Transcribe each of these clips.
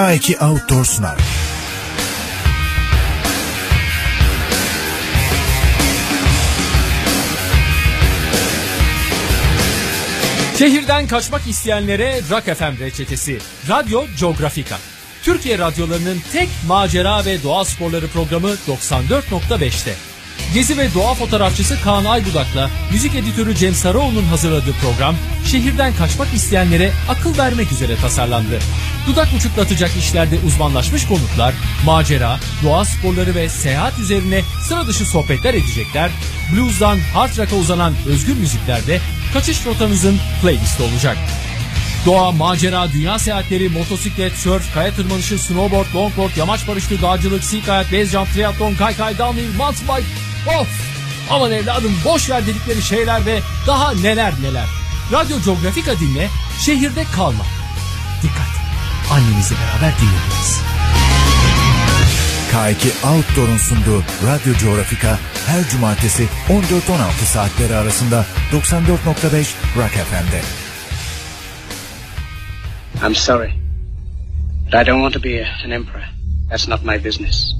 K2 Outdoor sunar. Şehirden kaçmak isteyenlere Rock FM reçetesi. Radyo Geografika. Türkiye radyolarının tek macera ve doğa sporları programı 94.5'te. Gezi ve doğa fotoğrafçısı Kaan Aybudak'la müzik editörü Cem Sarıoğlu'nun hazırladığı program şehirden kaçmak isteyenlere akıl vermek üzere tasarlandı. Dudak uçuklatacak işlerde uzmanlaşmış konuklar, macera, doğa sporları ve seyahat üzerine sıra dışı sohbetler edecekler. Blues'dan hard rock'a uzanan özgür müziklerde kaçış rotanızın playlisti olacak. Doğa, macera, dünya seyahatleri, motosiklet, surf, kaya tırmanışı, snowboard, longboard, yamaç paraşütü, dağcılık, sea kayak, base jump, triathlon, kaykay, downhill, mountain bike. Of! Aman evladım boş ver dedikleri şeyler ve daha neler neler. Radyo Geografika dinle, şehirde kalma. Dikkat! Annenizle beraber dinlediniz. K2 Outdoor'un sunduğu Radyo Geografika her cumartesi 14-16 saatleri arasında 94.5 Rock FM'de. I'm sorry. But I don't want to be an emperor. That's not my business.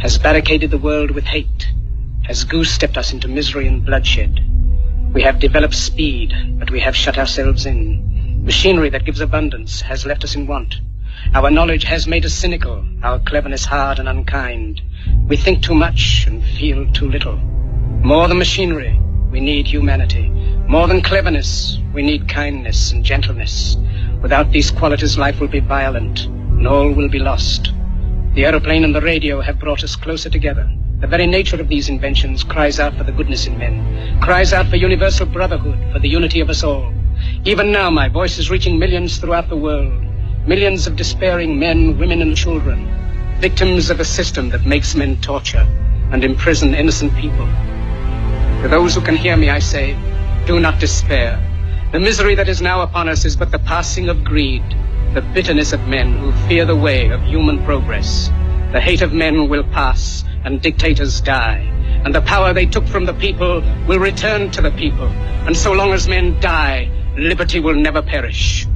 has barricaded the world with hate, has goose-stepped us into misery and bloodshed. We have developed speed, but we have shut ourselves in. Machinery that gives abundance has left us in want. Our knowledge has made us cynical, our cleverness hard and unkind. We think too much and feel too little. More than machinery, we need humanity. More than cleverness, we need kindness and gentleness. Without these qualities, life will be violent and all will be lost. The aeroplane and the radio have brought us closer together. The very nature of these inventions cries out for the goodness in men, cries out for universal brotherhood, for the unity of us all. Even now, my voice is reaching millions throughout the world. Millions of despairing men, women, and children, victims of a system that makes men torture and imprison innocent people. To those who can hear me, I say, do not despair. The misery that is now upon us is but the passing of greed, the bitterness of men who fear the way of human progress. The hate of men will pass and dictators die, and the power they took from the people will return to the people. And so long as men die, liberty will never perish.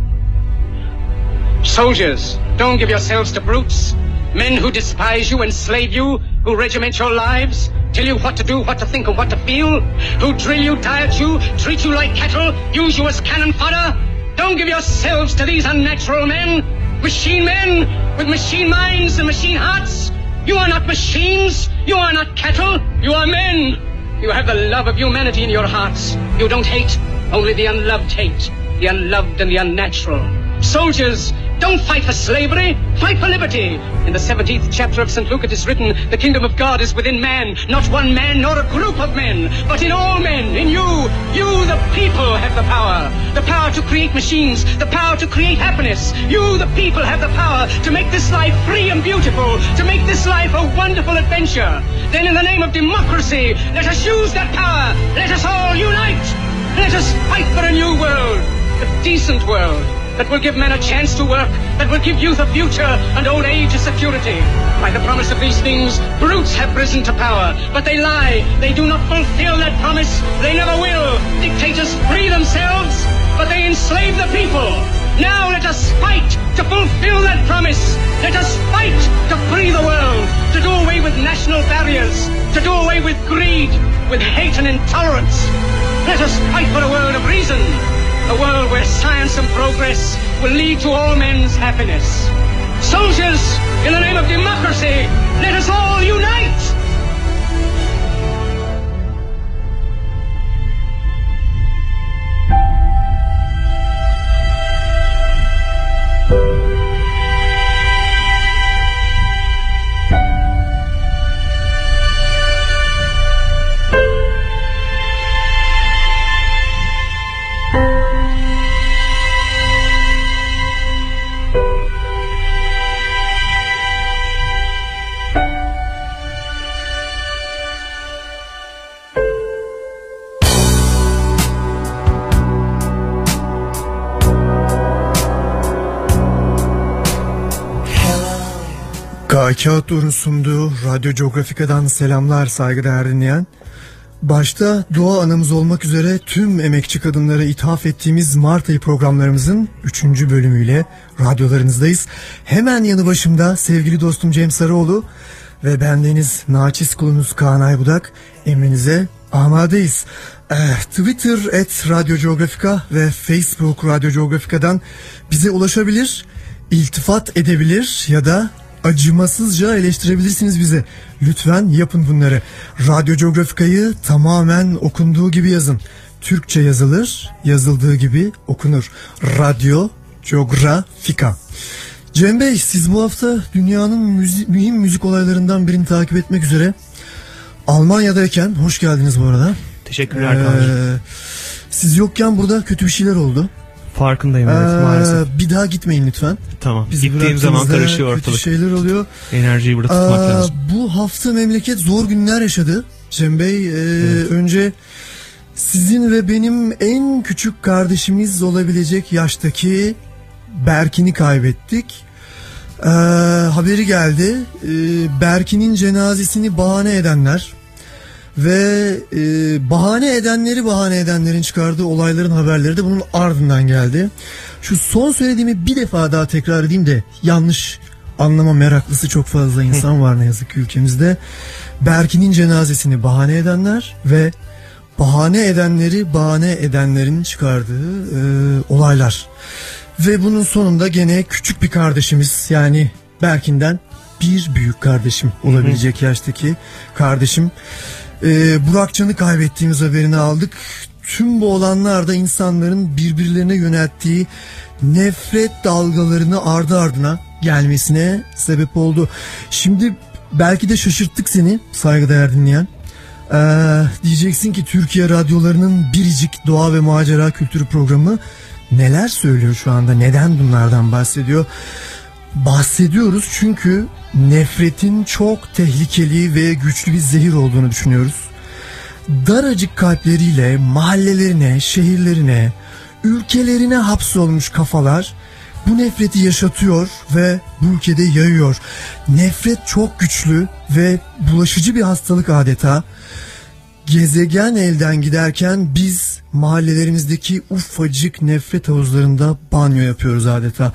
Soldiers, don't give yourselves to brutes. Men who despise you, enslave you, who regiment your lives, tell you what to do, what to think, and what to feel, who drill you, diet you, treat you like cattle, use you as cannon fodder. Don't give yourselves to these unnatural men, machine men with machine minds and machine hearts. You are not machines. You are not cattle. You are men. You have the love of humanity in your hearts. You don't hate, only the unloved hate, the unloved and the unnatural. Soldiers, don't fight for slavery, fight for liberty. In the 17th chapter of St. Luke it is written, the kingdom of God is within man, not one man nor a group of men, but in all men, in you. You, the people, have the power. The power to create machines, the power to create happiness. You, the people, have the power to make this life free and beautiful, to make this life a wonderful adventure. Then in the name of democracy, let us use that power. Let us all unite. Let us fight for a new world, a decent world that will give men a chance to work, that will give youth a future and old age a security. By the promise of these things, brutes have risen to power, but they lie. They do not fulfill that promise. They never will. Dictators free themselves, but they enslave the people. Now let us fight to fulfill that promise. Let us fight to free the world, to do away with national barriers, to do away with greed, with hate and intolerance. Let us fight for a world of reason, a world where science and progress will lead to all men's happiness. Soldiers, in the name of democracy, let us all unite! Kağıt Doğru'nun sunduğu Radyo Geografika'dan selamlar saygıdeğer dinleyen. Başta doğa anamız olmak üzere tüm emekçi kadınlara ithaf ettiğimiz Mart ayı programlarımızın 3. bölümüyle radyolarınızdayız. Hemen yanı başımda sevgili dostum Cem Sarıoğlu ve bendeniz naçiz kulunuz Kaan Aybudak emrinize amadeyiz. Ee, Twitter et Radyo Geografika ve Facebook Radyo Geografika'dan bize ulaşabilir, iltifat edebilir ya da acımasızca eleştirebilirsiniz bize. Lütfen yapın bunları. Radyo Geografika'yı tamamen okunduğu gibi yazın. Türkçe yazılır, yazıldığı gibi okunur. Radyo Geografika. Cem Bey siz bu hafta dünyanın müzi- mühim müzik olaylarından birini takip etmek üzere Almanya'dayken hoş geldiniz bu arada. Teşekkürler. Ee, siz yokken burada kötü bir şeyler oldu. Farkındayım evet Ee, maalesef. bir daha gitmeyin lütfen. Tamam. Bizi Gittiğim zaman karışıyor Kötü ortalık. şeyler oluyor. Enerjiyi burada tutmak Aa, lazım. Bu hafta memleket zor günler yaşadı. Cem Bey e, önce sizin ve benim en küçük kardeşimiz olabilecek yaştaki Berkin'i kaybettik. Ee, haberi geldi. Ee, Berkin'in cenazesini bahane edenler ve e, bahane edenleri bahane edenlerin çıkardığı olayların haberleri de bunun ardından geldi. Şu son söylediğimi bir defa daha tekrar edeyim de yanlış anlama meraklısı çok fazla insan var ne yazık ki ülkemizde. Berkin'in cenazesini bahane edenler ve bahane edenleri bahane edenlerin çıkardığı e, olaylar. Ve bunun sonunda gene küçük bir kardeşimiz yani Berkin'den bir büyük kardeşim olabilecek yaştaki kardeşim. E, Burakcan'ı kaybettiğimiz haberini aldık. Tüm bu olanlar da insanların birbirlerine yönelttiği nefret dalgalarını ardı ardına gelmesine sebep oldu. Şimdi belki de şaşırttık seni saygıdeğer dinleyen. Ee, diyeceksin ki Türkiye radyolarının biricik doğa ve macera kültürü programı neler söylüyor şu anda? Neden bunlardan bahsediyor? Bahsediyoruz çünkü nefretin çok tehlikeli ve güçlü bir zehir olduğunu düşünüyoruz. Daracık kalpleriyle mahallelerine, şehirlerine, ülkelerine hapsolmuş kafalar bu nefreti yaşatıyor ve bu ülkede yayıyor. Nefret çok güçlü ve bulaşıcı bir hastalık adeta. Gezegen elden giderken biz mahallelerimizdeki ufacık nefret havuzlarında banyo yapıyoruz adeta.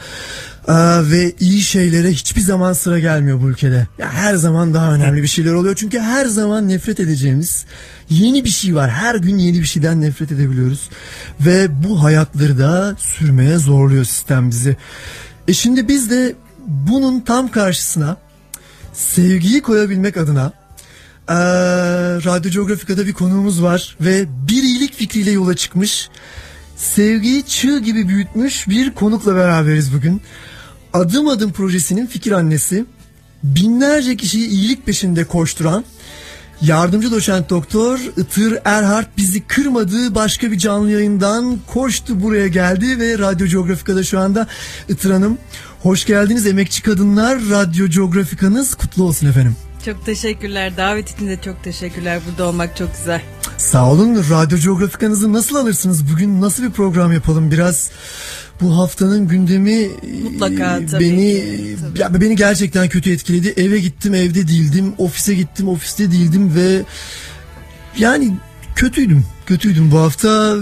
Ee, ve iyi şeylere hiçbir zaman sıra gelmiyor bu ülkede. Ya her zaman daha önemli bir şeyler oluyor. Çünkü her zaman nefret edeceğimiz yeni bir şey var. Her gün yeni bir şeyden nefret edebiliyoruz. Ve bu hayatları da sürmeye zorluyor sistem bizi. E şimdi biz de bunun tam karşısına sevgiyi koyabilmek adına ee, Radyo Geografika'da bir konuğumuz var ve bir iyilik fikriyle yola çıkmış. Sevgiyi çığ gibi büyütmüş bir konukla beraberiz bugün. Adım Adım projesinin fikir annesi, binlerce kişiyi iyilik peşinde koşturan yardımcı doçent doktor Itır Erhard bizi kırmadığı başka bir canlı yayından koştu buraya geldi ve Radyo Geografika'da şu anda Itır Hanım hoş geldiniz emekçi kadınlar Radyo Geografika'nız kutlu olsun efendim. Çok teşekkürler. Davet için de çok teşekkürler. Burada olmak çok güzel. Sağ olun. Radyo Geografikanızı nasıl alırsınız? Bugün nasıl bir program yapalım? Biraz bu haftanın gündemi Mutlaka, e, tabii beni ki, tabii. ya beni gerçekten kötü etkiledi. Eve gittim, evde değildim. Ofise gittim, ofiste değildim ve yani kötüydüm. Kötüydüm bu hafta.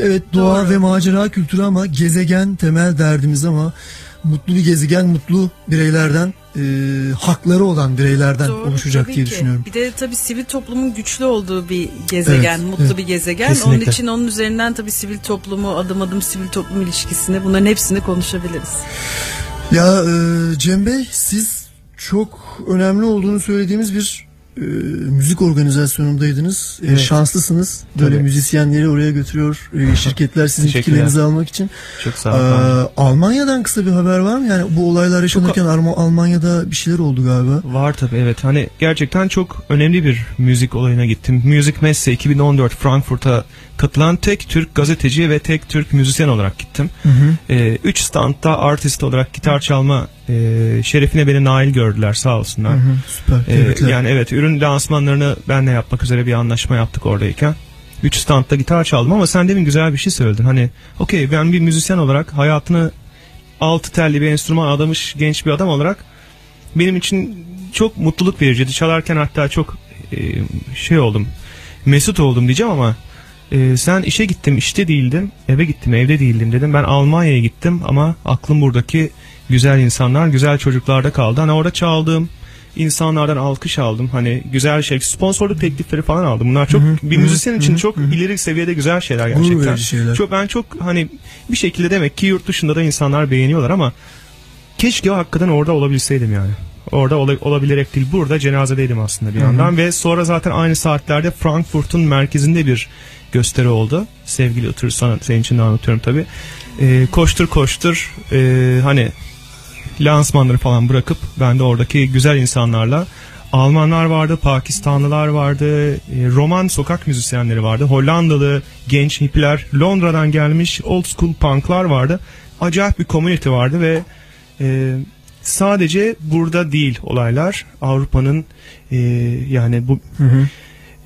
Evet doğa Doğru. ve macera kültürü ama gezegen temel derdimiz ama mutlu bir gezegen mutlu bireylerden e, hakları olan bireylerden Doğru, oluşacak diye ki. düşünüyorum. Bir de tabii sivil toplumun güçlü olduğu bir gezegen, Evet, mutlu evet. bir gezegen. Kesinlikle. Onun için onun üzerinden tabii sivil toplumu, adım adım sivil toplum ilişkisini bunların hepsini konuşabiliriz. Ya e, Cem Bey siz çok önemli olduğunu söylediğimiz bir e, müzik organizasyonundaydınız. E, Evet. şanslısınız. Böyle Tabii. müzisyenleri oraya götürüyor e, şirketler sizin fikirlerinizi almak için. Çok Ee, sağ ol. Kaan'cığım. Almanya'dan kısa bir haber var mı? Yani bu olaylar yaşanırken Alma- Almanya'da bir şeyler oldu galiba. Var tabii evet. Hani gerçekten çok önemli bir müzik olayına gittim. Music Messe 2014 Frankfurt'a katılan tek Türk gazeteci ve tek Türk müzisyen olarak gittim. Hı hı. Ee, üç standta artist olarak gitar çalma e, şerefine beni nail gördüler sağ olsunlar. Hı hı, süper. Tebrikler. yani evet ürün lansmanlarını benle yapmak üzere bir anlaşma yaptık oradayken. Üç standta gitar çaldım ama sen demin güzel bir şey söyledin. Hani okey ben bir müzisyen olarak hayatını altı telli bir enstrüman adamış genç bir adam olarak benim için çok mutluluk vericiydi. Çalarken hatta çok e, şey oldum. Mesut oldum diyeceğim ama e, sen işe gittim işte değildim eve gittim evde değildim dedim. Ben Almanya'ya gittim ama aklım buradaki güzel insanlar güzel çocuklarda kaldı. Hani orada çaldığım insanlardan alkış aldım. Hani güzel şey sponsorluk teklifleri falan aldım. Bunlar çok bir müzisyen için çok ileri seviyede güzel şeyler gerçekten. şeyler. çok ben çok hani bir şekilde demek ki yurt dışında da insanlar beğeniyorlar ama keşke hakikaten orada olabilseydim yani. Orada ola- olabilerek değil burada cenazedeydim aslında bir yandan. Ve sonra zaten aynı saatlerde Frankfurt'un merkezinde bir gösteri oldu. Sevgili Itır sana senin için de anlatıyorum tabi. koştur koştur e, hani lansmanları falan bırakıp ben de oradaki güzel insanlarla Almanlar vardı, Pakistanlılar vardı, e, roman sokak müzisyenleri vardı, Hollandalı genç hippiler, Londra'dan gelmiş old school punklar vardı. Acayip bir community vardı ve e, sadece burada değil olaylar. Avrupa'nın e, yani bu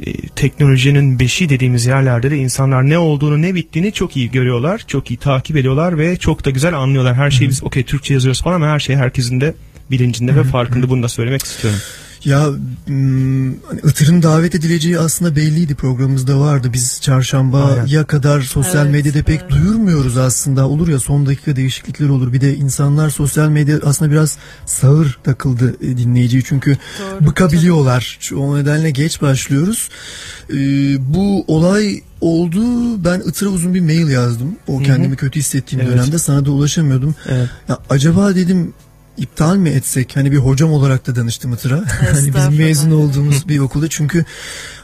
e, teknolojinin beşi dediğimiz yerlerde de insanlar ne olduğunu ne bittiğini çok iyi görüyorlar. Çok iyi takip ediyorlar ve çok da güzel anlıyorlar. Her şeyi biz okey Türkçe yazıyoruz falan ama her şey herkesin de bilincinde ve farkında bunu da söylemek istiyorum. Ya hmm, hani Itır'ın davet edileceği aslında belliydi programımızda vardı. Biz çarşambaya kadar sosyal Evet, medyada pek evet. duyurmuyoruz aslında. Olur ya son dakika değişiklikler olur. Bir de insanlar sosyal medya aslında biraz sağır takıldı e, dinleyiciyi. Çünkü Doğru, bıkabiliyorlar. Şu- O nedenle geç başlıyoruz. Ee, bu olay oldu. Ben Itır'a uzun bir mail yazdım. O kendimi kötü hissettiğim Evet. dönemde sana da ulaşamıyordum. Evet. Ya acaba dedim iptal mi etsek? Hani bir hocam olarak da danıştım Itır'a. hani bizim mezun olduğumuz bir okulda çünkü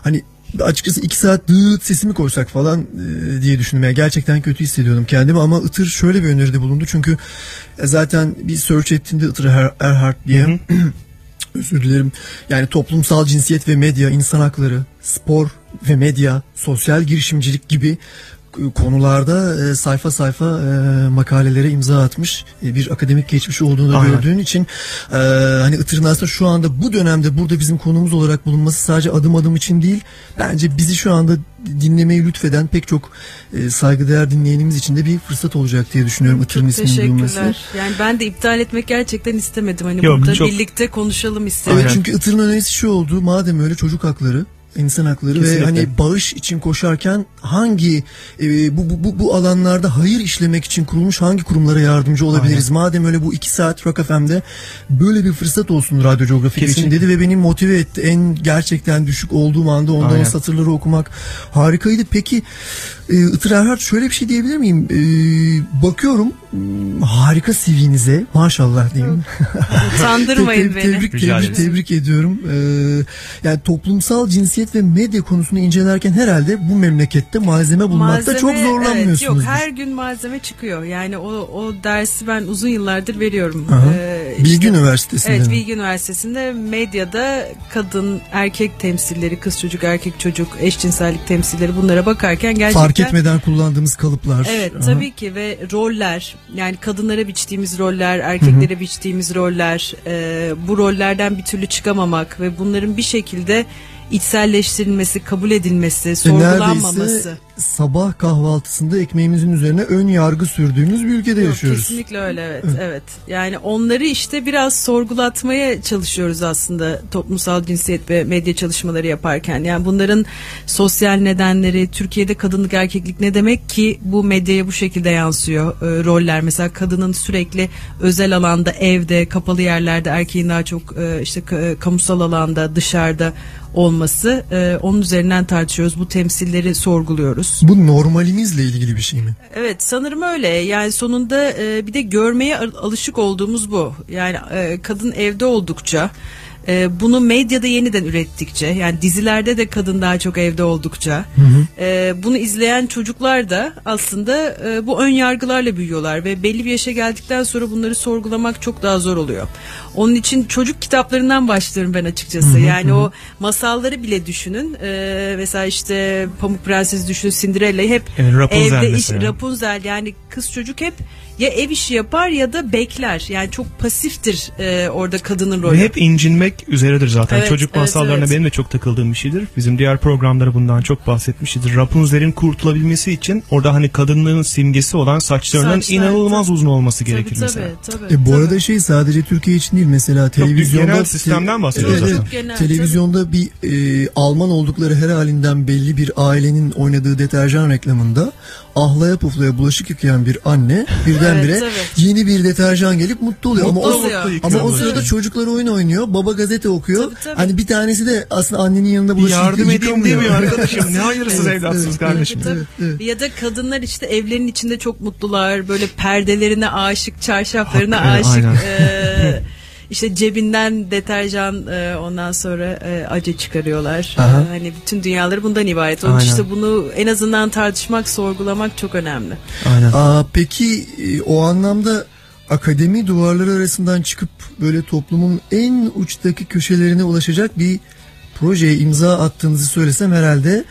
hani açıkçası iki saat dıt sesimi koysak falan e, diye düşündüm. Yani gerçekten kötü hissediyordum kendimi ama Itır şöyle bir öneride bulundu. Çünkü e, zaten bir search ettiğimde Itır Er- Erhard diye özür dilerim. Yani toplumsal cinsiyet ve medya, insan hakları, spor ve medya, sosyal girişimcilik gibi konularda e, sayfa sayfa e, makalelere imza atmış e, bir akademik geçmiş olduğunu da Aynen. gördüğün için e, hani Itır'ın aslında şu anda bu dönemde burada bizim konumuz olarak bulunması sadece adım adım için değil bence bizi şu anda dinlemeyi lütfeden pek çok e, saygıdeğer dinleyenimiz için de bir fırsat olacak diye düşünüyorum Itır'ın isminin duyulması. teşekkürler. Yani ben de iptal etmek gerçekten istemedim. Hani Yok, burada çok- birlikte konuşalım istedim. Evet çünkü Itır'ın önerisi şu oldu. Madem öyle çocuk hakları insan hakları Kesinlikle. ve hani bağış için koşarken hangi e, bu, bu, bu, alanlarda hayır işlemek için kurulmuş hangi kurumlara yardımcı olabiliriz? Madem öyle bu iki saat Rock FM'de böyle bir fırsat olsun radyo coğrafik için dedi ve beni motive etti. En gerçekten düşük olduğum anda ondan Aynen. o satırları okumak harikaydı. Peki e, Itır Erhard şöyle bir şey diyebilir miyim? E, bakıyorum hmm, harika CV'nize maşallah diyeyim. Utandırmayın Te- beni. Tebrik, Rica tebrik, ederim. tebrik ediyorum. Ee, yani toplumsal cinsiyet ve medya konusunu incelerken herhalde bu memlekette malzeme bulmakta Malzeme, çok Evet, zorlanmıyorsunuz. yok her gün malzeme çıkıyor. Yani o o dersi ben uzun yıllardır veriyorum. Aha. Bilgi işte- Üniversitesi'nde. Evet mi? Bilgi Üniversitesi'nde medyada kadın erkek temsilleri, kız çocuk erkek çocuk, eşcinsellik temsilleri bunlara bakarken gerçekten Fark etmeden kullandığımız kalıplar. Evet Aha. tabii ki ve roller yani kadınlara biçtiğimiz roller, erkeklere biçtiğimiz roller, e, bu rollerden bir türlü çıkamamak ve bunların bir şekilde içselleştirilmesi, kabul edilmesi, Ve sorgulanmaması. neredeyse sabah kahvaltısında ekmeğimizin üzerine ön yargı sürdüğümüz bir ülkede Yok, yaşıyoruz. kesinlikle öyle evet evet. Yani onları işte biraz sorgulatmaya çalışıyoruz aslında toplumsal cinsiyet ve medya çalışmaları yaparken. Yani bunların sosyal nedenleri, Türkiye'de kadınlık erkeklik ne demek ki bu medyaya bu şekilde yansıyor e, roller. Mesela kadının sürekli özel alanda, evde, kapalı yerlerde, erkeğin daha çok e, işte ka- kamusal alanda, dışarıda olması. E, onun üzerinden tartışıyoruz. Bu temsilleri sorguluyoruz. Bu normalimizle ilgili bir şey mi? Evet sanırım öyle. Yani sonunda e, bir de görmeye al- alışık olduğumuz bu. Yani e, kadın evde oldukça e, bunu medyada yeniden ürettikçe yani dizilerde de kadın daha çok evde oldukça e, bunu izleyen çocuklar da aslında e, bu ön yargılarla büyüyorlar ve belli bir yaşa geldikten sonra bunları sorgulamak çok daha zor oluyor. Onun için çocuk kitaplarından başlıyorum ben açıkçası. Yani o masalları bile düşünün. E, mesela işte Pamuk Prenses düşünün, Cinderella'yı hep Evet, Rapunzel evde iş. Rapunzel yani kız çocuk hep ya ev işi yapar ya da bekler. Yani çok pasiftir e, orada kadının rolü. Ve hep incinmek üzeredir zaten. Evet, Çocuk evet, masallarına evet. benim de çok takıldığım bir şeydir. Bizim diğer programları bundan çok bahsetmişizdir. Rapunzel'in kurtulabilmesi için orada hani kadınlığın simgesi olan saçlarının Saçlar, inanılmaz uzun olması Tabii, gerekir tabii, mesela. tabii, E, bu tabii. arada şey sadece Türkiye için değil mesela televizyonda genel sistemden bahsediyoruz Evet, zaten. Genel, televizyonda bir e, Alman oldukları her halinden belli bir ailenin oynadığı deterjan reklamında ahlaya puflaya bulaşık yıkayan bir anne birdenbire Evet, evet. yeni bir deterjan gelip mutlu oluyor. Mutlu ama o, oluyor. ama o Tabii. sırada çocuklar oyun oynuyor. Baba gazete okuyor. Tabii, tabii. Hani bir tanesi de aslında annenin yanında bulaşık yardım yıkamıyor. edeyim demiyor arkadaşım. Ne hayırsız Evet, evlatsınız evet, kardeşim. Tabii, tabii. Ya da kadınlar işte evlerin içinde çok mutlular. Böyle perdelerine aşık, çarşaflarına Hakikaten, aşık. aynen. e, işte cebinden deterjan e, ondan sonra e, acı çıkarıyorlar. Aha. E, hani bütün dünyaları bundan ibaret. Onun Aynen. işte bunu en azından tartışmak, sorgulamak çok önemli. Aynen. Aa, peki e, o anlamda akademi duvarları arasından çıkıp böyle toplumun en uçtaki köşelerine ulaşacak bir projeye imza attığınızı söylesem herhalde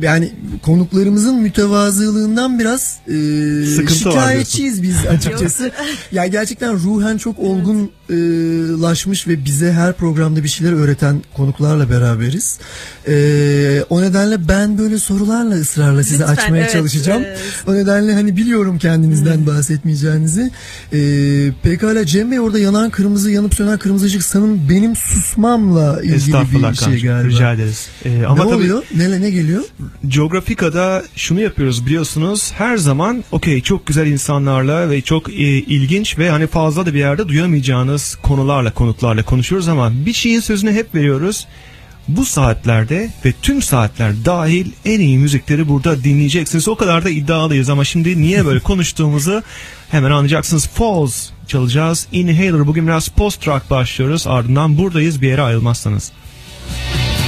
yani konuklarımızın mütevazılığından biraz e, Sıkıntı var şikayetçiyiz biz açıkçası. ya gerçekten ruhen çok olgunlaşmış ve bize her programda bir şeyler öğreten konuklarla beraberiz. E, o nedenle ben böyle sorularla ısrarla size Lütfen, açmaya evet, çalışacağım. evet. O nedenle hani biliyorum kendinizden bahsetmeyeceğinizi. Ee, pekala Cem Bey orada yanan kırmızı yanıp sönen kırmızı ışık sanırım benim susmamla ilgili bir şey galiba. Rica ederiz. Ee, Ne ama tabii oluyor? Ne, ne geliyor? Geografika'da şunu yapıyoruz biliyorsunuz. Her zaman okey çok güzel insanlarla ve çok e, ilginç ve hani fazla da bir yerde duyamayacağınız konularla konuklarla konuşuyoruz ama bir şeyin sözünü hep veriyoruz. Bu saatlerde ve tüm saatler dahil en iyi müzikleri burada dinleyeceksiniz. O kadar da iddialıyız ama şimdi niye böyle konuştuğumuzu hemen anlayacaksınız. Falls çalacağız. Inhaler bugün biraz post rock başlıyoruz. Ardından buradayız bir yere ayrılmazsanız. Falls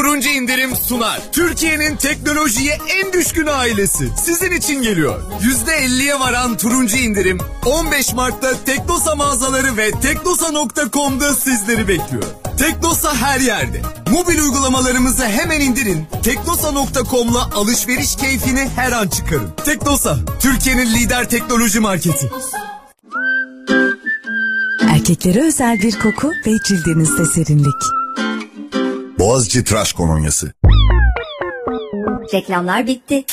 turuncu indirim sunar. Türkiye'nin teknolojiye en düşkün ailesi sizin için geliyor. %50'ye varan turuncu indirim 15 Mart'ta Teknosa mağazaları ve teknosa.com'da sizleri bekliyor. Teknosa her yerde. Mobil uygulamalarımızı hemen indirin. Teknosa.com'la alışveriş keyfini her an çıkarın. Teknosa, Türkiye'nin lider teknoloji marketi. Erkeklere özel bir koku ve cildinizde serinlik. Boğaziçi Tıraş Kolonyası. Reklamlar bitti.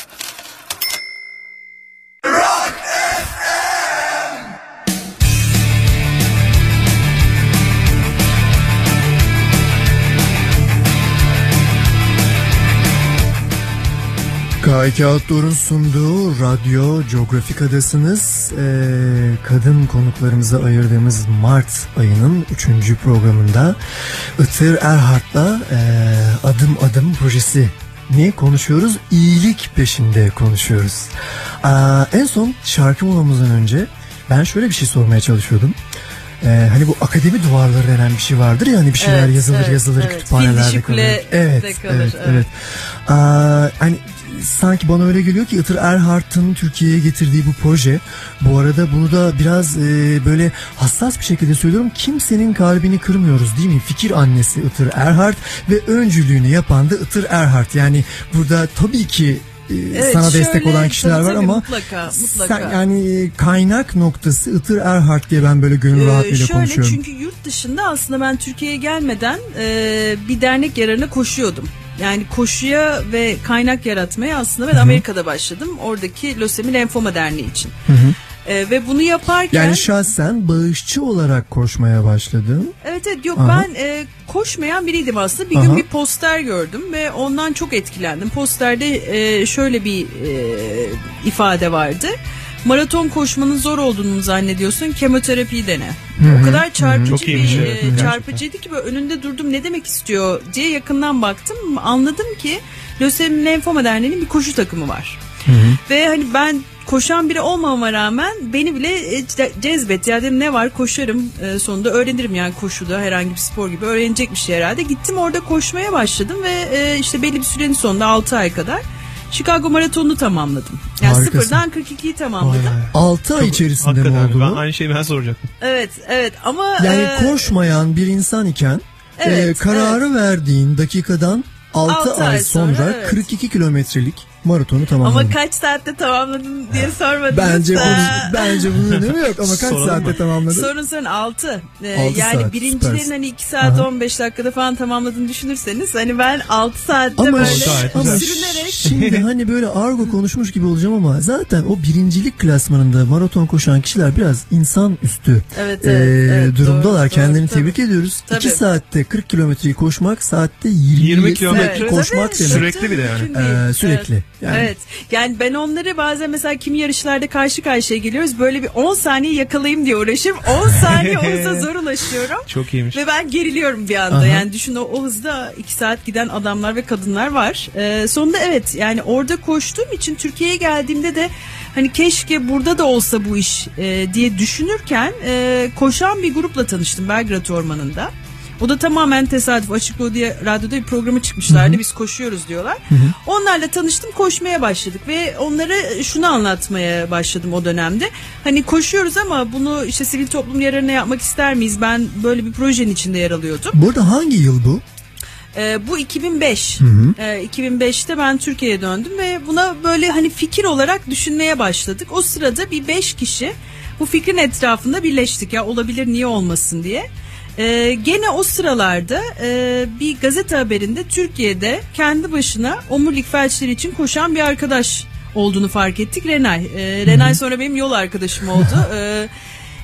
KK Outdoor'un sunduğu Radyo Geografik Adasınız. Ee, kadın konuklarımıza ayırdığımız Mart ayının 3. programında Itır Erhard'la e, Adım Adım projesi ne konuşuyoruz? İyilik peşinde konuşuyoruz. Aa, en son şarkı molamızdan önce ben şöyle bir şey sormaya çalışıyordum. Ee, hani bu akademi duvarları denen bir şey vardır ya hani bir şeyler Evet, yazılır evet, yazılır evet. kütüphanelerde kalır. Evet, evet, evet, evet. Aa, hani sanki bana öyle geliyor ki Itır Erhard'ın Türkiye'ye getirdiği bu proje bu arada bunu da biraz e, böyle hassas bir şekilde söylüyorum kimsenin kalbini kırmıyoruz değil mi fikir annesi Itır Erhard ve öncülüğünü yapan da Itır Erhard yani burada tabii ki e, Evet, sana destek şöyle, olan kişiler tabii, var tabii, ama mutlaka, mutlaka. sen- yani e, kaynak noktası Itır Erhard diye ben böyle gönül Ee, rahatlığıyla şöyle konuşuyorum. çünkü yurt dışında aslında ben Türkiye'ye gelmeden e, bir dernek yararına koşuyordum. Yani koşuya ve kaynak yaratmaya aslında ben Amerika'da başladım. Oradaki Lösemi Lenfoma Derneği için. E, ve bunu yaparken Yani şahsen bağışçı olarak koşmaya başladın. Evet evet yok Aha. ben e, koşmayan biriydim aslında. Bir Aha. gün bir poster gördüm ve ondan çok etkilendim. Posterde e, şöyle bir e, ifade vardı. Maraton koşmanın zor olduğunu zannediyorsun. Kemoterapiyi dene. O kadar çarpıcı iyiymiş, bir evet. Gerçekten. çarpıcıydı ki böyle önünde durdum ne demek istiyor diye yakından baktım. Anladım ki Lösemi Lenfoma Derneği'nin bir koşu takımı var. Ve hani ben koşan biri olmamama rağmen beni bile e, ce- cezbetti. Ya dedim ne var koşarım e, sonunda öğrenirim yani koşuda herhangi bir spor gibi öğrenecek bir şey herhalde. Gittim orada koşmaya başladım ve e, işte belli bir sürenin sonunda 6 ay kadar Chicago Maratonunu tamamladım. Yani Harikasın. sıfırdan 42'yi tamamladım. 6 ay Çok- içerisinde mi oldu ben bu? aynı şeyi ben soracaktım. Evet evet ama Yani e, koşmayan bir insan iken Evet, e, kararı verdiğin dakikadan 6 Altı ay ay sonra, sonra, evet. 42 kilometrelik maratonu tamamladın. ama kaç saatte tamamladın diye sormadınız. bence da. bunu, bence bunun önemi yok ama kaç Soralım saatte mı? tamamladın? Sorun sorun 6. Altı yani saat, birincilerin süpersin. hani 2 saat Aha. 15 dakikada falan tamamladığını düşünürseniz hani ben 6 saatte Ama, böyle Gayet ama sürünerek şimdi hani böyle argo konuşmuş gibi olacağım ama zaten o birincilik klasmanında maraton koşan kişiler biraz insan üstü Evet, e, evet, evet, durumdalar. doğru, Kendilerini doğru, tebrik ediyoruz. Tabii. 2 saatte 40 kilometreyi koşmak saatte 20, 20 kilometre koşmak Tabii, demek. Sürekli bir de yani. Ee, sürekli. Evet. Yani. Evet. Yani ben onları bazen mesela kimi yarışlarda karşı karşıya geliyoruz. Böyle bir 10 saniye yakalayayım diye uğraşıp 10 saniye o hıza zor ulaşıyorum. Çok iyiymiş. Ve ben geriliyorum bir anda. Aha. Yani düşün o, o hızda 2 saat giden adamlar ve kadınlar var. Ee, sonunda evet yani orada koştuğum için Türkiye'ye geldiğimde de hani keşke burada da olsa bu iş e, diye düşünürken e, koşan bir grupla tanıştım Belgrad Ormanı'nda. O da tamamen tesadüf. Açık Radyo diye radyoda bir programa çıkmışlardı. Biz koşuyoruz diyorlar. Onlarla tanıştım, koşmaya başladık ve onlara şunu anlatmaya başladım o dönemde. Hani koşuyoruz ama bunu işte sivil toplum yararına yapmak ister miyiz? Ben böyle bir projenin içinde yer alıyordum. Burada hangi yıl bu? Ee, bu 2005. Ee, 2005'te ben Türkiye'ye döndüm ve buna böyle hani fikir olarak düşünmeye başladık. O sırada bir 5 kişi bu fikrin etrafında birleştik ya olabilir niye olmasın diye. Ee, gene o sıralarda e, bir gazete haberinde Türkiye'de kendi başına omurilik felçleri için koşan bir arkadaş olduğunu fark ettik Renay. Ee, Renay sonra benim yol arkadaşım oldu. Ee,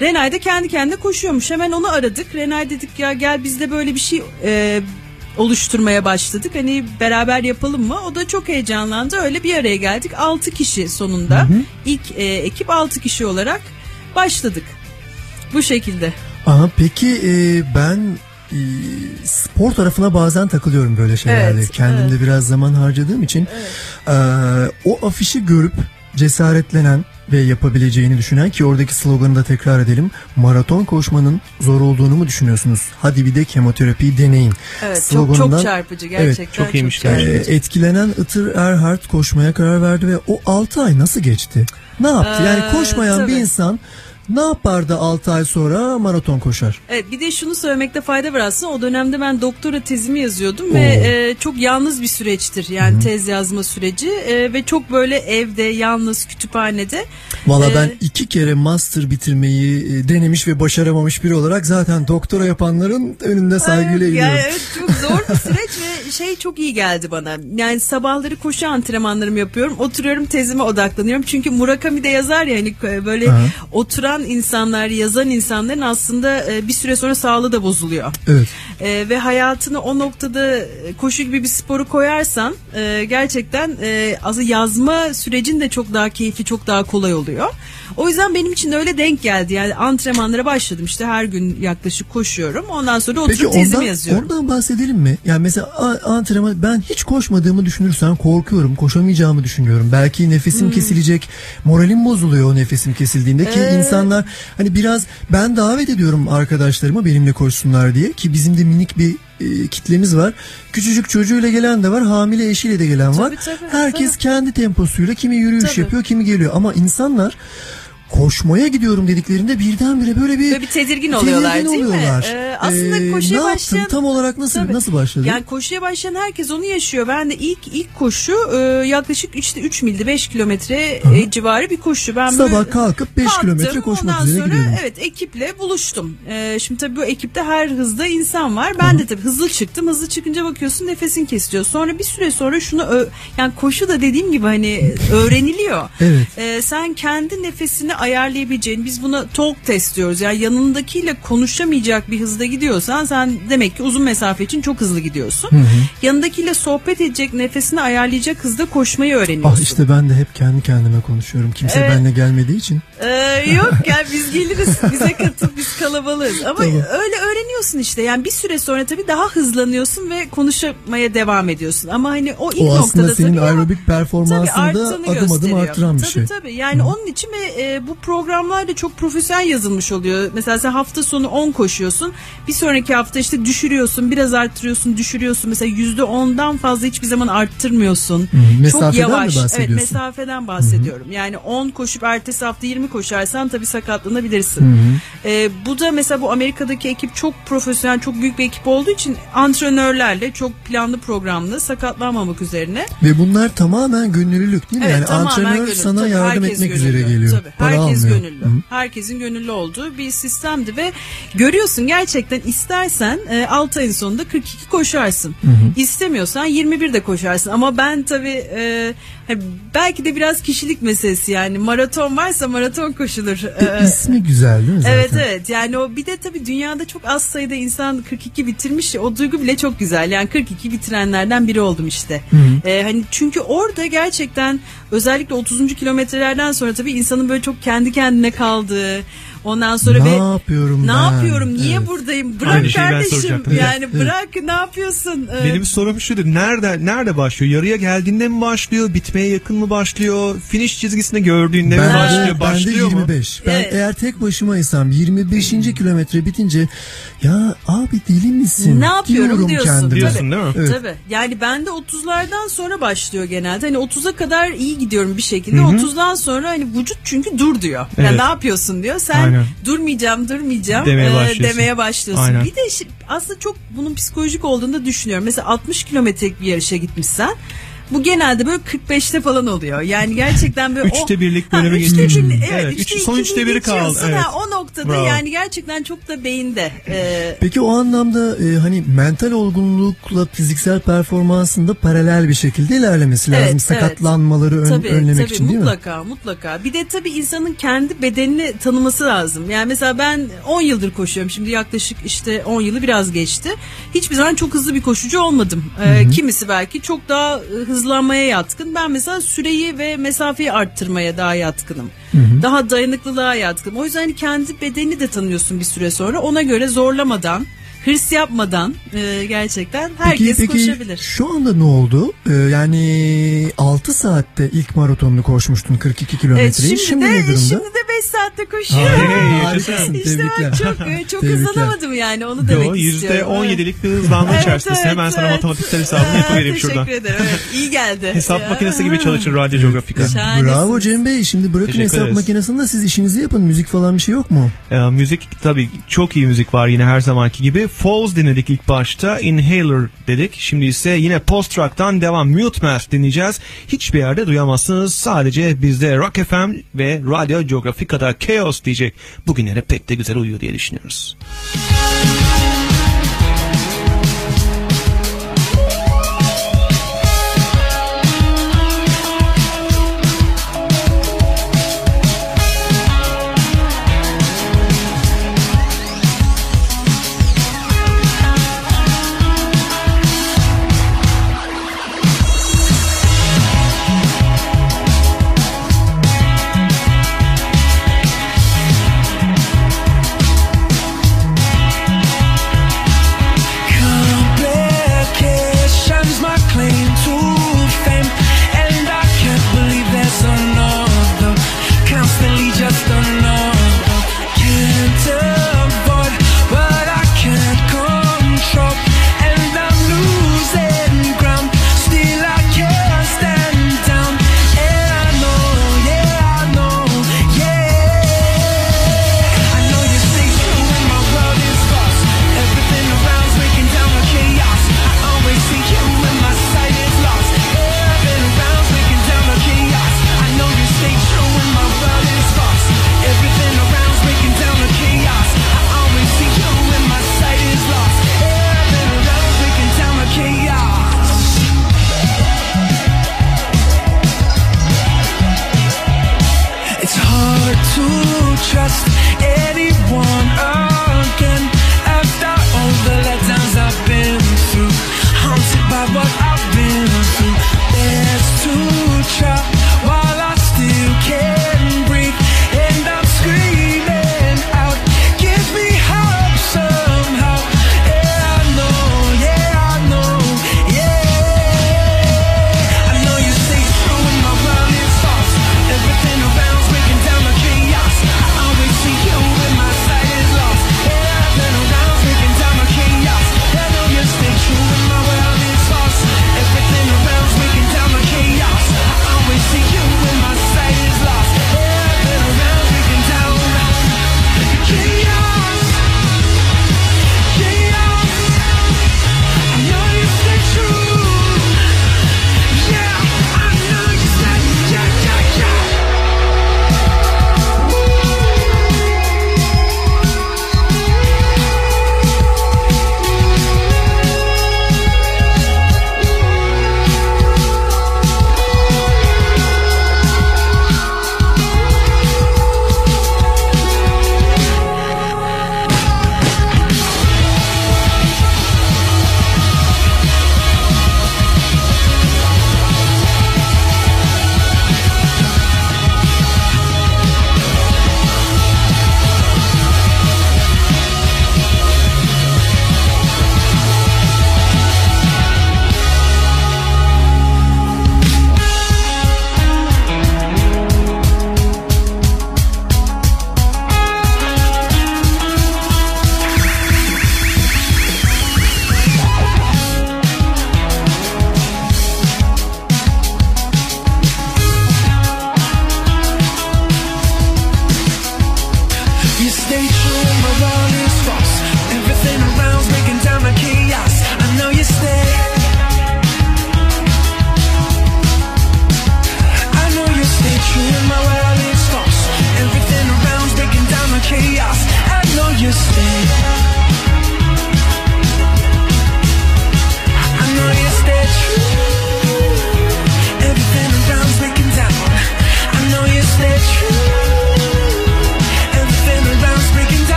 Renay da kendi kendine koşuyormuş. Hemen onu aradık. Renay dedik ya gel bizde böyle bir şey e, oluşturmaya başladık. Hani beraber yapalım mı? O da çok heyecanlandı. Öyle bir araya geldik. 6 kişi sonunda. İlk e, ekip 6 kişi olarak başladık. Bu şekilde. Aha, peki e, ben e, spor tarafına bazen takılıyorum böyle şeylerde. Evet, Kendimde biraz zaman harcadığım için e, o afişi görüp cesaretlenen ve yapabileceğini düşünen ki oradaki sloganı da tekrar edelim. Maraton koşmanın zor olduğunu mu düşünüyorsunuz? Hadi bir de kemoterapiyi deneyin. Evet çok çok Sloganından- çarpıcı gerçekten. çok iyiymiş çarpıcı. gerçekten. Ee, etkilenen Itır Erhard koşmaya karar verdi ve o 6 ay nasıl geçti? Ne yaptı? Yani Ee, koşmayan bir tabii. insan ne yapar da 6 ay sonra maraton koşar? Evet bir de şunu söylemekte fayda var aslında o dönemde ben doktora tezimi yazıyordum Oo. ve e, çok yalnız bir süreçtir yani tez yazma süreci E, ve çok böyle evde yalnız kütüphanede Valla Ee, ben iki kere master bitirmeyi e, denemiş ve başaramamış biri olarak zaten doktora yapanların önünde saygıyla Evet, eğiliyorum. yani evet, çok zor bir süreç ve şey çok iyi geldi bana. Yani sabahları koşu antrenmanlarımı yapıyorum. Oturuyorum tezime odaklanıyorum. Çünkü Murakami de yazar ya hani böyle Aha. oturan insanlar, yazan insanların aslında e, bir süre sonra sağlığı da bozuluyor. Evet. E, ve hayatını o noktada e, koşu gibi bir sporu koyarsan e, gerçekten e, aslında yazma sürecin de çok daha keyifli, çok daha kolay oluyor. O yüzden benim için de öyle denk geldi. Yani antrenmanlara başladım işte her gün yaklaşık koşuyorum. Ondan sonra Peki oturup tezimi ondan, yazıyorum. ondan bahsedelim mi? Yani mesela antrenman ben hiç koşmadığımı düşünürsem korkuyorum. Koşamayacağımı düşünüyorum. Belki nefesim Hmm. kesilecek. Moralim bozuluyor o nefesim kesildiğinde ki Ee, insanlar hani biraz ben davet ediyorum arkadaşlarımı benimle koşsunlar diye ki bizim de minik bir e, kitlemiz var. Küçücük çocuğuyla gelen de var, hamile eşiyle de gelen var. Tabii, tabii, Herkes tabii. kendi temposuyla kimi yürüyüş Tabii. yapıyor, kimi geliyor ama insanlar koşmaya gidiyorum dediklerinde birdenbire böyle bir Böyle bir tedirgin oluyorlar tedirgin değil oluyorlar. mi? Ee, aslında Ee, koşuya ne başlayan... yaptın? Tam olarak nasıl Tabii. nasıl başladı? Yani koşuya başlayan herkes onu yaşıyor. Ben de ilk ilk koşu e, yaklaşık işte 3 mildi 5 kilometre e, civarı bir koşu. Ben Sabah böyle kalkıp 5 kalktım, kilometre koşmak ondan üzere sonra gidiyordum. evet ekiple buluştum. E, şimdi tabii bu ekipte her hızda insan var. Ben de tabii hızlı çıktım. Hızlı çıkınca bakıyorsun nefesin kesiliyor. Sonra bir süre sonra şunu yani koşu da dediğim gibi hani öğreniliyor. Evet. E, sen kendi nefesini ayarlayabileceğin biz buna talk test diyoruz. Yani yanındakiyle konuşamayacak bir hızda gidiyorsan sen demek ki uzun mesafe için çok hızlı gidiyorsun. Yanındakiyle sohbet edecek nefesini ayarlayacak hızda koşmayı öğreniyorsun. Ah işte ben de hep kendi kendime konuşuyorum. Kimse Evet. benimle gelmediği için. Ee, yok ya biz geliriz bize katıl biz kalabalığız ama Tamam. öyle öğreniyorsun işte yani bir süre sonra tabii daha hızlanıyorsun ve konuşmaya devam ediyorsun ama hani o ilk O noktada aslında senin tabii aerobik Tabii performansını da adım adım arttıran bir tabii, şey. Tabii yani onun için ve e, bu programlar da çok profesyonel yazılmış oluyor. Mesela sen hafta sonu 10 koşuyorsun. Bir sonraki hafta işte düşürüyorsun. Biraz arttırıyorsun, düşürüyorsun. Mesela %10'dan fazla hiçbir zaman arttırmıyorsun. hı. Mesafeden çok mi yavaş. Evet bahsediyorsun? mesafeden bahsediyorum. Yani 10 koşup ertesi hafta 20 koşarsan tabii sakatlanabilirsin. E, bu da mesela bu Amerika'daki ekip çok profesyonel, çok büyük bir ekip olduğu için antrenörlerle çok planlı programlı sakatlanmamak üzerine Ve bunlar tamamen gönüllülük değil mi? Evet, yani antrenör gönüllü. sana Tabii yardım herkes etmek gönüllü. üzere geliyor. Tabii, herkes almıyor. gönüllü. Hı. Herkesin gönüllü olduğu bir sistemdi ve görüyorsun gerçekten istersen e, 6 ayın sonunda 42 koşarsın. İstemiyorsan 21 de koşarsın ama ben tabii e, belki de biraz kişilik meselesi yani maraton varsa maraton koşulur. E, E, ismi güzel değil mi zaten? Evet evet yani o bir de tabii dünyada çok az sayıda insan 42 bitirmiş o duygu bile çok güzel yani 42 bitirenlerden biri oldum işte. Ee, hani çünkü orada gerçekten özellikle 30. kilometrelerden sonra tabii insanın böyle çok kendi kendine kaldığı ondan sonra Ne ve yapıyorum ne ben? yapıyorum niye Evet. buradayım bırak Aynı kardeşim yani Evet, bırak ne yapıyorsun Ee, Benim sorum şudur. Nerede nerede başlıyor? Yarıya geldiğinde mi başlıyor? Bitmeye yakın mı başlıyor? Finish çizgisini gördüğünde mi Ben başlıyor? de, ben de başlıyor mu? 25. Ben Evet. eğer tek başımaysam 25. kilometre bitince ya abi deli misin? Ne yapıyorum Diyorum diyorsun. kendime. Diyorsun Tabii. değil mi? Evet. Tabii. Yani bende 30'lardan sonra başlıyor genelde. Hani 30'a kadar iyi gidiyorum bir şekilde. 30'dan sonra hani vücut çünkü dur diyor. Yani Evet. ne yapıyorsun diyor. Sen Aynen. Durmayacağım, durmayacağım Demeye e, başlıyorsun. demeye başlıyorsun. Aynen. Bir de aslında çok bunun psikolojik olduğunu da düşünüyorum. Mesela 60 kilometrelik bir yarışa gitmişsen bu genelde böyle 45'te falan oluyor. Yani gerçekten böyle Üçte birlik Ha, bölümü üçte Evet, evet, üç- üçte son ikiliyi üçte biri kaldı, evet. Ha, o noktada Bravo. yani gerçekten çok da beyinde. e, Peki o anlamda e, hani mental olgunlukla fiziksel performansında paralel bir şekilde ilerlemesi Evet, lazım. evet. Sakatlanmaları ön- tabii, önlemek tabii, için değil mi? mutlaka, Mutlaka Bir de tabii insanın kendi bedenini tanıması lazım. Yani mesela ben 10 yıldır koşuyorum. Şimdi yaklaşık işte 10 yılı biraz geçti. Hiçbir zaman çok hızlı bir koşucu olmadım. Ee, kimisi belki çok daha e, hızlanmaya yatkın. Ben mesela süreyi ve mesafeyi arttırmaya daha yatkınım. Hı hı. Daha dayanıklılığa yatkınım. O yüzden hani kendi bedenini de tanıyorsun bir süre sonra. Ona göre zorlamadan hırs yapmadan e, gerçekten herkes peki, peki, koşabilir. Şu anda ne oldu? Ee, yani 6 saatte ilk maratonunu koşmuştun 42 kilometreyi. Evet, şimdi, şimdi de, ne durumda? Şimdi de 5 saatte koşuyorum. Ay, yaşasın. işte Tebrikler. çok, e, çok Tebrikler. hızlanamadım yani onu demek Yo, istiyorum. %17'lik bir hızlanma evet, içerisindesin. Evet, Hemen sana evet. matematiksel hesabını yapıvereyim şuradan. Teşekkür ederim. Evet, iyi geldi. Hesap makinesi gibi çalışır radyo coğrafika. Bravo Cem Bey. Şimdi bırakın Teşekkür hesap ederiz. makinesini de siz işinizi yapın. Müzik falan bir şey yok mu? E, müzik tabii çok iyi müzik var yine her zamanki gibi. Falls dinledik ilk başta. Inhaler dedik. Şimdi ise yine post rock'tan devam. Mute Math dinleyeceğiz. Hiçbir yerde duyamazsınız. Sadece bizde Rock FM ve Radyo Geografik kadar chaos diyecek bugünlere pek de güzel uyuyor diye düşünüyoruz. Müzik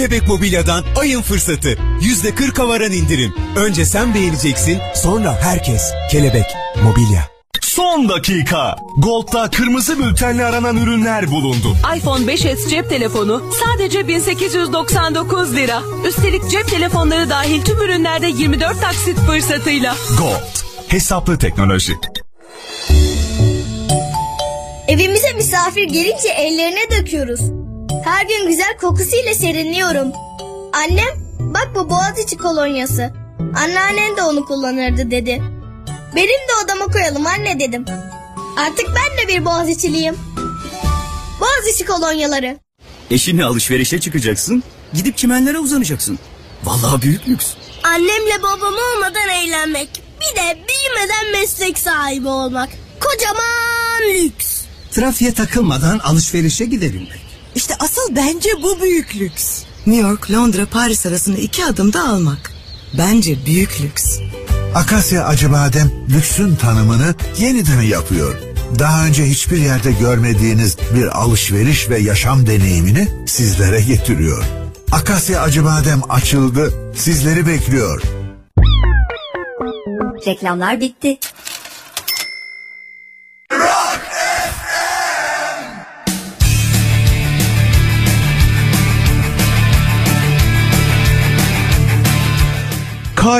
Kelebek Mobilya'dan ayın fırsatı. Yüzde kırka varan indirim. Önce sen beğeneceksin sonra herkes. Kelebek Mobilya. Son dakika. Gold'da kırmızı bültenle aranan ürünler bulundu. iPhone 5s cep telefonu sadece 1899 lira. Üstelik cep telefonları dahil tüm ürünlerde 24 taksit fırsatıyla. Gold. Hesaplı teknoloji. Evimize misafir gelince ellerine döküyoruz. Her gün güzel kokusuyla serinliyorum. Annem bak bu Boğaziçi kolonyası. Anneannen de onu kullanırdı dedi. Benim de odama koyalım anne dedim. Artık ben de bir Boğaziçi'liyim. Boğaziçi kolonyaları. Eşinle alışverişe çıkacaksın. Gidip çimenlere uzanacaksın. Vallahi büyük lüks. Annemle babam olmadan eğlenmek. Bir de büyümeden meslek sahibi olmak. Kocaman lüks. Trafiğe takılmadan alışverişe gidebilmek. İşte asıl bence bu büyük lüks. New York, Londra, Paris arasında iki adımda almak. Bence büyük lüks. Akasya Acıbadem lüksün tanımını yeniden yapıyor. Daha önce hiçbir yerde görmediğiniz bir alışveriş ve yaşam deneyimini sizlere getiriyor. Akasya Acıbadem açıldı, sizleri bekliyor. Reklamlar bitti.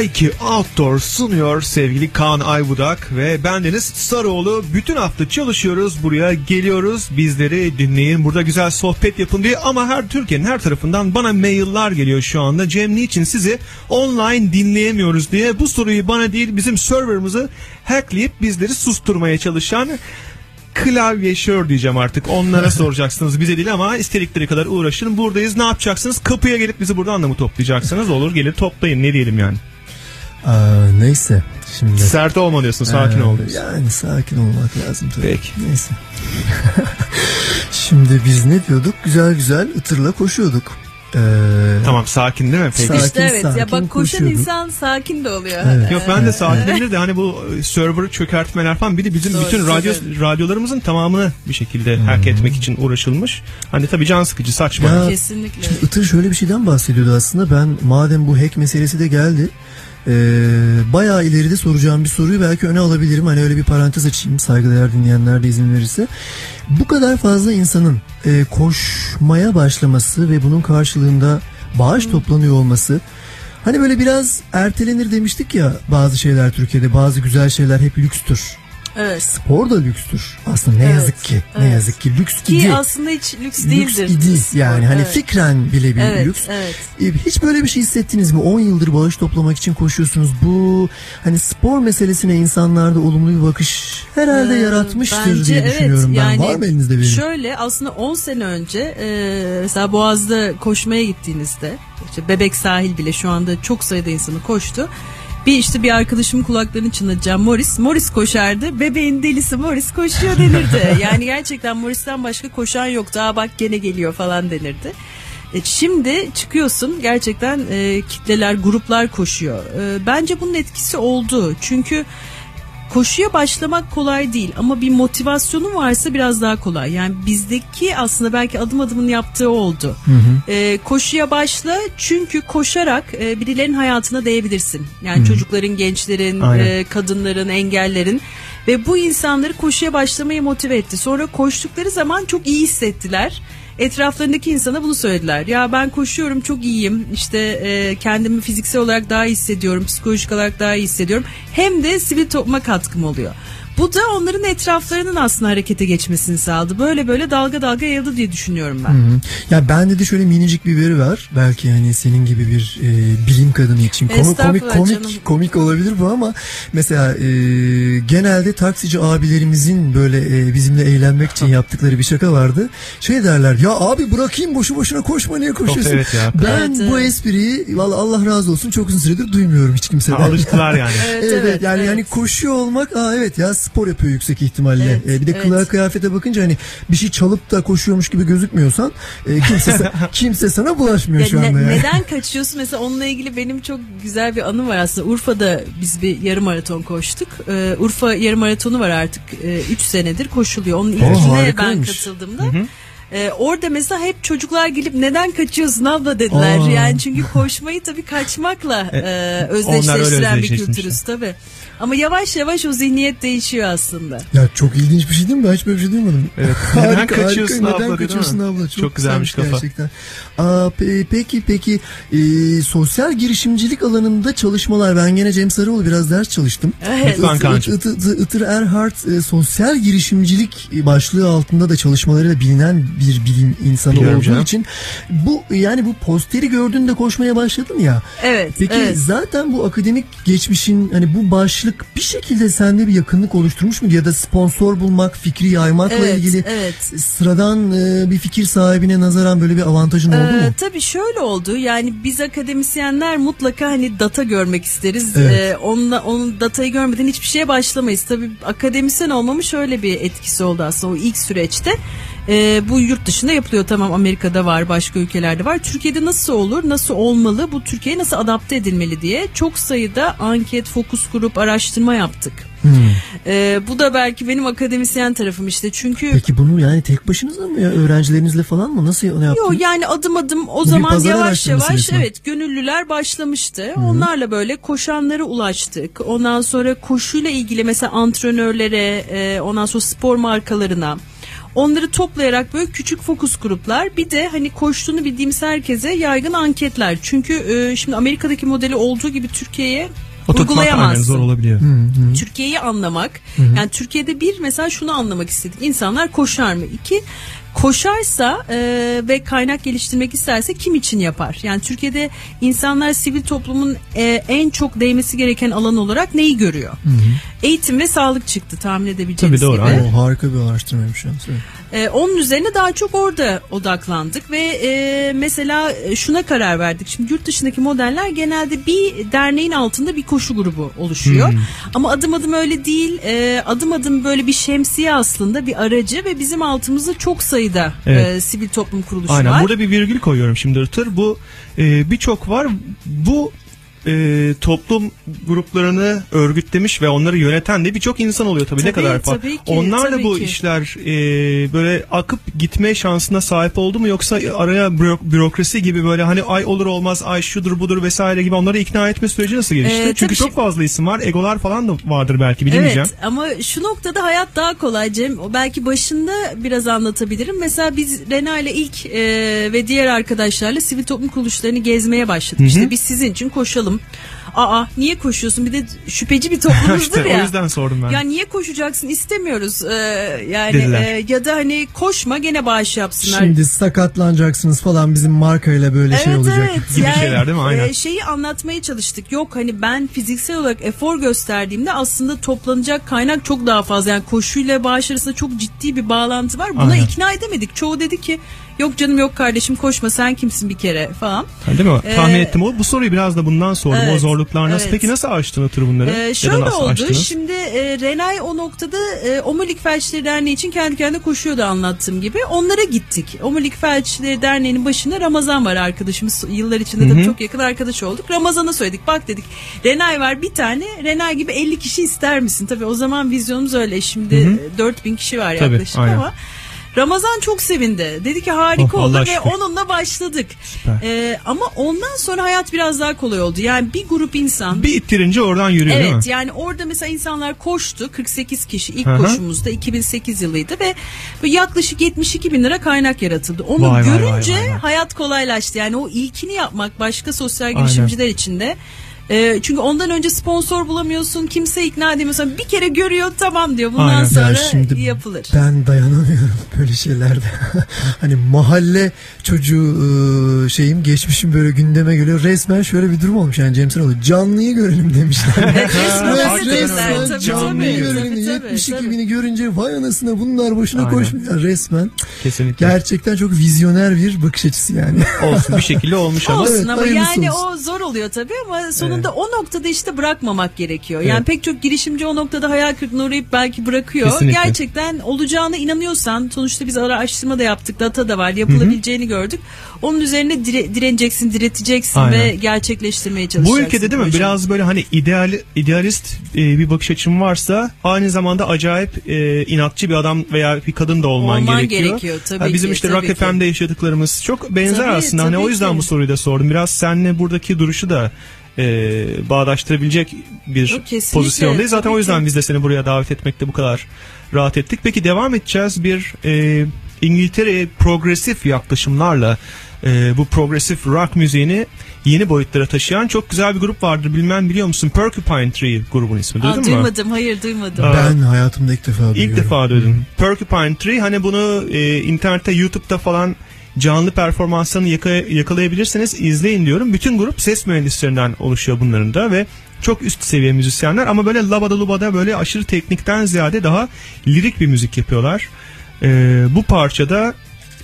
K2 Outdoor sunuyor sevgili Kaan Aybudak ve bendeniz Sarıoğlu. Bütün hafta çalışıyoruz buraya geliyoruz bizleri dinleyin burada güzel sohbet yapın diye ama her Türkiye'nin her tarafından bana mailler geliyor şu anda. Cem niçin sizi online dinleyemiyoruz diye bu soruyu bana değil bizim serverımızı hackleyip bizleri susturmaya çalışan klavyeşör diyeceğim artık. Onlara soracaksınız bize değil ama istedikleri kadar uğraşın. Buradayız ne yapacaksınız? Kapıya gelip bizi buradan da mı toplayacaksınız? Olur gelir toplayın ne diyelim yani. Aa, neyse şimdi. Sert olma diyorsun sakin Ee, ol diyorsun. Yani sakin olmak lazım tabii. Peki. Neyse. şimdi biz ne diyorduk? Güzel güzel ıtırla koşuyorduk. Ee, Tamam sakin değil mi? Peki. Sakin, İşte evet ya sakin bak koşan insan sakin de oluyor. Evet. Yok ben de sakinimdir de hani bu server'ı çökertmeler falan bir de bizim Doğru, bütün radyo radyolarımızın tamamını bir şekilde hack etmek için uğraşılmış. Hani tabii can sıkıcı saçma. Ya, Kesinlikle. Şimdi Itır şöyle bir şeyden bahsediyordu aslında. Ben madem bu hack meselesi de geldi. E, bayağı ileride soracağım bir soruyu belki öne alabilirim. Hani öyle bir parantez açayım saygıdeğer dinleyenler de izin verirse. Bu kadar fazla insanın e, koşmaya başlaması ve bunun karşılığında bağış toplanıyor olması Hani böyle biraz ertelenir demiştik ya bazı şeyler Türkiye'de bazı güzel şeyler hep lükstür. Evet. Spor da lükstür. Aslında ne Evet, yazık ki. Ne evet. yazık ki lüks Ki idi. aslında hiç lüks Lüks değildir. idi spor. yani hani Evet. fikren bile bir Evet, lüks. evet. E, Hiç böyle bir şey hissettiniz mi? 10 yıldır bağış toplamak için koşuyorsunuz. Bu hani spor meselesine insanlarda olumlu bir bakış herhalde Ee, yaratmıştır bence diye düşünüyorum ben. Var mı elinizde bir? Şöyle aslında 10 sene önce e, mesela Boğaz'da koşmaya gittiğinizde işte Bebek sahil bile şu anda çok sayıda insanı koştu. Bir işte bir arkadaşımın kulaklarını çınlatacağım Morris. Morris koşardı. Bebeğin delisi Morris koşuyor denirdi. yani gerçekten Morris'ten başka koşan yok. Daha bak gene geliyor falan denirdi. E, Şimdi çıkıyorsun gerçekten e, kitleler, gruplar koşuyor. E, bence bunun etkisi oldu. Çünkü koşuya başlamak kolay değil ama bir motivasyonun varsa biraz daha kolay. Yani bizdeki aslında belki adım adımın yaptığı oldu. E, koşuya başla çünkü koşarak e, birilerinin hayatına değebilirsin. Yani Hı hı. çocukların, gençlerin, Aynen. e, kadınların, engellerin ve bu insanları koşuya başlamaya motive etti. Sonra koştukları zaman çok iyi hissettiler. Etraflarındaki insana bunu söylediler. Ya ben koşuyorum çok iyiyim. İşte e, kendimi fiziksel olarak daha iyi hissediyorum. Psikolojik olarak daha iyi hissediyorum. Hem de sivil topluma katkım oluyor. Bu da onların etraflarının aslında harekete geçmesini sağladı. Böyle böyle dalga dalga yayıldı diye düşünüyorum ben. Hı hı. Ya bende de şöyle minicik bir veri var. Belki hani senin gibi bir e, bilim kadını için komik komik komik canım. komik olabilir bu ama mesela e, genelde taksici abilerimizin böyle e, bizimle eğlenmek için yaptıkları bir şaka vardı. Şey derler ya abi bırakayım boşu boşuna koşma niye koşuyorsun? evet ya. Ben Evet, bu evet. espriyi valla Allah razı olsun çok uzun süredir duymuyorum hiç kimseden. Alıştılar yani. evet, Evet, evet, evet, yani evet. yani koşuyor olmak aa evet ya spor yapıyor yüksek ihtimalle. Evet, E, bir de evet. kılığa kıyafete bakınca hani bir şey çalıp da koşuyormuş gibi gözükmüyorsan e, kimse kimse sana bulaşmıyor Ya şu ne- anda yani. Neden kaçıyorsun? Mesela onunla ilgili benim çok güzel bir anım var aslında. Urfa'da biz bir yarım maraton koştuk. Ee, Urfa yarım maratonu var artık 3 senedir koşuluyor. Onun ilkine ben katıldığımda. Ee, orada mesela hep çocuklar gelip neden kaçıyorsun abla dediler. Aa. Yani çünkü koşmayı tabii kaçmakla E, e, özdeşleştiren bir kültürüz tabii. Ama yavaş yavaş o zihniyet değişiyor aslında. Ya çok ilginç bir şey değil mi? Ben hiç böyle bir şey duymadım. Evet. Harika, Neden kaçıyorsun harika. abla Neden kaçıyorsun abla? Çok, Çok güzelmiş kafa. Gerçekten. Aa, pe- peki peki e, sosyal girişimcilik alanında çalışmalar. Ben gene Cem Sarıoğlu biraz ders çalıştım. Evet. Lütfen It- Kaan'cığım. It- It- Itır Erhard e, sosyal girişimcilik başlığı altında da çalışmalarıyla bilinen bir bilim insanı Biliyorum olduğu canım. için bu yani bu posteri gördüğünde koşmaya başladın ya. Evet. Peki evet. zaten bu akademik geçmişin hani bu başlık bir şekilde sende bir yakınlık oluşturmuş mu ya da sponsor bulmak, fikri yaymakla Evet, ilgili evet. sıradan e, bir fikir sahibine nazaran böyle bir avantajın oldu Ee, mu? tabii şöyle oldu. Yani biz akademisyenler mutlaka hani data görmek isteriz. Evet. Ee, onunla onun datayı görmeden hiçbir şeye başlamayız. Tabii akademisyen olmamın şöyle bir etkisi oldu aslında o ilk süreçte. Ee, bu yurt dışında yapılıyor tamam Amerika'da var başka ülkelerde var. Türkiye'de nasıl olur nasıl olmalı bu Türkiye'ye nasıl adapte edilmeli diye çok sayıda anket fokus grup araştırma yaptık. Hmm. Ee, bu da belki benim akademisyen tarafım işte çünkü Peki bunu yani tek başınıza mı ya öğrencilerinizle falan mı nasıl ne yaptın? Yok yani adım adım o Bu zaman yavaş yavaş evet gönüllüler başlamıştı. Onlarla böyle koşanlara ulaştık. Ondan sonra koşuyla ilgili mesela antrenörlere, e, ondan sonra spor markalarına onları toplayarak böyle küçük fokus gruplar bir de hani koştuğunu bildiğimiz herkese yaygın anketler. Çünkü e, şimdi Amerika'daki modeli olduğu gibi Türkiye'ye Oturtmak uygulayamazsın. zor olabiliyor. Türkiye'yi anlamak. Yani Türkiye'de bir mesela şunu anlamak istedik. İnsanlar koşar mı? İki koşarsa e, ve kaynak geliştirmek isterse kim için yapar? Yani Türkiye'de insanlar sivil toplumun e, en çok değmesi gereken alan olarak neyi görüyor? Eğitim ve sağlık çıktı tahmin edebileceğiniz Tabii doğru, gibi. aynen. O harika bir araştırmaymış yani. Ee, onun üzerine daha çok orada odaklandık ve e, mesela e, şuna karar verdik. Şimdi yurt dışındaki modeller genelde bir derneğin altında bir koşu grubu oluşuyor. Hmm. Ama adım adım öyle değil. Ee, adım adım böyle bir şemsiye aslında bir aracı ve bizim altımızda çok sayıda Evet. e, sivil toplum kuruluşu Aynen var. burada bir virgül koyuyorum şimdi Irtır. Bu e, birçok var. Bu e, toplum gruplarını örgütlemiş ve onları yöneten de birçok insan oluyor tabii, ne Tabii, kadar fa- tabii ki, Onlar da bu ki. işler e, böyle akıp gitme şansına sahip oldu mu yoksa araya büro- bürokrasi gibi böyle hani ay olur olmaz ay şudur budur vesaire gibi onları ikna etme süreci nasıl gelişti? Ee, Çünkü çok fazla isim var. Egolar falan da vardır belki bilemeyeceğim. Evet ama şu noktada hayat daha kolay Cem. Belki başında biraz anlatabilirim. Mesela biz Rena ile ilk e, ve diğer arkadaşlarla sivil toplum kuruluşlarını gezmeye başladık. Hı hı. İşte biz sizin için koşalım. Aa niye koşuyorsun? Bir de şüpheci bir toplumuzdur İşte ya. o yüzden sordum ben. Ya niye koşacaksın istemiyoruz. Ee, yani Dediler. e, ya da hani koşma gene bağış yapsınlar. Şimdi sakatlanacaksınız falan bizim markayla böyle şey olacak. yani, e, şeyi anlatmaya çalıştık. Yok hani ben fiziksel olarak efor gösterdiğimde aslında toplanacak kaynak çok daha fazla. Yani koşuyla bağış arasında çok ciddi bir bağlantı var. Buna Aynen. ikna edemedik. Çoğu dedi ki yok canım yok kardeşim koşma sen kimsin bir kere falan. Ha, değil mi? Ee, Tahmin ettim. O bu soruyu biraz da bundan sordum. o evet, zorluklar nasıl? evet. Peki nasıl aştın Itır bunları? Ee, şöyle oldu. aştınız? Şimdi e, Renay o noktada e, Omurilik Felçleri Derneği için kendi kendine koşuyordu anlattığım gibi. Onlara gittik. Omurilik Felçleri Derneği'nin başında Ramazan var arkadaşımız. Yıllar içinde de çok yakın arkadaş olduk. Ramazan'a söyledik. Bak dedik. Renay var bir tane. Renay gibi 50 kişi ister misin? Tabii o zaman vizyonumuz öyle. Şimdi Hı hı. e, 4000 kişi var Tabii, yaklaşık aynen. ama Ramazan çok sevindi. Dedi ki harika Oh, Allah'a ve şükür. onunla başladık. Süper. Ee, ama ondan sonra hayat biraz daha kolay oldu. Yani bir grup insan Bir ittirince oradan yürüyor değil mi? Evet yani orada mesela insanlar koştu 48 kişi ilk hı. koşumuzda 2008 yılıydı ve yaklaşık 72 bin lira kaynak yaratıldı. Onu Vay vay vay görünce vay vay. hayat kolaylaştı yani o ilkini yapmak başka sosyal Aynen. girişimciler için de e, çünkü ondan önce sponsor bulamıyorsun kimse ikna edemiyorsun bir kere görüyor tamam diyor bundan Aynen. sonra Ya şimdi yapılır. Ben dayanamıyorum böyle şeylerde. hani mahalle çocuğu e, şeyim geçmişim böyle gündeme geliyor. Resmen şöyle bir durum olmuş yani Cem Sarıoğlu. Canlıyı görelim demişler. resmen Resmen canlıyı görelim. tabii, tabii, 72 tabii. bini görünce vay anasına bunlar boşuna Aynen. koşmuyor. Resmen. Kesinlikle. Gerçekten çok vizyoner bir bakış açısı yani. Olsun bir şekilde olmuş ama. Olsun Evet, ama yani olsun. o zor oluyor tabii ama sonunda aslında o noktada işte bırakmamak gerekiyor. Yani Evet. pek çok girişimci o noktada hayal kırıklığına uğrayıp belki bırakıyor. Kesinlikle. Gerçekten olacağına inanıyorsan sonuçta biz araştırma da yaptık, data da var, yapılabileceğini gördük. Onun üzerine dire- direneceksin, direteceksin Aynen. ve gerçekleştirmeye çalışacaksın. Bu ülkede değil mi projeyi. biraz böyle hani ideal idealist e, bir bakış açın varsa aynı zamanda acayip e, inatçı bir adam veya bir kadın da olman, Olman gerekiyor. gerekiyor, tabii Ha, bizim ki, işte tabii Rock ki. FM'de yaşadıklarımız çok benzer Tabii, aslında. Hani tabii o yüzden ki. bu soruyu da sordum. Biraz seninle buradaki duruşu da e, bağdaştırabilecek bir Yok, pozisyondayız. Zaten tabii o yüzden ki. biz de seni buraya davet etmekte bu kadar rahat ettik. Peki devam edeceğiz bir e, İngiltere progresif yaklaşımlarla e, bu progresif rock müziğini yeni boyutlara taşıyan çok güzel bir grup vardır. Bilmem biliyor musun? Porcupine Tree grubun ismi. Aa, Duydun mu? duymadım, hayır duymadım. Aa, Ben hayatımda ilk defa İlk duyuyorum. defa duydum. Porcupine Tree hani bunu e, internette YouTube'da falan canlı performanslarını yaka- yakalayabilirseniz izleyin diyorum. Bütün grup ses mühendislerinden oluşuyor bunların da ve çok üst seviye müzisyenler ama böyle labada lubada böyle aşırı teknikten ziyade daha lirik bir müzik yapıyorlar. E, bu parçada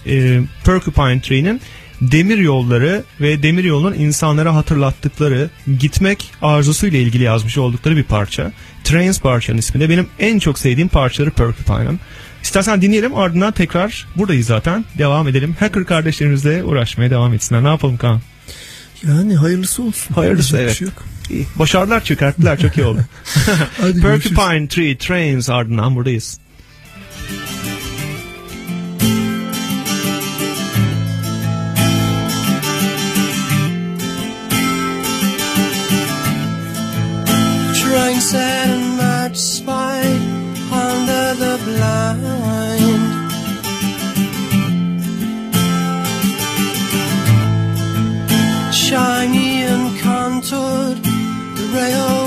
e, Porcupine Tree'nin demir yolları ve demir yolun insanlara hatırlattıkları gitmek arzusuyla ilgili yazmış oldukları bir parça. Trains parçanın ismi de benim en çok sevdiğim parçaları Porcupine'ın. İstersen dinleyelim ardından tekrar buradayız zaten. Devam edelim. Hacker kardeşlerimizle uğraşmaya devam etsinler. Ne yapalım Kaan? Yani hayırlısı olsun. Hayırlısı evet. şey yok. İyi. Başarılar çıkarttılar çok iyi oldu. Porcupine Tree Trains ardından buradayız. Train set and spine the blind. Shiny and contoured, the railway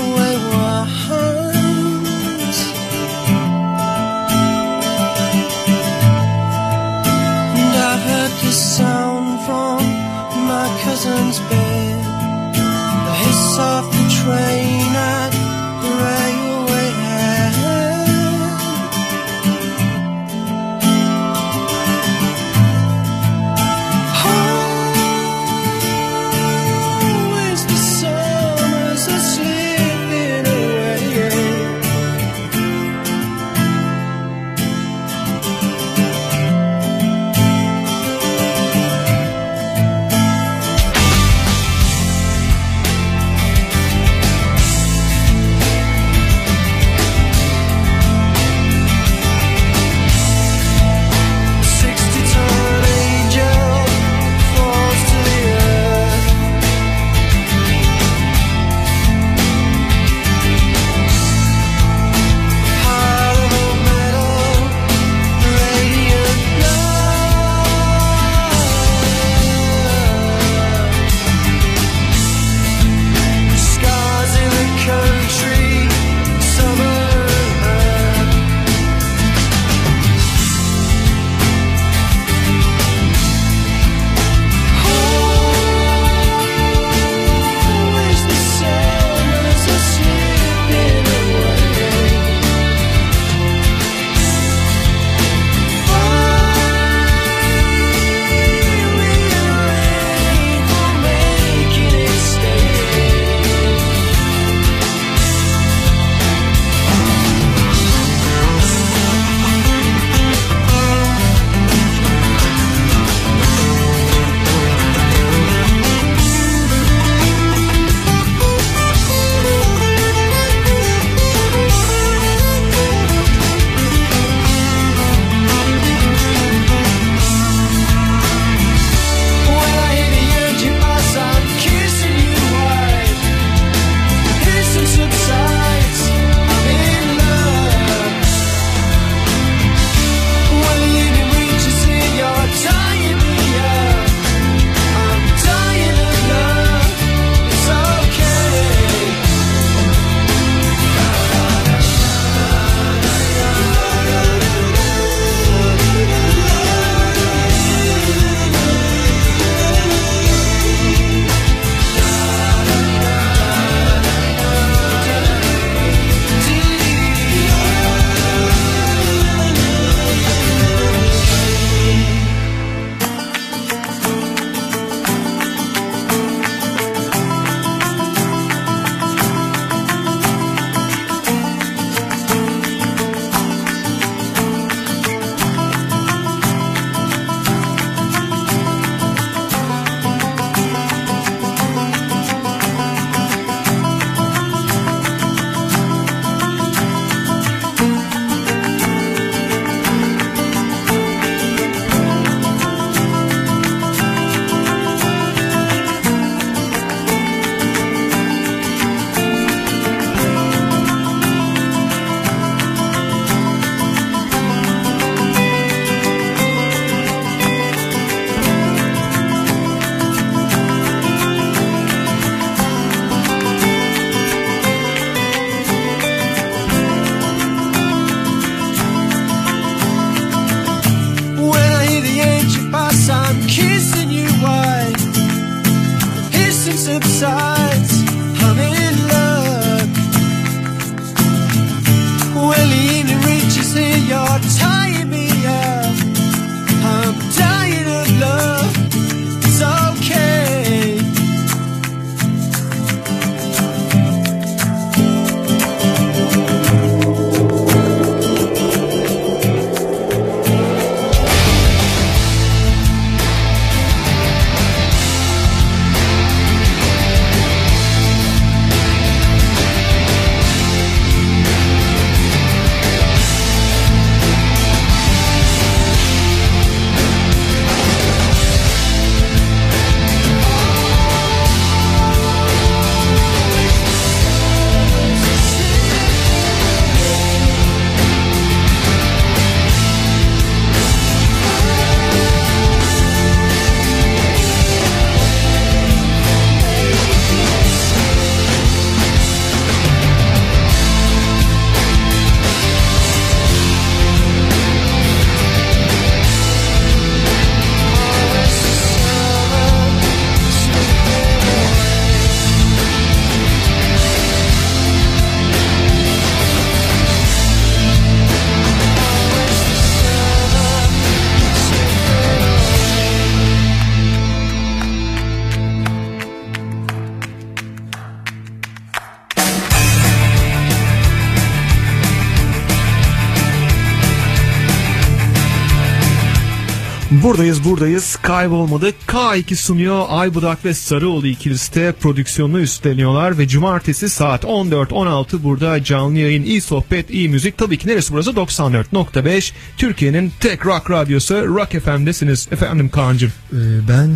Buradayız buradayız. Kaybolmadık. K2 sunuyor. Aybudak ve Sarıoğlu ikilisi de prodüksiyonunu üstleniyorlar ve cumartesi saat 14-16 burada canlı yayın iyi sohbet iyi müzik. Tabii ki neresi burası? 94.5 Türkiye'nin tek rock radyosu Rock FM'desiniz efendim Kaan'cım. Ee, ben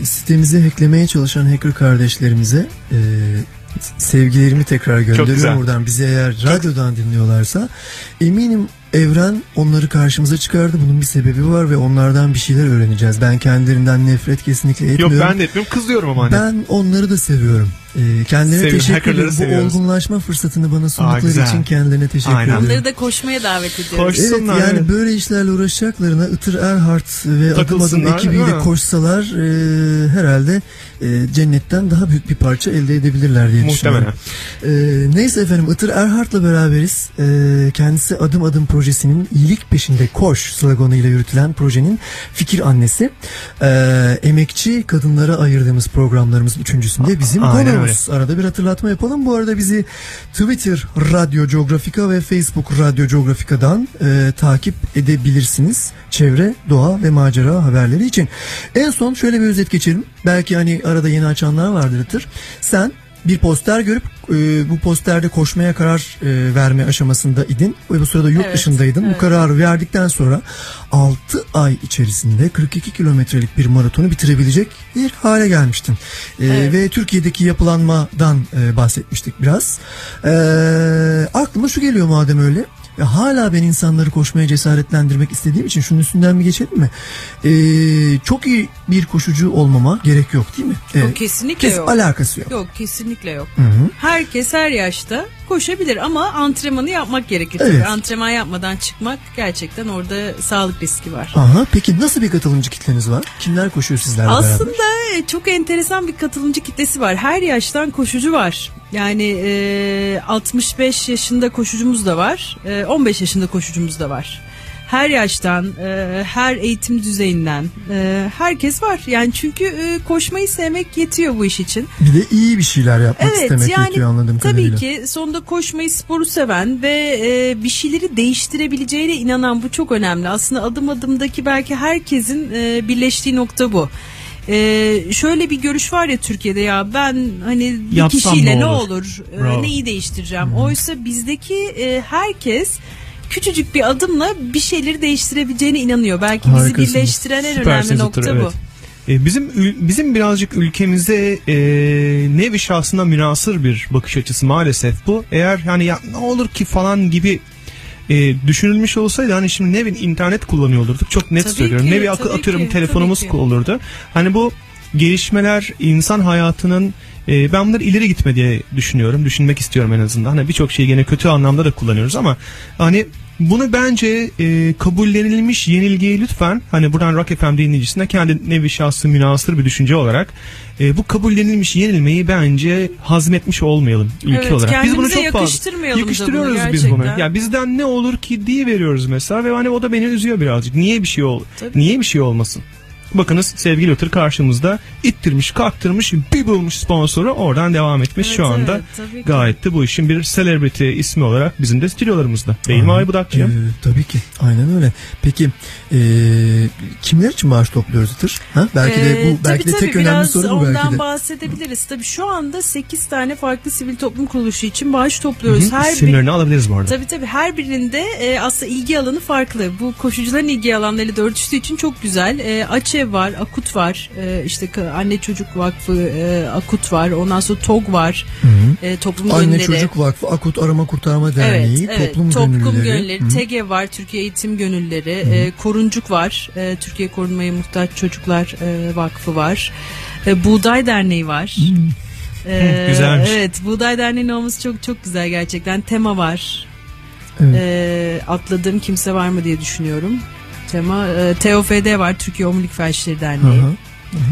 e, sitemizi hacklemeye çalışan hacker kardeşlerimize e, sevgilerimi tekrar gönderiyorum buradan. Bizi eğer radyodan dinliyorlarsa eminim Evren onları karşımıza çıkardı. Bunun bir sebebi var ve onlardan bir şeyler öğreneceğiz. Ben kendilerinden nefret kesinlikle Yok etmiyorum. ben de etmiyorum kızıyorum ama hani. Ben onları da seviyorum. Ee, kendilerine Seviyorum, teşekkür ederim. Bu seviyoruz. olgunlaşma fırsatını bana Aa, sundukları güzel. için kendilerine teşekkür Aynen. ederim. Onları da koşmaya davet ediyoruz. Evet Koşsunlar, yani evet. böyle işlerle uğraşacaklarına Itır Erhard ve adım adım ekibiyle koşsalar e, herhalde e, cennetten daha büyük bir parça elde edebilirler diye Muhtemelen. düşünüyorum. E, neyse efendim Itır Erhard'la beraberiz. E, kendisi adım adım projesinin iyilik peşinde koş sloganıyla yürütülen projenin fikir annesi. E, emekçi kadınlara ayırdığımız programlarımız üçüncüsünde bizim Aynen konuğumuz. Arada bir hatırlatma yapalım. Bu arada bizi Twitter Radyo Geografika ve Facebook Radyo Geografika'dan e, takip edebilirsiniz. Çevre, doğa ve macera haberleri için. En son şöyle bir özet geçelim. Belki hani arada yeni açanlar vardır. Sen bir poster görüp e, bu posterde koşmaya karar e, verme aşamasında idin ve bu sırada yurt Evet, dışındaydın. Bu evet. kararı verdikten sonra 6 ay içerisinde 42 kilometrelik bir maratonu bitirebilecek bir hale gelmiştin. E, Evet. Ve Türkiye'deki yapılanmadan e, bahsetmiştik biraz. E, aklıma şu geliyor madem öyle. Ya hala ben insanları koşmaya cesaretlendirmek istediğim için şunun üstünden bir geçelim mi? E, çok iyi bir koşucu olmama gerek yok değil mi? E, Yok, kesinlikle kes- yok. Alakası yok. Yok kesinlikle yok. Hı hı. Herkes her yaşta koşabilir ama antrenmanı yapmak gerekir. Evet. Tabii Antrenman yapmadan çıkmak gerçekten orada sağlık riski var. Aha, peki nasıl bir katılımcı kitleniz var? Kimler koşuyor sizlerle beraber? Aslında e, çok enteresan bir katılımcı kitlesi var. Her yaştan koşucu var. Yani e, 65 yaşında koşucumuz da var. E, 15 yaşında koşucumuz da var. Her yaştan, e, her eğitim düzeyinden e, herkes var. Yani çünkü e, koşmayı sevmek yetiyor bu iş için. Bir de iyi bir şeyler yapmak Evet istemek yani yetiyor anladığım tabii kadarıyla. ki sonunda koşmayı sporu seven ve e, bir şeyleri değiştirebileceğine inanan bu çok önemli. Aslında adım adımdaki belki herkesin e, birleştiği nokta bu. E, şöyle bir görüş var ya Türkiye'de ya ben hani bir Yapsam kişiyle ne ne olur? olur, e, Bravo. neyi değiştireceğim. Oysa bizdeki e, herkes küçücük bir adımla bir şeyleri değiştirebileceğine inanıyor. Belki bizi Harikasınız. birleştiren en Süpersiniz önemli nokta Itır, bu. evet. E, bizim bizim birazcık ülkemizde e, nevi şahsına münasır bir bakış açısı maalesef bu. Eğer hani ya ne olur ki falan gibi e, düşünülmüş olsaydı hani şimdi ne bileyim internet kullanıyor olurduk. Çok net Tabii söylüyorum. ki, ne bir akı- tabii atıyorum ki, telefonumuz olurdu. Hani bu gelişmeler insan hayatının e, ben bunları ileri gitme diye düşünüyorum. Düşünmek istiyorum en azından. Hani birçok şeyi gene kötü anlamda da kullanıyoruz ama hani bunu bence e, kabullenilmiş yenilgiyi lütfen hani buradan Rock FM dinleyicisine kendi nevi şahsı münasır bir düşünce olarak e, bu kabullenilmiş yenilmeyi bence hazmetmiş olmayalım ülke Evet, olarak. Biz bunu çok fazla yakıştırmayalım da bunu yakıştırıyoruz biz bunu. Ya bizden ne olur ki diye veriyoruz mesela ve hani o da beni üzüyor birazcık. Niye bir şey ol? Tabii. Niye bir şey olmasın? Bakınız sevgili Otur karşımızda ittirmiş kalktırmış bir bulmuş sponsoru oradan devam etmiş Evet, şu anda. evet, gayet de bu işin bir celebrity ismi olarak bizim de stüdyolarımızda. Değil mi Aybudakçığım? Ee, tabii ki. Aynen öyle. Peki e, kimler için bağış topluyoruz Itır? Ha? Belki de Ee, bu belki tabii, de tabii, tek önemli soru bu ondan belki de. bahsedebiliriz. Tabii şu anda 8 tane farklı sivil toplum kuruluşu için bağış topluyoruz. Hı hı, Her bir- isimlerini alabiliriz bu arada. Tabii tabii her birinde e, aslında ilgi alanı farklı. Bu koşucuların ilgi alanları da örtüştüğü için çok güzel. E, Açev var, Akut var, e, işte Anne Çocuk Vakfı e, Akut var. Ondan sonra TOG var. E, toplum Anne Gönülleri. Çocuk Vakfı Akut Arama Kurtarma Derneği, Evet, evet. Toplum, Gönülleri. Gönülleri, Hı. TEGE var, Türkiye Eğitim Gönülleri, e, Koruncuk var, e, Türkiye Korunmaya Muhtaç Çocuklar e, Vakfı var, e, Buğday Derneği var. Hı, güzelmiş. Evet, Buğday Derneği'nin olması çok çok güzel gerçekten. Tema var. Evet. E, atladığım kimse var mı diye düşünüyorum. Tema, e, TOFD var, Türkiye Omurilik Felçleri Derneği.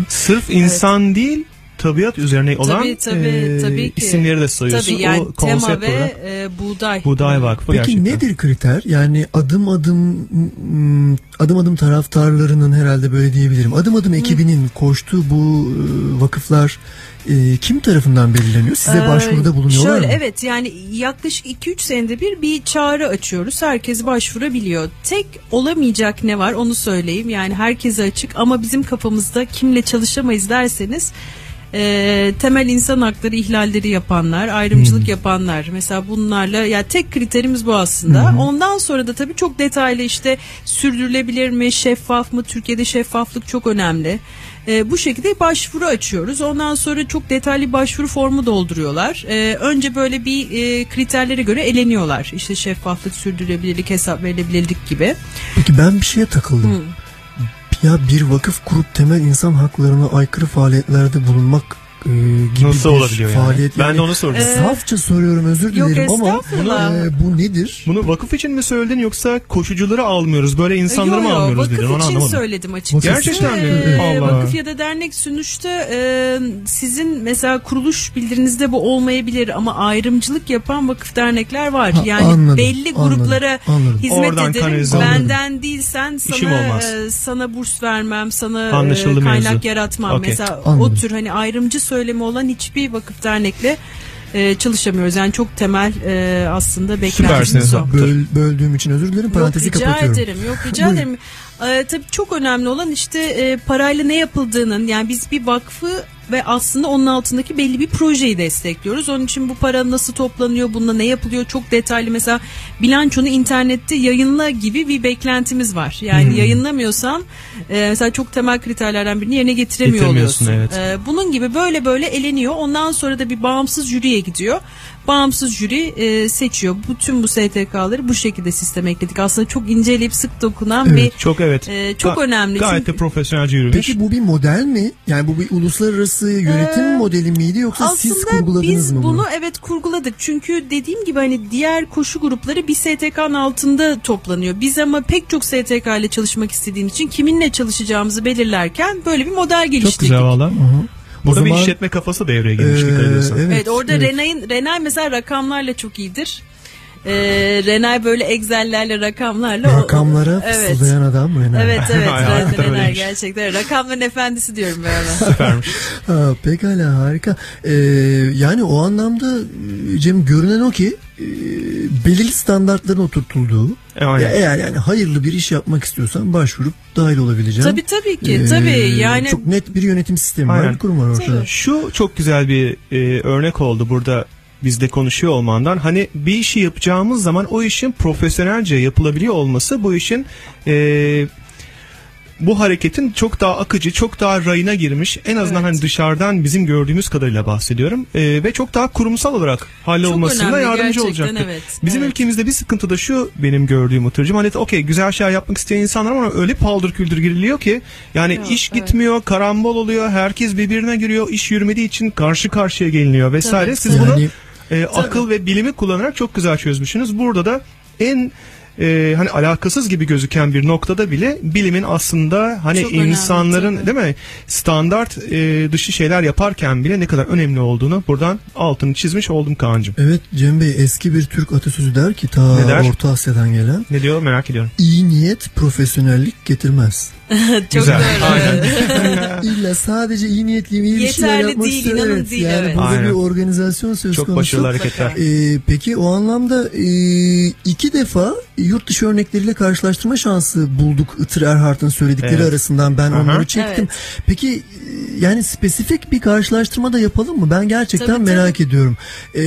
Sırf insan değil tabiat üzerine olan tabii tabii e, tabii ki. isimleri de sayıyorsun. Tabii yani o konsept tema ve olarak e, buğday. Buğday Vakfı Peki gerçekten. nedir kriter? Yani adım adım mm, adım adım taraftarlarının herhalde böyle diyebilirim. Adım adım ekibinin koştuğu bu vakıflar e, kim tarafından belirleniyor? Size Ee, başvuruda bulunuyorlar şöyle, mı? Evet yani yaklaşık 2-3 senede bir bir çağrı açıyoruz. Herkes başvurabiliyor. Tek olamayacak ne var onu söyleyeyim. Yani herkese açık ama bizim kafamızda kimle çalışamayız derseniz e, temel insan hakları ihlalleri yapanlar, ayrımcılık yapanlar. Mesela bunlarla ya tek kriterimiz bu aslında. Ondan sonra da tabii çok detaylı işte sürdürülebilir mi, şeffaf mı? Türkiye'de şeffaflık çok önemli. E, bu şekilde başvuru açıyoruz. Ondan sonra çok detaylı başvuru formu dolduruyorlar. E, önce böyle bir e, kriterlere göre eleniyorlar. İşte şeffaflık, sürdürülebilirlik, hesap verilebilirlik gibi. Peki ben bir şeye takıldım. Ya bir vakıf kurup temel insan haklarına aykırı faaliyetlerde bulunmak e, gibi Nasıl bir olabiliyor yani? faaliyet. Ben de onu soracağım. Safça soruyorum özür Yok, dilerim ama estağfurullah. e, bu nedir? Bunu vakıf için mi söyledin yoksa koşucuları almıyoruz böyle insanları Yo, mı yo, almıyoruz dedin Vakıf onu için anlamadım. söyledim açıkçası. Gerçekten mi? Ee, Allah. Vakıf ya da dernek sonuçta e, sizin mesela kuruluş bildirinizde bu olmayabilir ama ayrımcılık yapan vakıf dernekler var. Ha, yani anladım, belli anladım, gruplara anladım. hizmet Oradan ederim. kanalize Benden değil sen İşim sana olmaz. e, sana burs vermem, sana e, Anlaşıldı kaynak mevzu. yaratmam. Okey. Mesela Anladım. o tür hani ayrımcı söylemi olan hiçbir vakıf dernekle e, çalışamıyoruz. Yani çok temel e, aslında beklentimiz Süpersiniz. o. Böl, böldüğüm için özür dilerim parantezi Yok rica kapatıyorum. ederim. Yok rica Buyurun. ederim. Ee, tabii çok önemli olan işte e, parayla ne yapıldığının yani biz bir vakfı ve aslında onun altındaki belli bir projeyi destekliyoruz. Onun için bu para nasıl toplanıyor, bununla ne yapılıyor çok detaylı mesela bilançonu internette yayınla gibi bir beklentimiz var. Yani Hmm. yayınlamıyorsan e, mesela çok temel kriterlerden birini yerine getiremiyor oluyorsun. evet. E, bunun gibi böyle böyle eleniyor. Ondan sonra da bir bağımsız jüriye gidiyor. Bağımsız jüri e, seçiyor. Bütün bu STK'ları bu şekilde sisteme ekledik. Aslında çok inceleyip sık dokunan Evet, bir Çok evet. e, çok Ga- önemli. Gayet Çünkü de profesyonelce yürümüş. Peki bu bir model mi? Yani bu bir uluslararası yönetim modeli miydi yoksa siz kurguladınız biz mı bunu? bunu evet kurguladık. Çünkü dediğim gibi hani diğer koşu grupları bir STK'nın altında toplanıyor. Biz ama pek çok STK ile çalışmak istediğim için kiminle çalışacağımızı belirlerken böyle bir model geliştirdik. Çok güzel valla. Burada O bir zaman- işletme kafası devreye girmiş Ee, dikkat ediyorsan. evet. Evet, orada evet. Renay'ın Renay mesela rakamlarla çok iyidir. Ee, Renay böyle Excel'lerle rakamlarla o- Rakamlara evet. fısıldayan adam Renay. Evet evet Renay öyleymiş. gerçekten rakamların efendisi diyorum ben ona. Süpermiş. Ha, pekala harika. Ee, yani o anlamda e, Cem görünen o ki e, belirli standartların oturtulduğu E, ya eğer yani hayırlı bir iş yapmak istiyorsan başvurup dahil olabileceğin tabii tabii ki e, tabii yani çok net bir yönetim sistemi var Aynen. bir kurum var ortada. Şu çok güzel bir e, örnek oldu burada bizde konuşuyor olmandan. Hani bir işi yapacağımız zaman o işin profesyonelce yapılabiliyor olması bu işin e, bu hareketin çok daha akıcı, çok daha rayına girmiş. En azından Evet. hani dışarıdan bizim gördüğümüz kadarıyla bahsediyorum. E, ve çok daha kurumsal olarak hallolmasına yardımcı olacaktır. evet, Bizim evet. ülkemizde bir sıkıntı da şu benim gördüğüm Itırcım. Hani okey güzel şeyler yapmak isteyen insanlar ama öyle paldır küldür giriliyor ki yani Yok, iş evet. gitmiyor, karambol oluyor, herkes birbirine giriyor, iş yürümediği için karşı karşıya geliniyor vesaire. Tabii, Siz tabii. bunu Yani- e, akıl ve bilimi kullanarak çok güzel çözmüşsünüz. Burada da en e, hani alakasız gibi gözüken bir noktada bile bilimin aslında hani Çok önemli, insanların tabii. değil mi standart e, dışı şeyler yaparken bile ne kadar önemli olduğunu buradan altını çizmiş oldum Kaan'cığım. Evet Cem Bey eski bir Türk atasözü der ki ta Ne der? Orta Asya'dan gelen Ne diyor merak ediyorum. iyi niyet profesyonellik getirmez. çok Güzel. doğru. Aynen. İlla sadece iyi niyetliyim iyi bir şeyler Yeterli yapmak değil, istiyorum. inanın Evet, değil, yani evet. burada Aynen. bir organizasyon söz Çok konusu. başarılı hareketler. Ee, peki o anlamda e, iki defa yurt dışı örnekleriyle karşılaştırma şansı bulduk Itır Erhard'ın söyledikleri Evet. arasından ben Aha. onları çektim. Peki e, yani spesifik bir karşılaştırma da yapalım mı? Ben gerçekten Tabii, merak ediyorum. Ee,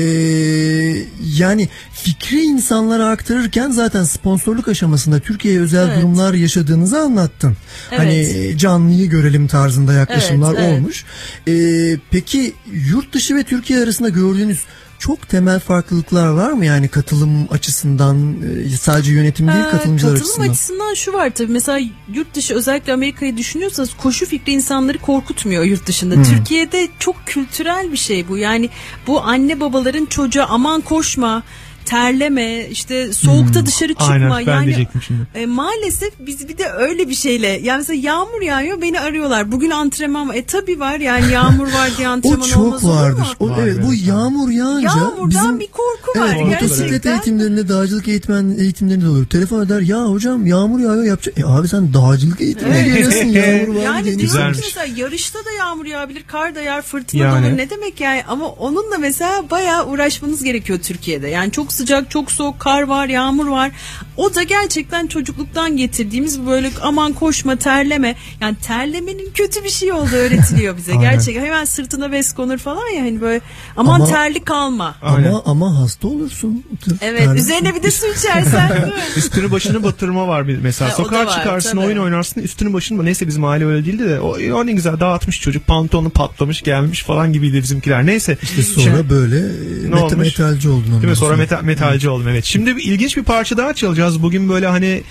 yani fikri insanlara aktarırken zaten sponsorluk aşamasında Türkiye'ye özel Evet. durumlar yaşadığınızı anlattın. Evet. Hani e, canlıyı görelim tarzında yaklaşımlar Evet, evet. olmuş. Ee, peki yurt dışı ve Türkiye arasında gördüğünüz çok temel farklılıklar var mı yani katılım açısından e, sadece yönetim değil Ee, katılımcılar katılım açısından? açısından şu var tabii mesela yurt dışı özellikle Amerika'yı düşünüyorsanız koşu fikri insanları korkutmuyor yurt dışında. Hmm. Türkiye'de çok kültürel bir şey bu yani bu anne babaların çocuğa aman koşma terleme, işte soğukta Hmm, dışarı çıkma. aynen, ben yani diyecektim şimdi. e, maalesef biz bir de öyle bir şeyle yani mesela yağmur yağıyor beni arıyorlar. Bugün antrenman var. E tabi var yani yağmur var diye O antrenman çok olmaz olur mu? vardır. O, evet, bu yağmur yağınca Yağmurdan bizim bir korku var evet, motosiklet gerçekten. eğitimlerinde, dağcılık eğitmen eğitimlerinde de olur. Telefon eder ya hocam yağmur yağıyor yapacak. E abi sen dağcılık eğitimine Evet. geliyorsun yağmur var Yani diyorum ki mesela yarışta da yağmur yağabilir, kar da yağar, fırtına da Yani. olur. Ne demek yani? Ama onunla mesela bayağı uğraşmanız gerekiyor Türkiye'de. Yani çok sıcak, çok soğuk, kar var, yağmur var. O da gerçekten çocukluktan getirdiğimiz böyle aman koşma, terleme. Yani terlemenin kötü bir şey olduğu öğretiliyor bize. Aynen. Gerçekten hemen sırtına bez konur falan ya hani böyle aman Ama- terli kalma. Ama ama hasta olursun. Evet, Yani- üzerine bir de su içersen. değil mi? Üstünü başını batırma var bir mesela. Ha, Sokağa var, çıkarsın tabii. oyun oynarsın üstünü başını neyse bizim aile öyle değildi de o, o ne güzel dağıtmış çocuk pantolonu patlamış gelmiş falan gibiydi bizimkiler. Neyse. İşte sonra böyle e, Ne meta- olmuş? metalci oldun Değil mi? Sonra sonra. Metalci oldum evet. Şimdi bir ilginç bir parça daha çalacağız. Bugün böyle hani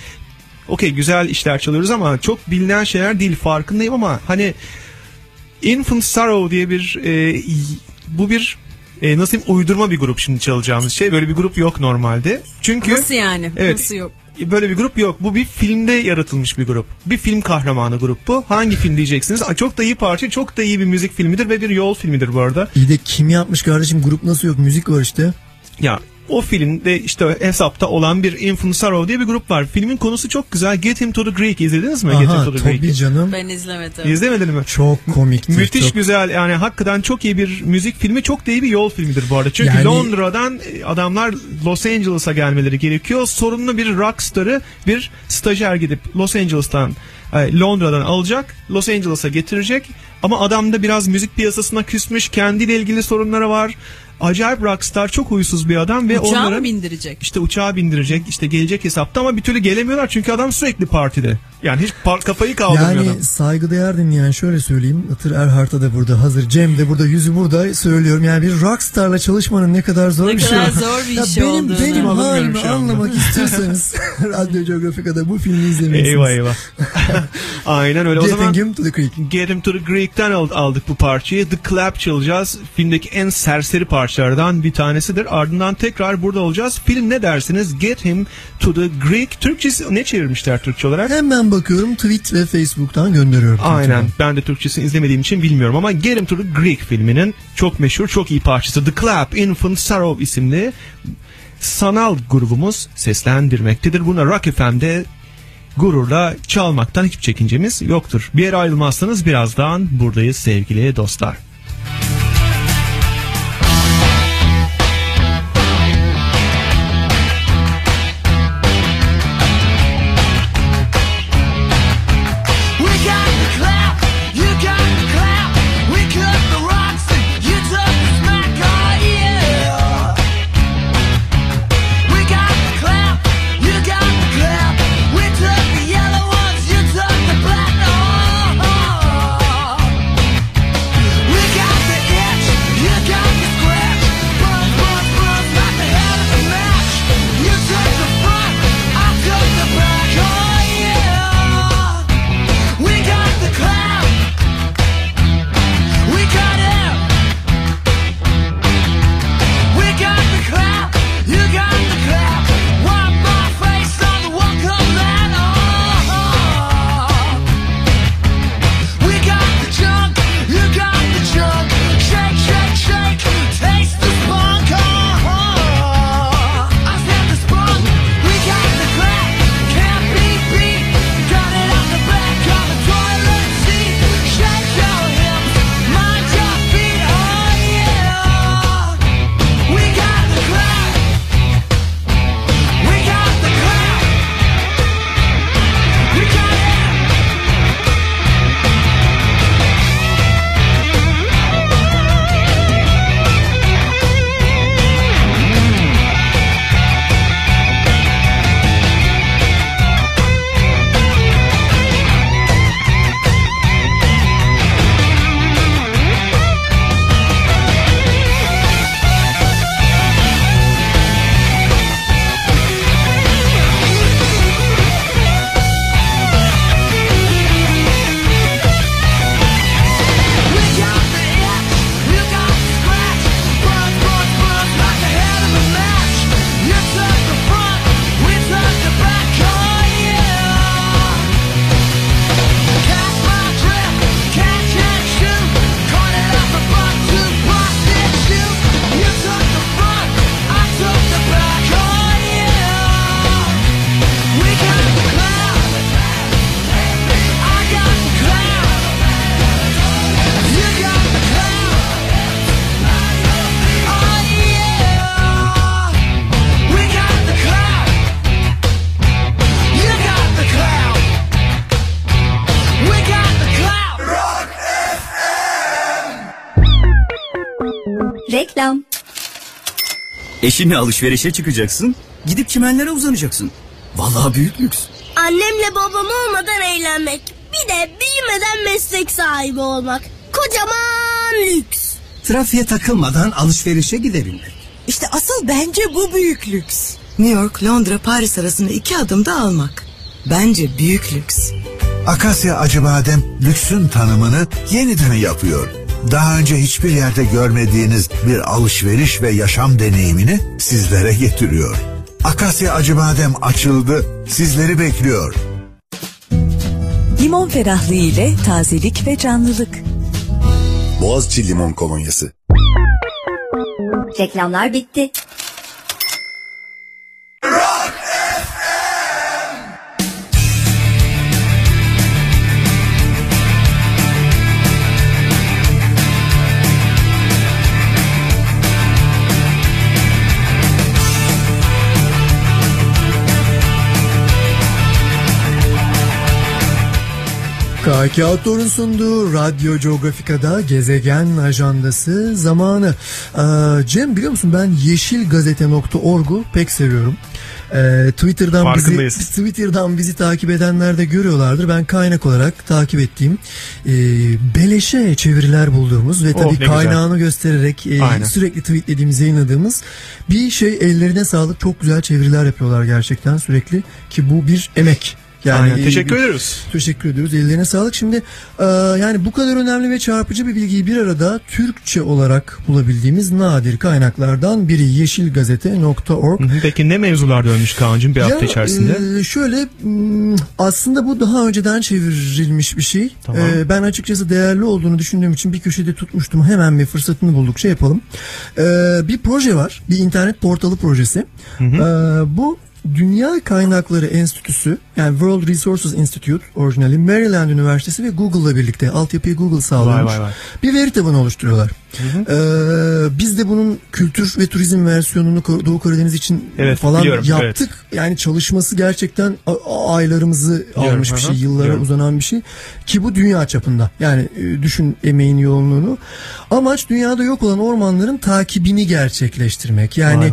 okey güzel işler çalıyoruz ama çok bilinen şeyler değil farkındayım ama hani Infant Sorrow diye bir e, bu bir e, nasıl diyeyim uydurma bir grup şimdi çalacağımız şey. Böyle bir grup yok normalde. Çünkü Nasıl yani? Evet. Nasıl yok? Böyle bir grup yok. Bu bir filmde yaratılmış bir grup. Bir film kahramanı grup bu. Hangi film diyeceksiniz? Aa, Çok da iyi parça, çok da iyi bir müzik filmidir ve bir yol filmidir bu arada. İyi de kim yapmış kardeşim grup nasıl yok müzik var işte. Ya o filmde işte hesapta olan bir Sorrow diye bir grup var. Filmin konusu çok güzel. Get Him to the Greek izlediniz mi? Get Him Aha to the tabii Greek'i? canım. Ben izlemedim. İzlemedin mi? Çok komiktir. Müthiş çok. güzel yani hakikaten çok iyi bir müzik filmi çok da iyi bir yol filmidir bu arada. Çünkü Yani- Londra'dan e, adamlar Los Angeles'a gelmeleri gerekiyor. Sorunlu bir rockstar'ı bir stajyer gidip Los Angeles'tan e, Londra'dan alacak Los Angeles'a getirecek ama adam da biraz müzik piyasasına küsmüş kendiyle ilgili sorunları var. Acayip rockstar çok huysuz bir adam ve Uçağı onlara bindirecek? işte uçağa bindirecek işte gelecek hesapta ama bir türlü gelemiyorlar çünkü adam sürekli partide. Yani hiç par- kafayı kaldırmıyor. Yani saygıdeğer dinleyen şöyle söyleyeyim. Itır Erhart'a da burada hazır. Cem de burada yüzü burada söylüyorum. Yani bir rockstarla çalışmanın ne kadar zor Ne bir şey. kadar zor bir Ya iş benim, olduğunu. Benim halimi anda. anlamak istiyorsanız Radyo Geografika'da bu filmi izlemelisiniz. Eyvah eyvah. Aynen öyle. O Getting zaman him to the Greek. Get Him to the Greek'ten al- aldık bu parçayı. The Clap çalacağız. Filmdeki en serseri parçalardan bir tanesidir. Ardından tekrar burada olacağız. Film ne dersiniz? Get Him to the Greek. Türkçesi ne çevirmişler Türkçe olarak? Hemen bakıyorum tweet ve Facebook'tan gönderiyorum. Aynen. Ben de Türkçesini izlemediğim için bilmiyorum ama Get Him to the Greek filminin çok meşhur, çok iyi parçası. The Clap Infant Sorrow isimli sanal grubumuz seslendirmektedir. Buna Rock FM'de gururla çalmaktan hiçbir çekincemiz yoktur. Bir yere ayrılmazsanız birazdan buradayız sevgili dostlar. Eşinle alışverişe çıkacaksın. Gidip çimenlere uzanacaksın. Vallahi büyük lüks. Annemle babam olmadan eğlenmek. Bir de büyümeden meslek sahibi olmak. Kocaman lüks. Trafiğe takılmadan alışverişe gidebilmek. İşte asıl bence bu büyük lüks. New York, Londra, Paris arasını iki adımda almak. Bence büyük lüks. Akasya Acıbadem lüksün tanımını yeniden yapıyor. Daha önce hiçbir yerde görmediğiniz bir alışveriş ve yaşam deneyimini sizlere getiriyor. Akasya Acıbadem açıldı, sizleri bekliyor. Limon ferahlığı ile tazelik ve canlılık. Boğaziçi Limon Kolonyası. Reklamlar bitti. Kağıttor'un sunduğu Radyo Geografika'da gezegen ajandası zamanı. Ee, Cem biliyor musun ben yeşilgazete.org'u pek seviyorum. Ee, Twitter'dan bizi. Twitter'dan bizi takip edenler de görüyorlardır. Ben kaynak olarak takip ettiğim e, beleşe çeviriler bulduğumuz ve Oh, tabii güzel. kaynağını göstererek e, Aynen. sürekli tweetlediğimiz, yayınladığımız bir şey ellerine sağlık. Çok güzel çeviriler yapıyorlar gerçekten sürekli ki bu bir emek. Aynen, e, teşekkür bir- ediyoruz. Teşekkür ediyoruz. Ellerine sağlık. Şimdi e, yani bu kadar önemli ve çarpıcı bir bilgiyi bir arada Türkçe olarak bulabildiğimiz nadir kaynaklardan biri yeşilgazete.org. Hı hı. Peki ne mevzular dönmüş Kaan'cığım bir hafta Ya, içerisinde? e, şöyle m, aslında bu daha önceden çevrilmiş bir şey. Tamam. E, ben açıkçası değerli olduğunu düşündüğüm için bir köşede tutmuştum. Hemen bir fırsatını bulduk şey yapalım. E, bir proje var. Bir internet portalı projesi. E, bu Dünya Kaynakları Enstitüsü yani World Resources Institute orijinali Maryland Üniversitesi ve Google'la birlikte altyapıyı Google sağlamış. Vay, vay, vay. Bir veri tabanı oluşturuyorlar. Ee, biz de bunun kültür ve turizm versiyonunu Doğu Karadeniz için Evet, falan yaptık. Yani çalışması gerçekten aylarımızı Biliyorum, almış bir hı şey, hı, yıllara biliyorum. uzanan bir şey ki bu dünya çapında. Yani e, düşün emeğin yoğunluğunu. Amaç dünyada yok olan ormanların takibini gerçekleştirmek. Yani Vay,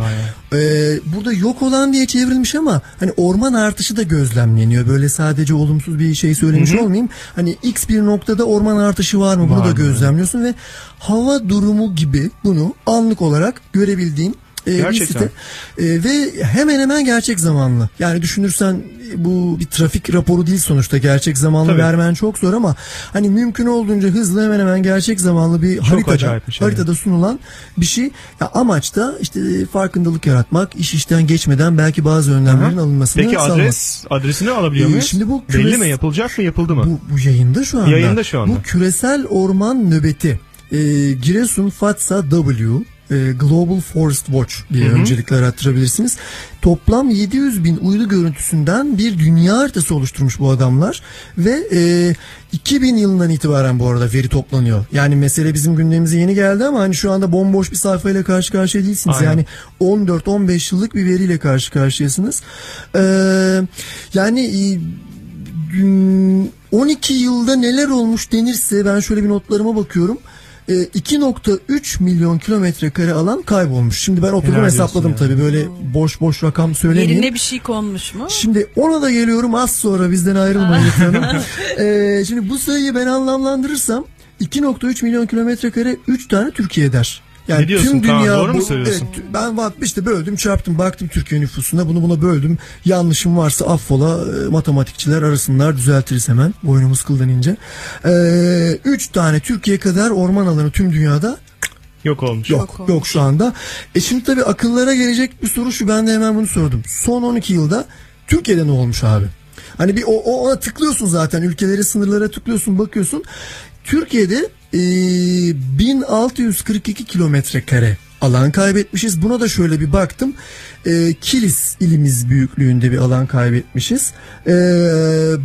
vay, e, burada yok olan diye çevrilmiş ama hani orman artışı da gözlemleniyor. Böyle sadece olumsuz bir şey söylemiş Hı hı. olmayayım. Hani X bir noktada orman artışı var mı? Bunu Var da gözlemliyorsun ve hava durumu gibi bunu anlık olarak görebildiğin e, bir Gerçekten. site. E, ve hemen hemen gerçek zamanlı. Yani düşünürsen e, bu bir trafik raporu değil sonuçta. Gerçek zamanlı Tabii. vermen çok zor ama hani mümkün olduğunca hızlı hemen hemen gerçek zamanlı bir Çok haritada, acayipmiş, evet. haritada sunulan bir şey. Ya amaç da işte farkındalık yaratmak, iş işten geçmeden belki bazı önlemlerin Aha. alınmasını Peki sağlamak. adres adresini alabiliyor Ee, muyuz? şimdi bu Belli küres- mi yapılacak mı yapıldı mı? Bu, bu yayında şu anda. Yayında şu anda. Bu küresel orman nöbeti. Ee, Giresun Fatsa W e, Global Forest Watch diye Hı hı. öncelikle arattırabilirsiniz. Toplam 700 bin uydu görüntüsünden bir dünya haritası oluşturmuş bu adamlar ve e, 2000 yılından itibaren bu arada veri toplanıyor. Yani mesele bizim gündemimize yeni geldi ama hani şu anda bomboş bir sayfayla karşı karşıya değilsiniz. Aynen. Yani 14-15 yıllık bir veriyle karşı karşıyasınız. Ee, yani e, gün- 12 yılda neler olmuş denirse ben şöyle bir notlarıma bakıyorum. Ee, 2.3 milyon kilometre kare alan kaybolmuş. Şimdi ben oturdum Helal hesapladım tabii böyle boş boş rakam söylemeyeyim. Yerine bir şey konmuş mu? Şimdi ona da geliyorum az sonra bizden ayrılmayın lütfen. Ee, şimdi bu sayıyı ben anlamlandırırsam 2.3 milyon kilometre kare 3 tane Türkiye eder. Yani Ne diyorsun tüm dünya doğru mu bu- söylüyorsun? evet, ben işte böldüm çarptım baktım Türkiye nüfusuna bunu buna böldüm. Yanlışım varsa affola e, matematikçiler arasınlar düzeltiriz hemen boynumuz kıldan ince. Ee, üç tane Türkiye kadar orman alanı tüm dünyada Yok olmuş. Yok yok şu anda. E şimdi tabii akıllara gelecek bir soru şu ben de hemen bunu sordum. Son 12 yılda Türkiye'de ne olmuş abi? Hani bir o, o- ona tıklıyorsun zaten ülkeleri sınırlara tıklıyorsun bakıyorsun. Türkiye'de e, 1642 kilometre kare alan kaybetmişiz. Buna da şöyle bir baktım. E, Kilis ilimiz büyüklüğünde bir alan kaybetmişiz. E,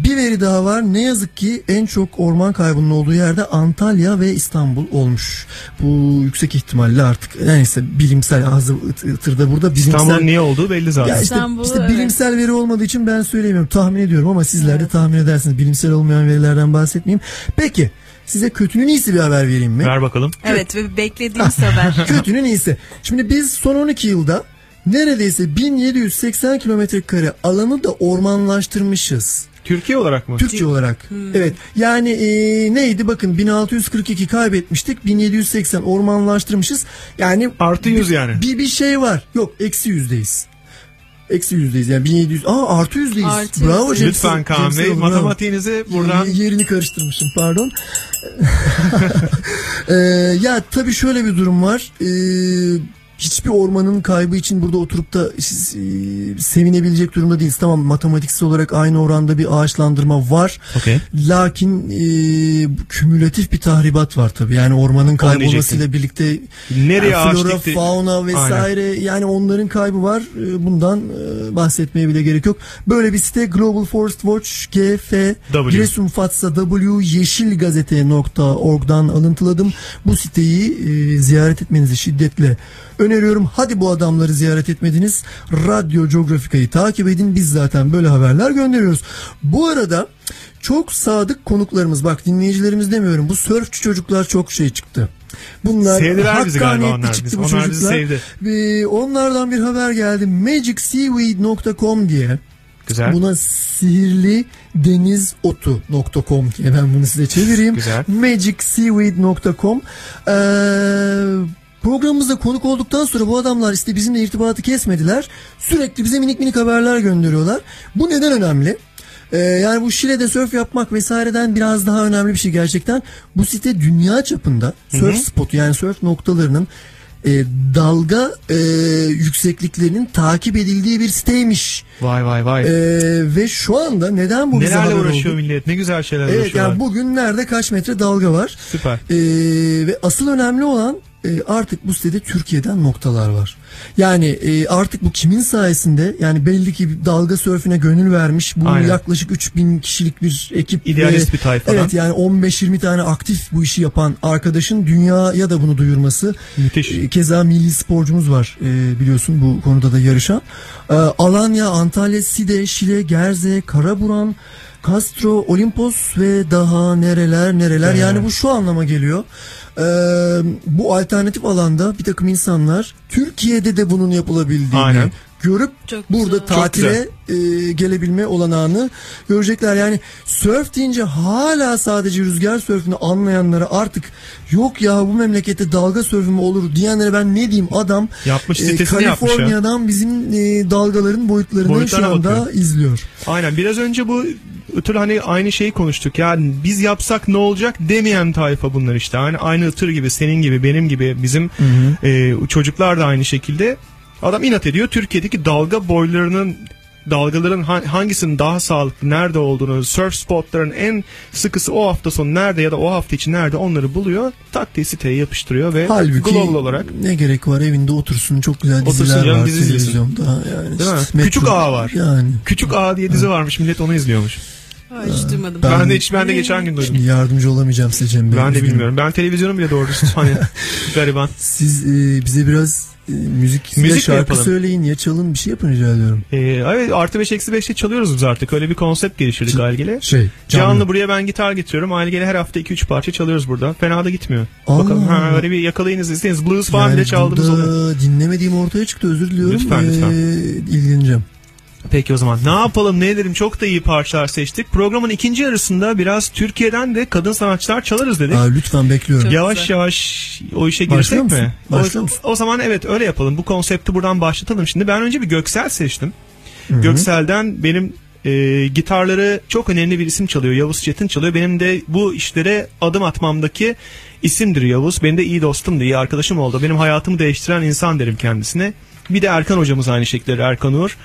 bir veri daha var. Ne yazık ki en çok orman kaybının olduğu yerde Antalya ve İstanbul olmuş. Bu yüksek ihtimalle artık neyse bilimsel hazır tırda burada bilimsel İstanbul'un niye olduğu belli zaten. ya işte, İstanbul, işte evet. bilimsel veri olmadığı için ben söyleyemiyorum. Tahmin ediyorum ama sizler de tahmin edersiniz. Bilimsel olmayan verilerden bahsetmeyeyim. Peki size kötünün iyisi bir haber vereyim mi? Ver bakalım. Evet ve beklediğimiz haber. Kötünün iyisi. Şimdi biz son 12 yılda neredeyse 1780 kilometre kare alanı da ormanlaştırmışız. Türkiye olarak mı? Türkçe olarak. Evet. Yani e, neydi bakın 1642 kaybetmiştik. 1780 ormanlaştırmışız. Yani artı 100 bir, yani. Bir bir şey var. Yok eksi yüzdeyiz. Eksi yüzdeyiz yani 1700. Aa artı yüzdeyiz. Artı Bravo. James. Lütfen Kaan Bey, matematiğinizi buradan- Yerini karıştırmışım pardon. Ee, ya tabii şöyle bir durum var. Ee, hiçbir ormanın kaybı için burada oturup da siz, e, sevinebilecek durumda değiliz. Tamam matematiksel olarak aynı oranda bir ağaçlandırma var. Okey. Lakin e, kümülatif bir tahribat var tabii. Yani ormanın kaybolmasıyla birlikte Nereye yani flora, dikti? fauna vesaire yani onların kaybı var. E, Bundan e, bahsetmeye bile gerek yok. Böyle bir site Global Forest Watch GF. Giresun Fatsa W yeşilgazete.org'dan alıntıladım. Bu siteyi e, ziyaret etmenizi şiddetle öneriyorum. Hadi bu adamları ziyaret etmediniz. Radyo Geografika'yı takip edin. Biz zaten böyle haberler gönderiyoruz. Bu arada çok sadık konuklarımız bak dinleyicilerimiz demiyorum. Bu sörfçü çocuklar çok şey çıktı. Bunlar Sevdiler bizi hakkaniyetli onlar. çıktı Biz- bu onlar bizi çocuklar. sevdi. Ve onlardan bir haber geldi. magicseaweed.com diye. Güzel. Buna sihirli deniz otu.com diye ben bunu size çevireyim. Güzel. magicseaweed.com ee, Programımızda konuk olduktan sonra bu adamlar işte bizimle irtibatı kesmediler. Sürekli bize minik minik haberler gönderiyorlar. Bu neden önemli? Ee, yani bu Şile'de surf yapmak vesaireden biraz daha önemli bir şey gerçekten. Bu site dünya çapında surf spotu yani surf noktalarının e, dalga e, yüksekliklerinin takip edildiği bir siteymiş. Vay vay vay. Ee, ve şu anda neden bu bize Nelerle haber uğraşıyor oldu? millet? Ne güzel şeyler Evet uğraşıyorlar. yani bugün nerede kaç metre dalga var? Süper. Ee, ve asıl önemli olan e, artık bu sitede Türkiye'den noktalar var. Yani e, artık bu kimin sayesinde yani belli ki dalga sörfüne gönül vermiş bu Aynen. yaklaşık 3000 kişilik bir ekip. İdealist ve- bir tayfadan. Evet yani 15-20 tane aktif bu işi yapan arkadaşın dünyaya da bunu duyurması. Müthiş. E, Keza milli sporcumuz var e, biliyorsun bu konuda da yarışan. E, Alanya, Antalya, Side, Şile, Gerze, Karaburan, Castro, Olimpos ve daha nereler nereler. Evet. Yani bu şu anlama geliyor. E, bu alternatif alanda bir takım insanlar Türkiye'de de bunun yapılabildiğini Aynen. Görüp Çok burada güzel. tatile e, gelebilme olanağını görecekler. Yani surf deyince hala sadece rüzgar sörfünü anlayanlara artık yok ya bu memlekette dalga sörfü mü olur diyenlere ben ne diyeyim adam Yapmış, e, sitesini yapmış ya. Kaliforniya'dan bizim e, dalgaların boyutlarını Boyutlarına şu anda bakıyor. izliyor. Aynen biraz önce bu ötür hani aynı şeyi konuştuk. Yani biz yapsak ne olacak demeyen tayfa bunlar işte. Aynı, aynı ıtır gibi senin gibi benim gibi bizim e, çocuklar da aynı şekilde. Adam inat ediyor Türkiye'deki dalga boylarının dalgaların ha- hangisinin daha sağlıklı nerede olduğunu surf spotların en sıkısı o hafta sonu nerede ya da o hafta içi nerede onları buluyor tak diye siteye yapıştırıyor ve Halbuki global olarak ne gerek var evinde otursun çok güzel Otursun diziler canım, var dizi izlesin. televizyonda. Yani Değil mi? işte metro- Küçük Ağa var. Yani. Küçük Ağa diye dizi varmış millet onu izliyormuş. Ay, hiç duymadım. Ben, de hiç ben de geçen gün duydum. Şimdi yardımcı olamayacağım size Cem Bey. Ben de bilmiyorum. Ben televizyonum bile doğru düzgün hani gariban. Siz e, bize biraz e, müzik, Müzik şarkı yapalım? söyleyin ya çalın bir şey yapın rica ediyorum. Ee, evet artı 5 eksi 5'te çalıyoruz biz artık. Öyle bir konsept geliştirdik Ailgele. Şey Canlı. canlı. buraya ben gitar getiriyorum. Ailgele her hafta 2-3 parça çalıyoruz burada. Fena da gitmiyor. Aa. Bakalım ha, öyle bir yakalayınız isterseniz. Blues falan bile çaldığımız oluyor. dinlemediğim ortaya çıktı özür diliyorum. Lütfen, lütfen. ilgileneceğim. Peki o zaman ne yapalım ne edelim çok da iyi parçalar seçtik. Programın ikinci yarısında biraz Türkiye'den de kadın sanatçılar çalarız dedik. Aa, lütfen bekliyorum. yavaş yavaş o işe Başlıyor girsek musun? mi? Başlıyor o, musun? o zaman evet öyle yapalım. Bu konsepti buradan başlatalım şimdi. Ben önce bir Göksel seçtim. Hı hı. Göksel'den benim e, gitarları çok önemli bir isim çalıyor. Yavuz Çetin çalıyor. Benim de bu işlere adım atmamdaki isimdir Yavuz. Benim de iyi dostumdu, iyi arkadaşım oldu. Benim hayatımı değiştiren insan derim kendisine. Bir de Erkan hocamız aynı şekilde Erkan Uğur.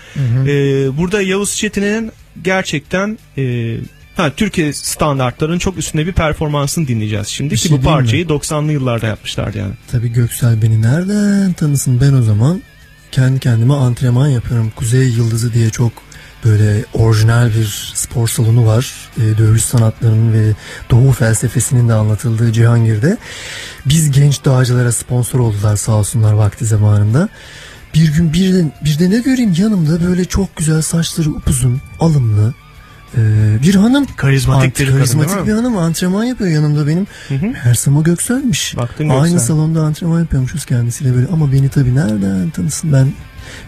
E, burada Yavuz Çetin'in gerçekten e, ha, Türkiye standartlarının çok üstünde bir performansını dinleyeceğiz şimdi. Bir Ki şey bu mi? parçayı 90'lı yıllarda yapmışlardı yani. Tabii Göksel beni nereden tanısın ben o zaman kendi kendime antrenman yapıyorum. Kuzey Yıldızı diye çok böyle orijinal bir spor salonu var. E, dövüş sanatlarının ve doğu felsefesinin de anlatıldığı Cihangir'de. Biz genç dağcılara sponsor oldular sağ olsunlar vakti zamanında. Bir gün bir de, bir de ne göreyim yanımda böyle çok güzel saçları upuzun, alımlı, Ee, bir hanım. Karizmatik bir kadın, karizmatik mi? bir hanım antrenman yapıyor yanımda benim. Mersema Göksel'miş. Baktın Aynı Göksel. salonda antrenman yapıyormuşuz kendisiyle böyle. Ama beni tabii nereden tanısın ben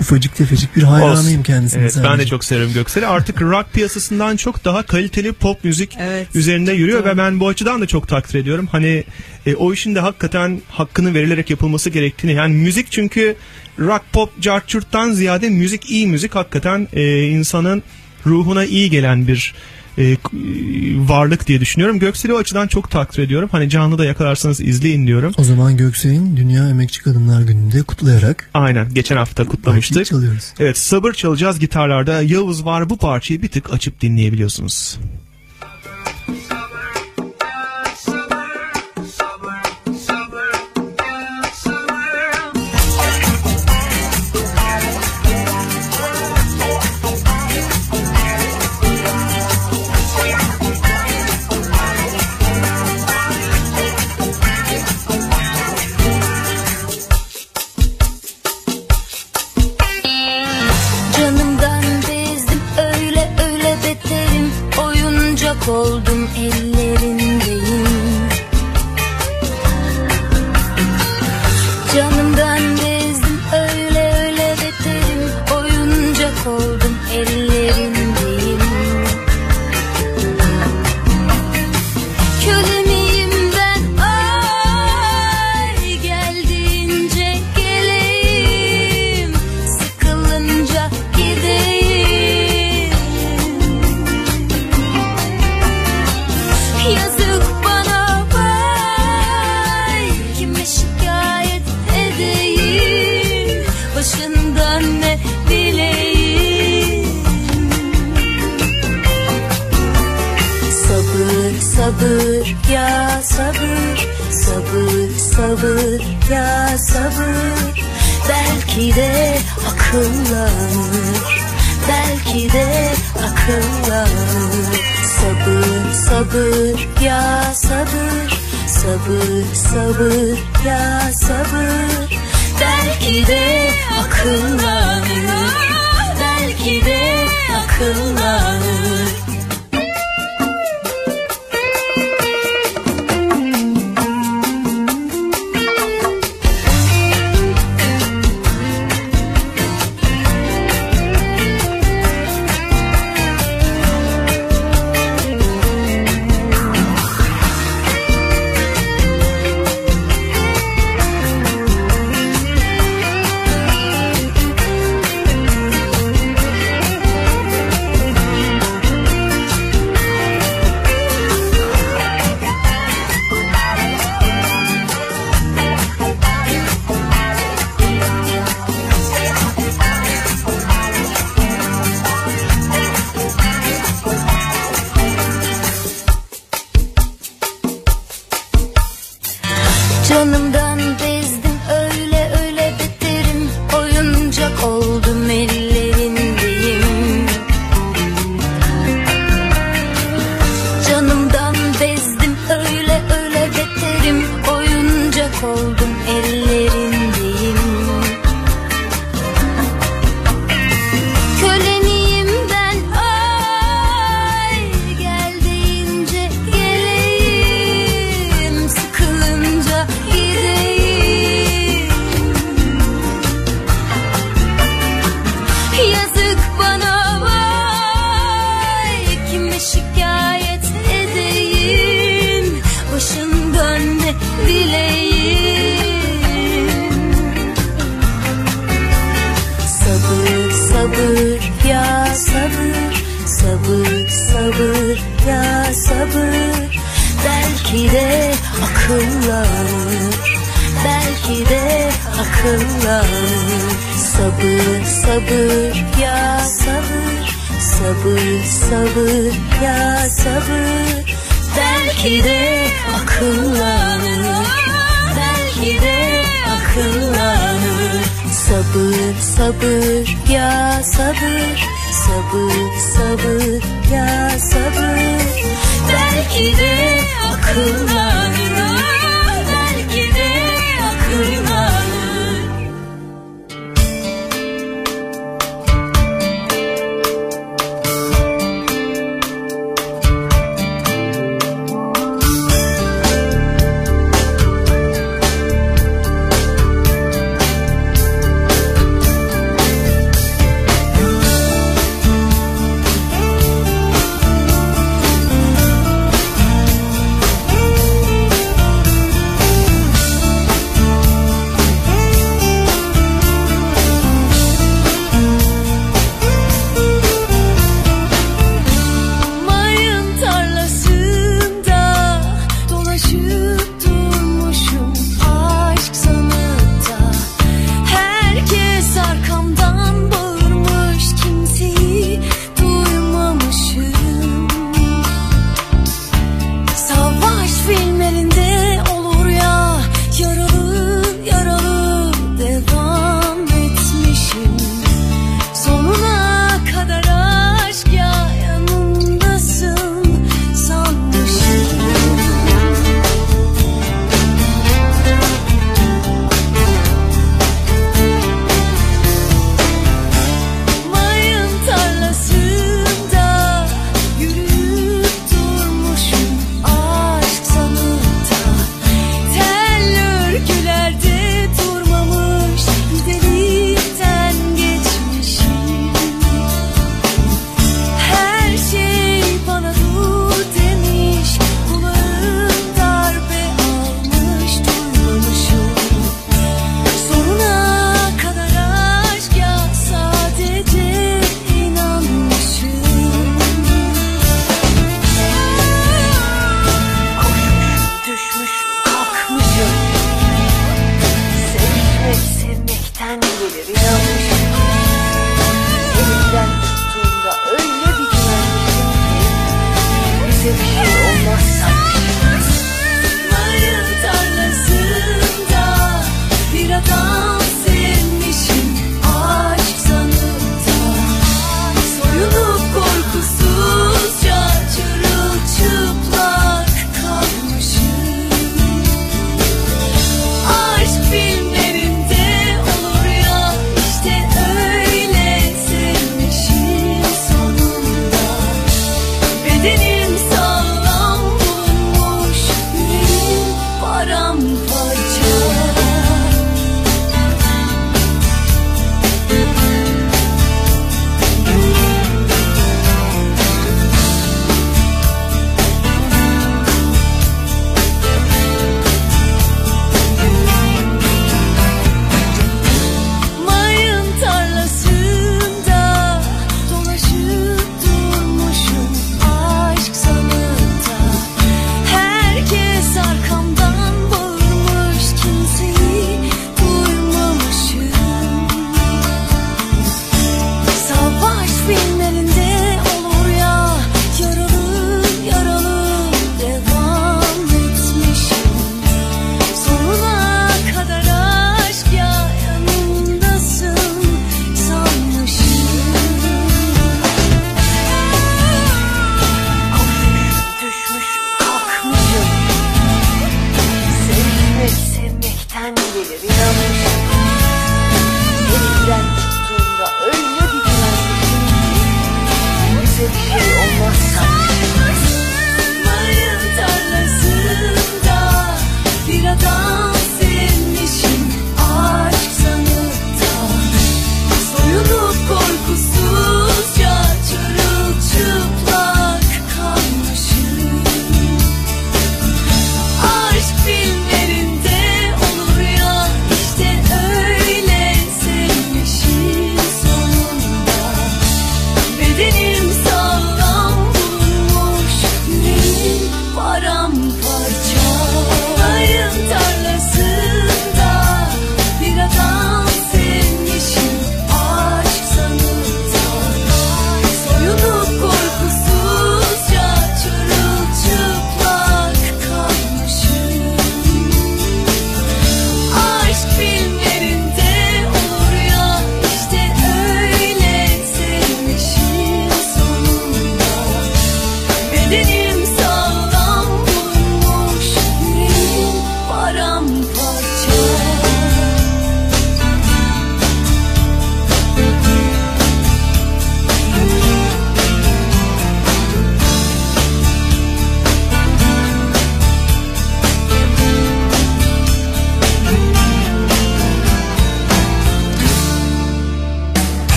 ufacık tefecik bir hayranıyım kendisine. Evet ben de sadece. çok severim Göksel'i. Artık rock piyasasından çok daha kaliteli pop müzik üzerinde yürüyor ve ben bu açıdan da çok takdir ediyorum. Hani e, o işin de hakikaten hakkını verilerek yapılması gerektiğini. Yani müzik çünkü rock pop cartçurttan ziyade müzik iyi müzik hakikaten e, insanın ruhuna iyi gelen bir e, varlık diye düşünüyorum. Göksel'i o açıdan çok takdir ediyorum. Hani canlı da yakalarsanız izleyin diyorum. O zaman Göksel'in Dünya Emekçi Kadınlar Günü'nde kutlayarak Aynen geçen hafta kutlamıştık. Çalıyoruz. Evet sabır çalacağız gitarlarda. Yavuz var bu parçayı bir tık açıp dinleyebiliyorsunuz. Ya sabır Sabır sabır ya sabır. Belki de akıllanır Belki de akıllanır. Sabır sabır ya sabır. Sabır sabır ya sabır. Belki de akıllanır Belki de akıllanır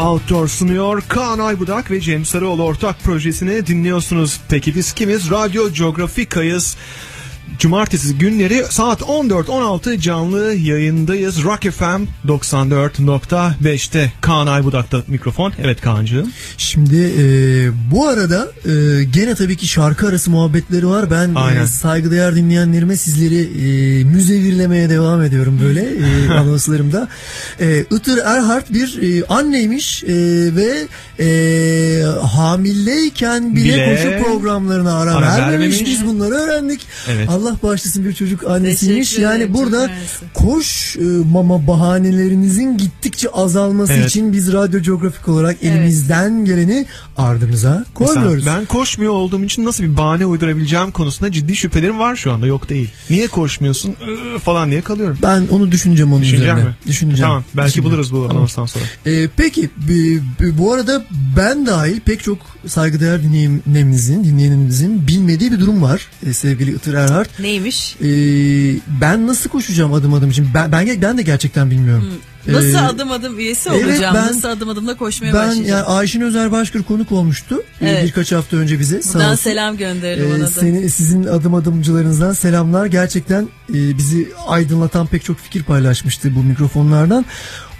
Outdoor sunuyor. Kaan Aybudak ve Cem Sarıoğlu ortak projesini dinliyorsunuz. Peki biz kimiz? Radyo Geografika'yız. Cumartesi günleri saat 14-16 canlı yayındayız. Rock FM 94.5'te Kaan Aybudak'ta mikrofon. Evet Kaan'cığım. Şimdi e, bu arada e, gene tabii ki şarkı arası muhabbetleri var. Ben Aynen. e, saygıdeğer dinleyenlerime sizleri e, müzevirlemeye devam ediyorum böyle e, anonslarımda. E, Itır Erhard bir e, anneymiş e, ve e, hamileyken bile, Bile koşu programlarına ara, ara vermemiş. vermemiş. Biz bunları öğrendik. Evet. Allah bağışlasın bir çocuk annesiymiş. Yani burada koş e, mama bahanelerinizin gittikçe azalması Evet. için biz radyo coğrafik olarak elimizden geleni ardımıza koymuyoruz. Mesela ben koşmuyor olduğum için nasıl bir bahane uydurabileceğim konusunda ciddi şüphelerim var şu anda. Yok değil. Niye koşmuyorsun falan diye kalıyorum. Ben onu düşüneceğim onun Düşüneceğim üzerine. mi? Düşüneceğim. Tamam belki buluruz bu anonstan sonra. Ee, peki bu arada ben dahil pek çok saygıdeğer dinleyenimizin, dinleyenimizin bilmediği bir durum var ee, sevgili Itır Erhard. Neymiş? Ee, ben nasıl koşacağım adım adım için? Ben, ben, ben de gerçekten bilmiyorum. Nasıl Ee, adım adım üyesi evet, olacağım? ben- Nasıl adım adımla koşmaya Ben başlayacağım? yani Ayşin Özer Başkır konuk olmuştu ee, Evet. birkaç hafta önce bize. Sağ Buradan olsun. selam gönderelim Ee, ona da. seni, sizin adım adımcılarınızdan selamlar. Gerçekten e, bizi aydınlatan pek çok fikir paylaşmıştı bu mikrofonlardan.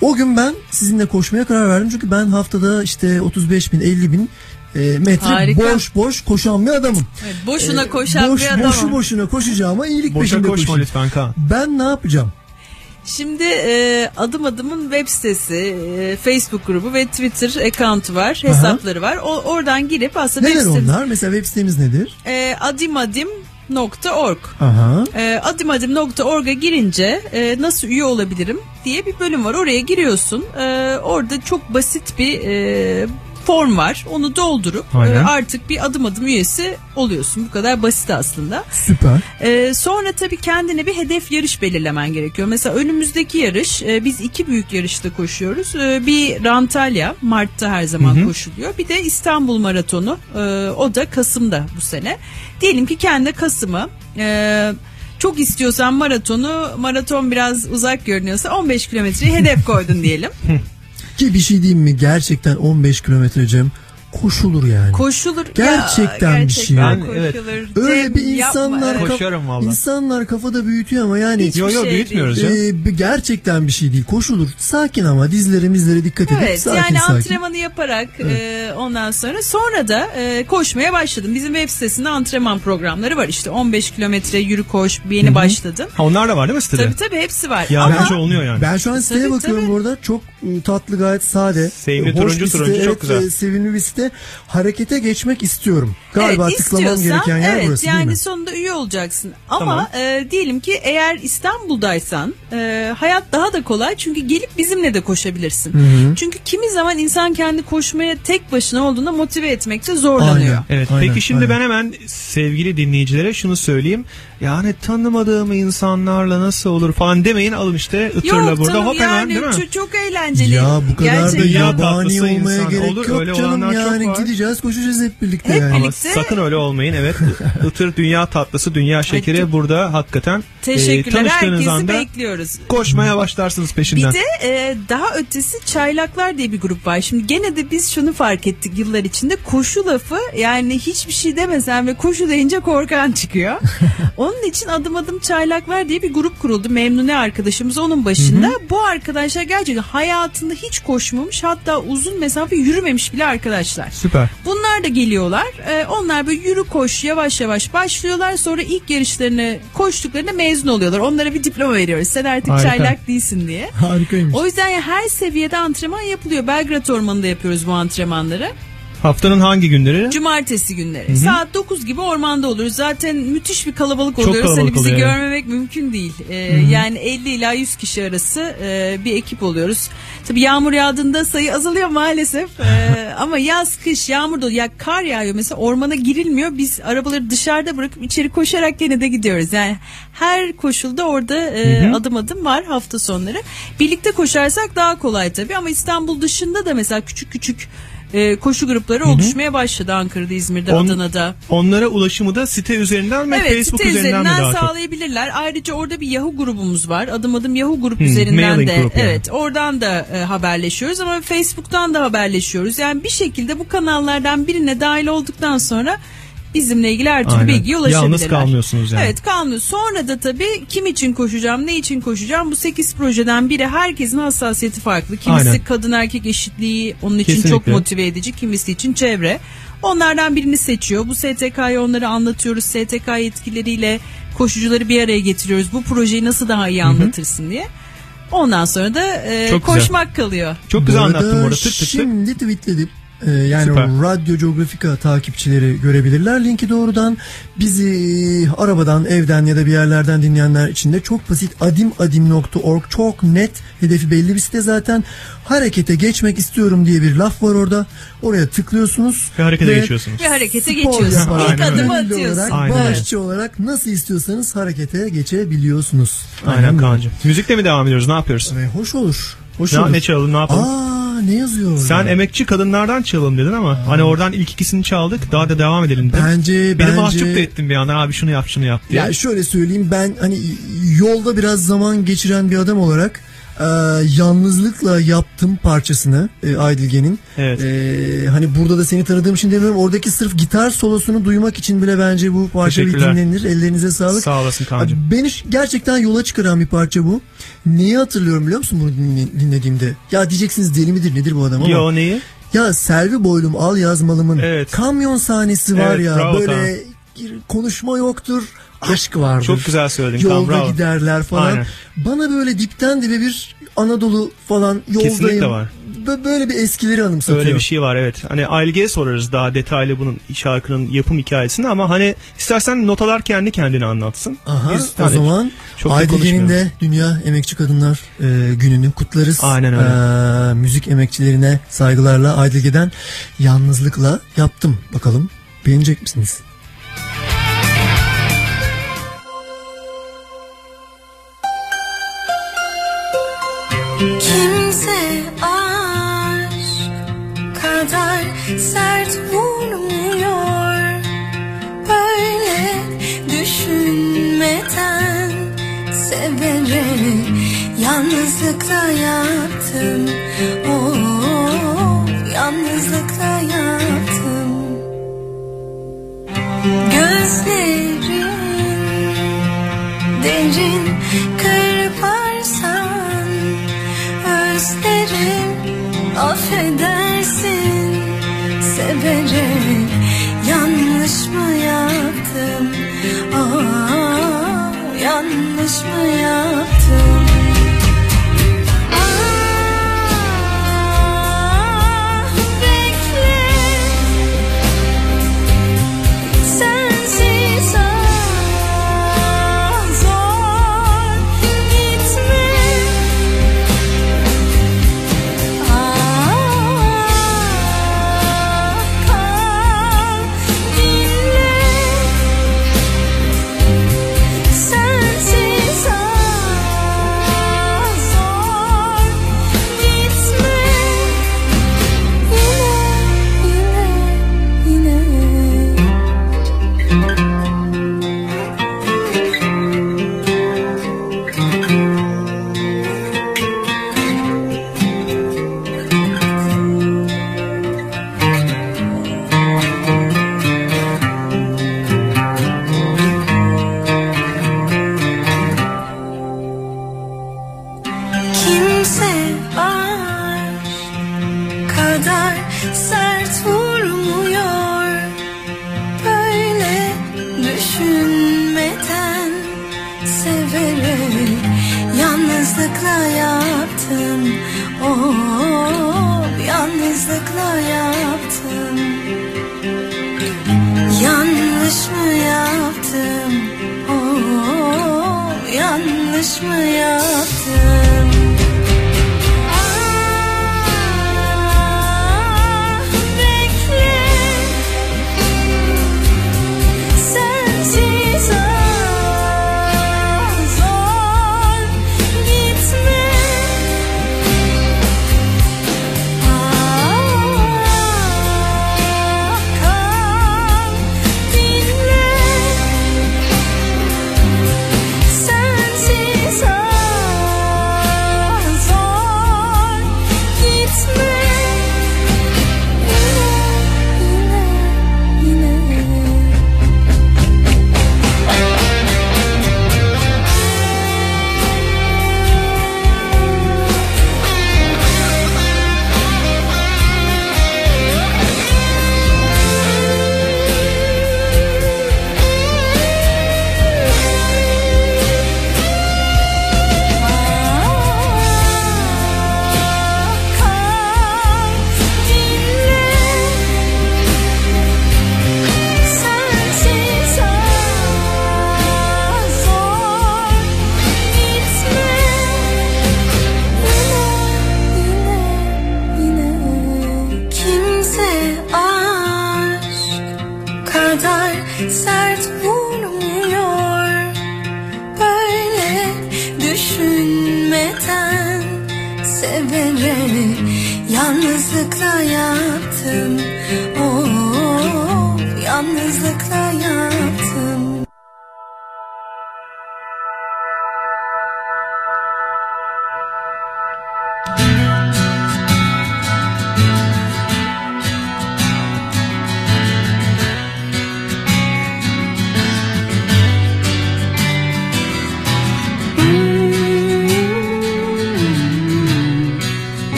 O gün ben sizinle koşmaya karar verdim. Çünkü ben haftada işte 35 bin 50 bin e, metre Harika. boş boş koşan bir adamım. Evet, boşuna Ee, koşan boş, bir adamım. Boşu boşuna koşacağıma iyilik Boşa peşinde koşma koşayım. lütfen Kaan. Ben ne yapacağım? Şimdi e, adım adımın web sitesi, e, Facebook grubu ve Twitter account'u var, hesapları var. O, oradan girip aslında Neler web sitemiz, onlar? Mesela web sitemiz nedir? e, adimadim.org. Aha. E, adimadim.org'a girince e, nasıl üye olabilirim diye bir bölüm var. Oraya giriyorsun. E, orada çok basit bir e, form var. Onu doldurup e, artık bir adım adım üyesi oluyorsun. Bu kadar basit aslında. Süper. Ee, sonra tabii kendine bir hedef yarış belirlemen gerekiyor. Mesela önümüzdeki yarış e, biz iki büyük yarışta koşuyoruz. Ee, bir Rantalya Mart'ta her zaman Hı hı. koşuluyor. Bir de İstanbul Maratonu e, o da Kasım'da bu sene. Diyelim ki kendi Kasım'ı e, çok istiyorsan maratonu maraton biraz uzak görünüyorsa 15 kilometreyi hedef koydun diyelim. Ki bir şey diyeyim mi? Gerçekten 15 kilometre Cem koşulur yani. Koşulur. Gerçekten ya, bir şey. gerçekten Ben- evet. koşulur. Öyle Cem, bir yapma, insanlar evet. Koşarım valla. insanlar kafada büyütüyor ama yani Hiçbir Yo yo şey büyütmüyoruz değil. ya. Bir- gerçekten bir şey değil. Koşulur. Sakin ama dizlere mizlere dikkat edip Evet sakin yani sakin. antrenmanı yaparak e, ondan sonra sonra da e, koşmaya başladım. Bizim web sitesinde antrenman programları var. İşte 15 kilometre yürü koş yeni Hı hı. başladım. Ha, onlar da var değil mi sitede? Tabii tabii hepsi var. Ya Ama bence olunuyor yani. Ben şu an siteye Tabii, bakıyorum tabii. orada. Çok e, tatlı gayet sade. Sevimli Hoş turuncu site, turuncu, çok evet, güzel. e, sevimli bir site. Harekete geçmek istiyorum. Galiba evet, tıklamam gereken yer evet, burası yani değil mi? sonunda üye olacaksın. Ama Tamam. e, diyelim ki eğer İstanbul'daysan e, hayat daha da kolay. Çünkü gelip bizimle de koşabilirsin. Hı hı. Çünkü kimi zaman insan kendi koşmaya tek başına olduğunda motive etmekte zorlanıyor. Aynen. Evet Aynen, peki şimdi aynen. ben hemen sevgili dinleyicilere şunu söyleyeyim. Yani tanımadığım insanlarla nasıl olur falan demeyin alın işte ıtırla Yok burada canım hop hemen yani değil mi? çok, çok eğlenceli. Ya bu kadar Gerçekten. da Ya yabani tatlısı olmaya insan gerek olur, yok öyle canım yani gideceğiz koşacağız hep birlikte Hep yani. Ama birlikte- sakın öyle olmayın evet. Itır dünya tatlısı, dünya şekeri çok- burada hakikaten Teşekkürler. e, tanıştığınız Herkesi anda bekliyoruz. koşmaya başlarsınız peşinden. Bir de e, daha ötesi Çaylaklar diye bir grup var. Şimdi gene de biz şunu fark ettik yıllar içinde. Koşu lafı yani hiçbir şey demesen ve koşu deyince korkan çıkıyor. onun için adım adım Çaylaklar diye bir grup kuruldu. Memnune arkadaşımız onun başında. Bu arkadaşlar gerçekten hayatında hiç koşmamış hatta uzun mesafe yürümemiş bile arkadaşlar. Süper. Bunlar da geliyorlar. Ee, onlar böyle yürü koş yavaş yavaş başlıyorlar. Sonra ilk yarışlarını koştuklarında mezun oluyorlar. Onlara bir diploma veriyoruz. Sen artık Harika. çaylak değilsin diye. Harikaymış. O yüzden her seviyede antrenman yapılıyor. Belgrad Ormanı'nda yapıyoruz bu antrenmanları. Haftanın hangi günleri? Cumartesi günleri. Saat 9 gibi ormanda oluruz. Zaten müthiş bir kalabalık oluyoruz. kalabalık hani bizi oluyor, görmemek mümkün değil. Ee, yani 50 ila 100 kişi arası e, bir ekip oluyoruz. Tabii yağmur yağdığında sayı azalıyor maalesef. Ee, ama yaz, kış, yağmur da ya kar yağıyor mesela ormana girilmiyor. Biz arabaları dışarıda bırakıp içeri koşarak gene de gidiyoruz. Yani her koşulda orada e, adım adım var hafta sonları. Birlikte koşarsak daha kolay tabii ama İstanbul dışında da mesela küçük küçük e, koşu grupları oluşmaya başladı Ankara'da, İzmir'de, On- Adana'da. Onlara ulaşımı da site üzerinden ve Evet Facebook site üzerinden, üzerinden, daha çok? sağlayabilirler. Ayrıca orada bir Yahoo grubumuz var. Adım adım Yahoo grup Hmm, üzerinden de yani. evet oradan da e, haberleşiyoruz ama Facebook'tan da haberleşiyoruz. Yani bir şekilde bu kanallardan birine dahil olduktan sonra bizimle ilgili her türlü Aynen. bilgiye ulaşabilirler. Yalnız kalmıyorsunuz yani. Evet kalmıyor. Sonra da tabii kim için koşacağım, ne için koşacağım bu 8 projeden biri herkesin hassasiyeti farklı. Kimisi Aynen. kadın erkek eşitliği onun için çok Kesinlikle. motive edici, kimisi için çevre. Onlardan birini seçiyor. Bu STK'ya onları anlatıyoruz. STK yetkileriyle koşucuları bir araya getiriyoruz. Bu projeyi nasıl daha iyi anlatırsın diye. Ondan sonra da e, Çok güzel. koşmak kalıyor. Çok güzel Bu arada anlattın bu arada. Tık tık tık. Şimdi tweetledim. Ee, yani Süper. Radyo Geografika takipçileri görebilirler linki doğrudan. Bizi arabadan, evden ya da bir yerlerden dinleyenler için de çok basit adimadim.org çok net hedefi belli bir site zaten. Harekete geçmek istiyorum diye bir laf var orada. Oraya tıklıyorsunuz. Ve harekete geçiyorsunuz. Ve harekete spor geçiyorsun. yaparak, İlk adımı gönüllü atıyorsun. Olarak, Aynen. bağışçı olarak nasıl istiyorsanız harekete geçebiliyorsunuz. Aynen böyle. Kaan'cığım. Müzikle mi devam ediyoruz? Ne yapıyoruz? Ve hoş olur. Hoş Ne, olur. ne çalalım ne yapalım? Aa ne yazıyor orada? Sen emekçi kadınlardan çalalım dedin ama hani oradan ilk ikisini çaldık daha da devam edelim dedin. Bence Beni bence mahcup da ettin bir yandan abi şunu yap şunu yap diye. Ya şöyle söyleyeyim ben hani yolda biraz zaman geçiren bir adam olarak e, yalnızlıkla yaptım parçasını e, Aydilge'nin. Evet. E, hani burada da seni tanıdığım için demiyorum. Oradaki sırf gitar solosunu duymak için bile bence bu parça bir dinlenir. Ellerinize sağlık. Sağ olasın Kaan'cığım. Beni gerçekten yola çıkaran bir parça bu. Neyi hatırlıyorum biliyor musun bunu dinle- dinlediğimde? Ya diyeceksiniz deli midir nedir bu adam ama. Yo neyi? Ya Selvi Boylum Al Yazmalım'ın Evet. kamyon sahnesi var Evet, ya böyle bir konuşma yoktur aşk vardır. Çok güzel söyledin Yolda bravo. giderler falan. Aynen. Bana böyle dipten dibe bir Anadolu falan yoldayım. Kesinlikle var. Bö- Böyle bir eskileri anımsatıyor. Öyle bir şey var evet. Hani Ailge'ye sorarız daha detaylı bunun şarkının yapım hikayesini ama hani istersen notalar kendi kendine anlatsın. Aha, Biz o hani zaman konuşmayalım. de Dünya Emekçi Kadınlar e, gününü kutlarız. Aynen öyle. E, müzik emekçilerine saygılarla Aydegen'den yalnızlıkla yaptım. Bakalım beğenecek misiniz? Kimse aşk kadar sert vurmuyor. Böyle düşünmeden severek Yalnızlıkla yaptım oh, Yalnızlıkla yaptım Gözlerin derin kırparsan affedersin Severek yanlış mı yaptım? Aa, yanlış mı yaptım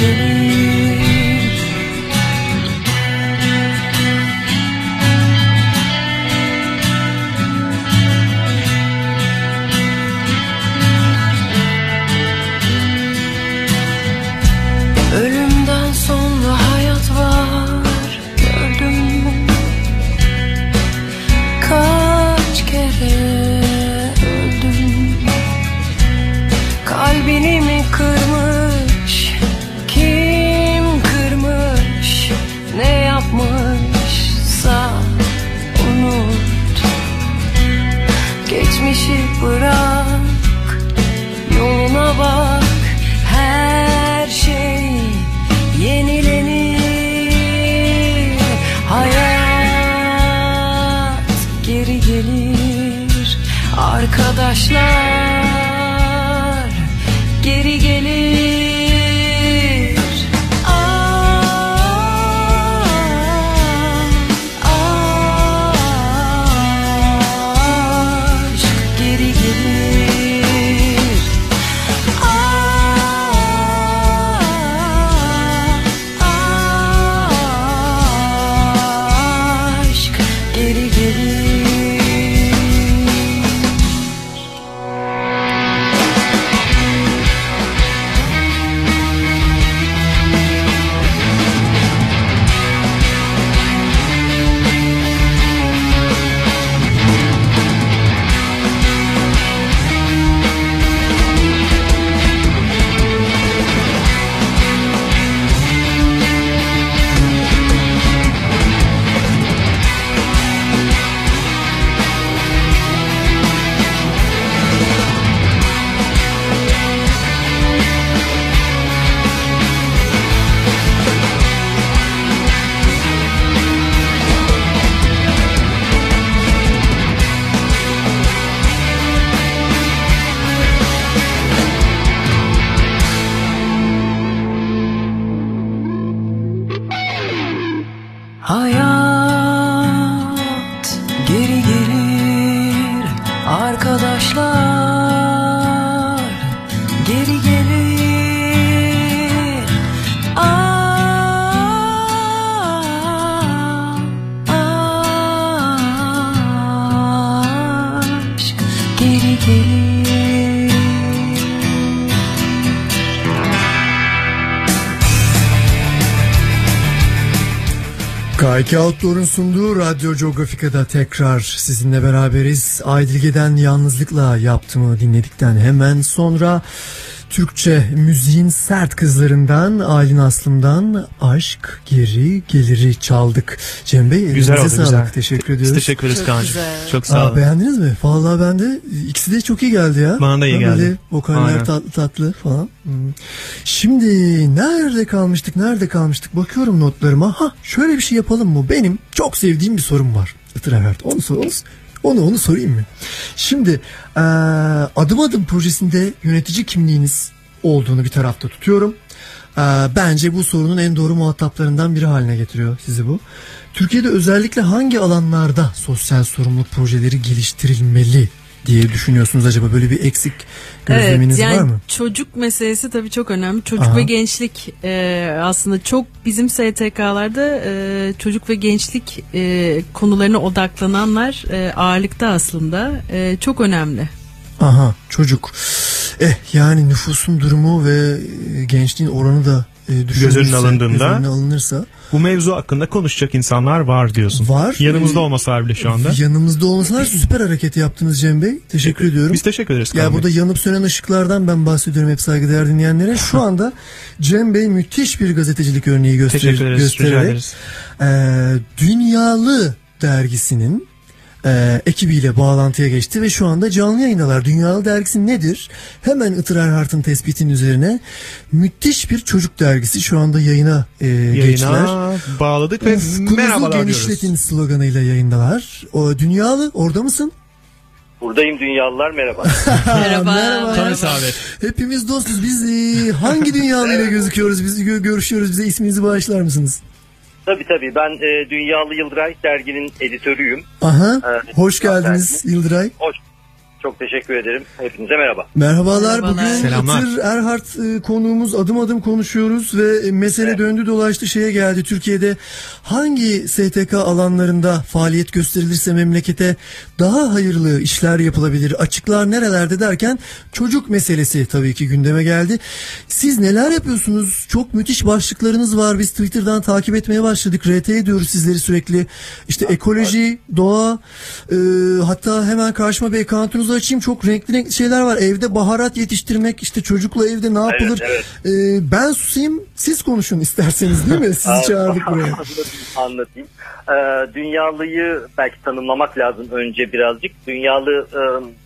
geri K2 Outdoor'un sunduğu Radyo Geografika'da tekrar sizinle beraberiz. Aydilge'den yalnızlıkla yaptığımı dinledikten hemen sonra Türkçe müziğin sert kızlarından Aylin Aslım'dan Aşk Geri Geliri çaldık. Cem Bey elinize Güzel oldu, sağlık. güzel. Teşekkür Biz ediyoruz. teşekkür ederiz Kaan'cığım. Çok sağ Aa, olun. Beğendiniz mi? Vallahi ben de ikisi de çok iyi geldi ya. Bana da iyi Ha, geldi. Böyle vokaller Aynen. tatlı tatlı falan. Hmm. Şimdi nerede kalmıştık nerede kalmıştık bakıyorum notlarıma. Ha şey yapalım mı? Benim çok sevdiğim bir sorum var. Itır Evert. Onu sor. Onu, onu, onu sorayım mı? Şimdi eee, adım adım projesinde yönetici kimliğiniz olduğunu bir tarafta tutuyorum. Eee, bence bu sorunun en doğru muhataplarından biri haline getiriyor sizi bu. Türkiye'de özellikle hangi alanlarda sosyal sorumluluk projeleri geliştirilmeli diye düşünüyorsunuz acaba? Böyle bir eksik gözleminiz evet, yani var mı? Çocuk meselesi tabii çok önemli. Çocuk Aha. ve gençlik e, aslında çok bizim STK'larda e, çocuk ve gençlik e, konularına odaklananlar e, ağırlıkta aslında e, çok önemli. Aha çocuk. Eh yani nüfusun durumu ve e, gençliğin oranı da e, Göz önüne alındığında göz önüne alınırsa bu mevzu hakkında konuşacak insanlar var diyorsun. Var. Yanımızda Ee, olmasalar bile şu anda. Yanımızda olmasalar süper hareket yaptınız Cem Bey. Teşekkür ediyorum. Biz teşekkür ederiz. Ya burada yanıp sönen ışıklardan ben bahsediyorum hep saygıdeğer dinleyenlere. Şu anda Cem Bey müthiş bir gazetecilik örneği göster Teşekkür ederiz, rica göstererek ederiz. e, Dünyalı dergisinin e, ekibiyle bağlantıya geçti ve şu anda canlı yayındalar. Dünyalı dergisi nedir? Hemen Itır Erhart'ın tespitinin üzerine müthiş bir çocuk dergisi şu anda yayına, e, geçtiler. Yayına bağladık ve Ufkunuzu merhabalar diyoruz. genişletin sloganıyla yayındalar. O Dünyalı orada mısın? Buradayım dünyalılar merhaba. merhaba. Tam isabet. Hepimiz dostuz. Biz e, hangi dünyalıyla gözüküyoruz? Biz gö- görüşüyoruz. Bize isminizi bağışlar mısınız? Tabii tabii ben e, Dünyalı Yıldıray derginin editörüyüm. Aha. Evet. Hoş geldiniz Yıldıray. Hoş. Çok teşekkür ederim. Hepinize merhaba. Merhabalar. Merhabalar. Bugün Selamlar. Itır Erhard e, konuğumuz adım adım konuşuyoruz ve e, mesele döndü dolaştı şeye geldi. Türkiye'de hangi STK alanlarında faaliyet gösterilirse memlekete daha hayırlı işler yapılabilir, açıklar nerelerde derken çocuk meselesi tabii ki gündeme geldi. Siz neler yapıyorsunuz? Çok müthiş başlıklarınız var. Biz Twitter'dan takip etmeye başladık. RT ediyoruz sizleri sürekli. İşte ekoloji, doğa, e, hatta hemen karşıma bir account'unuzu açayım. Çok renkli renkli şeyler var. Evde baharat yetiştirmek, işte çocukla evde ne yapılır? Evet, E, ben susayım, siz konuşun isterseniz değil mi? Sizi çağırdık buraya. Anlatayım. Ee, dünyalıyı belki tanımlamak lazım önce birazcık. Dünyalı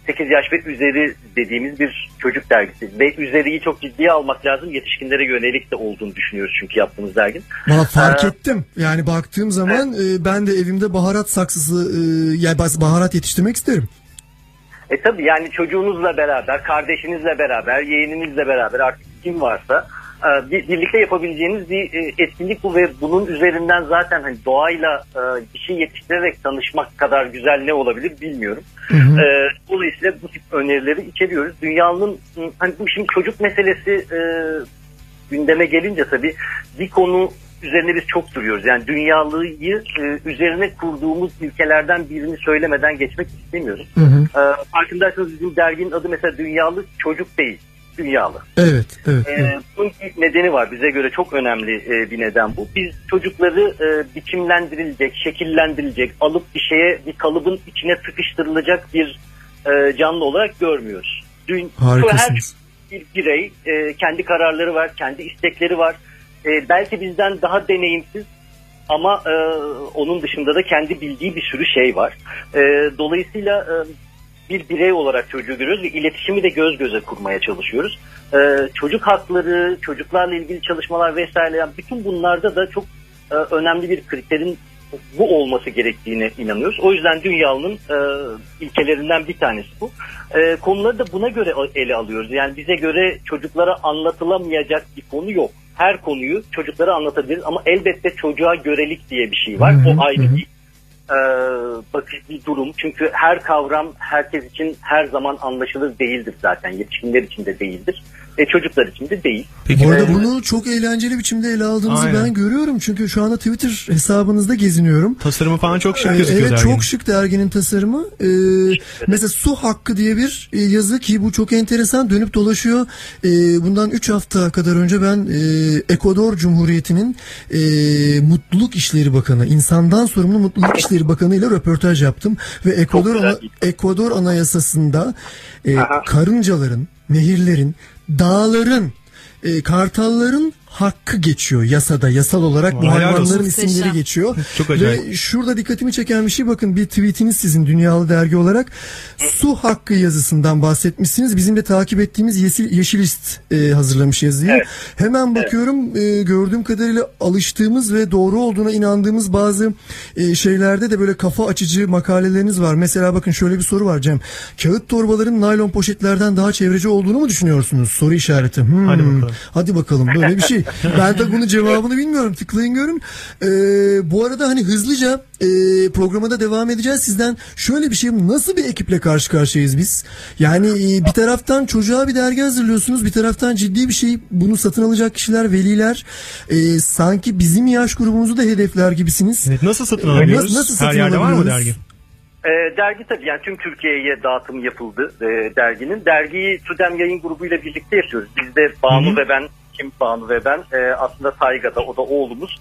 e, 8 yaş ve üzeri dediğimiz bir çocuk dergisi. Ve üzeriyi çok ciddiye almak lazım. Yetişkinlere yönelik de olduğunu düşünüyoruz çünkü yaptığımız dergin. Valla fark Ee, ettim. Yani baktığım zaman e, ben de evimde baharat saksısı, e, yani baharat yetiştirmek isterim. E tabii yani çocuğunuzla beraber, kardeşinizle beraber, yeğeninizle beraber artık kim varsa e, bir- birlikte yapabileceğiniz bir e, etkinlik bu ve bunun üzerinden zaten hani doğayla e, bir şey yetiştirerek tanışmak kadar güzel ne olabilir bilmiyorum. Dolayısıyla bu tip önerileri içeriyoruz. Dünyanın hani bu şimdi çocuk meselesi gündeme gelince tabii bir konu üzerine biz çok duruyoruz. Yani dünyalıyı e, üzerine kurduğumuz ülkelerden birini söylemeden geçmek istemiyoruz. E, farkındaysanız bizim derginin adı mesela Dünyalı Çocuk değil. Dünyalı. Evet, evet. E, evet. bunun bir nedeni var. Bize göre çok önemli e, bir neden bu. Biz çocukları e, biçimlendirilecek, şekillendirilecek, alıp bir şeye, bir kalıbın içine sıkıştırılacak bir e, canlı olarak görmüyoruz. Dün, Harikasınız. her bir birey e, kendi kararları var, kendi istekleri var. E, belki bizden daha deneyimsiz ama e, onun dışında da kendi bildiği bir sürü şey var. E, dolayısıyla e, bir birey olarak çocuğu görüyoruz ve iletişimi de göz göze kurmaya çalışıyoruz. E, çocuk hakları, çocuklarla ilgili çalışmalar vesaire yani bütün bunlarda da çok e, önemli bir kriterin bu olması gerektiğine inanıyoruz. O yüzden dünyanın e, ilkelerinden bir tanesi bu. E, konuları da buna göre ele alıyoruz. Yani bize göre çocuklara anlatılamayacak bir konu yok. Her konuyu çocuklara anlatabiliriz ama elbette çocuğa görelik diye bir şey var. O ayrı bir e, bakış bir durum. Çünkü her kavram herkes için her zaman anlaşılır değildir zaten. Yetişkinler için de değildir. E, çocuklar için de değil. Bu arada E, bunu çok eğlenceli biçimde ele aldığınızı Aynen. ben görüyorum. Çünkü şu anda Twitter hesabınızda geziniyorum. Tasarımı falan çok şık Ee, gözüküyor Evet derginin. çok şık derginin tasarımı. Ee, mesela su hakkı diye bir e, yazı ki bu çok enteresan dönüp dolaşıyor. Ee, bundan 3 hafta kadar önce ben e, Ekvador Cumhuriyeti'nin e, Mutluluk İşleri Bakanı, insandan sorumlu Mutluluk İşleri Bakanı ile röportaj yaptım ve Ekvador ana- Ekvador Anayasası'nda e, karıncaların, nehirlerin dağların, e, kartalların hakkı geçiyor yasada. Yasal olarak bu hayvanların isimleri geçiyor. Çok acayip. Ve şurada dikkatimi çeken bir şey bakın bir tweetiniz sizin Dünyalı Dergi olarak su hakkı yazısından bahsetmişsiniz. Bizim de takip ettiğimiz Yeşil, Yeşilist e, hazırlamış yazıyı. Evet. Hemen bakıyorum e, gördüğüm kadarıyla alıştığımız ve doğru olduğuna inandığımız bazı e, şeylerde de böyle kafa açıcı makaleleriniz var. Mesela bakın şöyle bir soru var Cem. Kağıt torbaların naylon poşetlerden daha çevreci olduğunu mu düşünüyorsunuz? Soru işareti. Hmm. Hadi bakalım. Hadi bakalım böyle bir şey. ben de bunun cevabını bilmiyorum. Tıklayın görün. Ee, bu arada hani hızlıca e, programa da devam edeceğiz. Sizden şöyle bir şey nasıl bir ekiple karşı karşıyayız biz? Yani e, bir taraftan çocuğa bir dergi hazırlıyorsunuz. Bir taraftan ciddi bir şey bunu satın alacak kişiler, veliler. E, sanki bizim yaş grubumuzu da hedefler gibisiniz. Evet, nasıl satın Ee, alabiliyoruz? Nasıl, nasıl Her satın yerde var mı dergi? Ee, dergi tabii yani tüm Türkiye'ye dağıtım yapıldı e, derginin. Dergiyi Tudem Yayın Grubu ile birlikte yapıyoruz. Biz de Banu Hı hı. ve ben, Kim Banu ve ben e, aslında Tayga'da o da oğlumuz.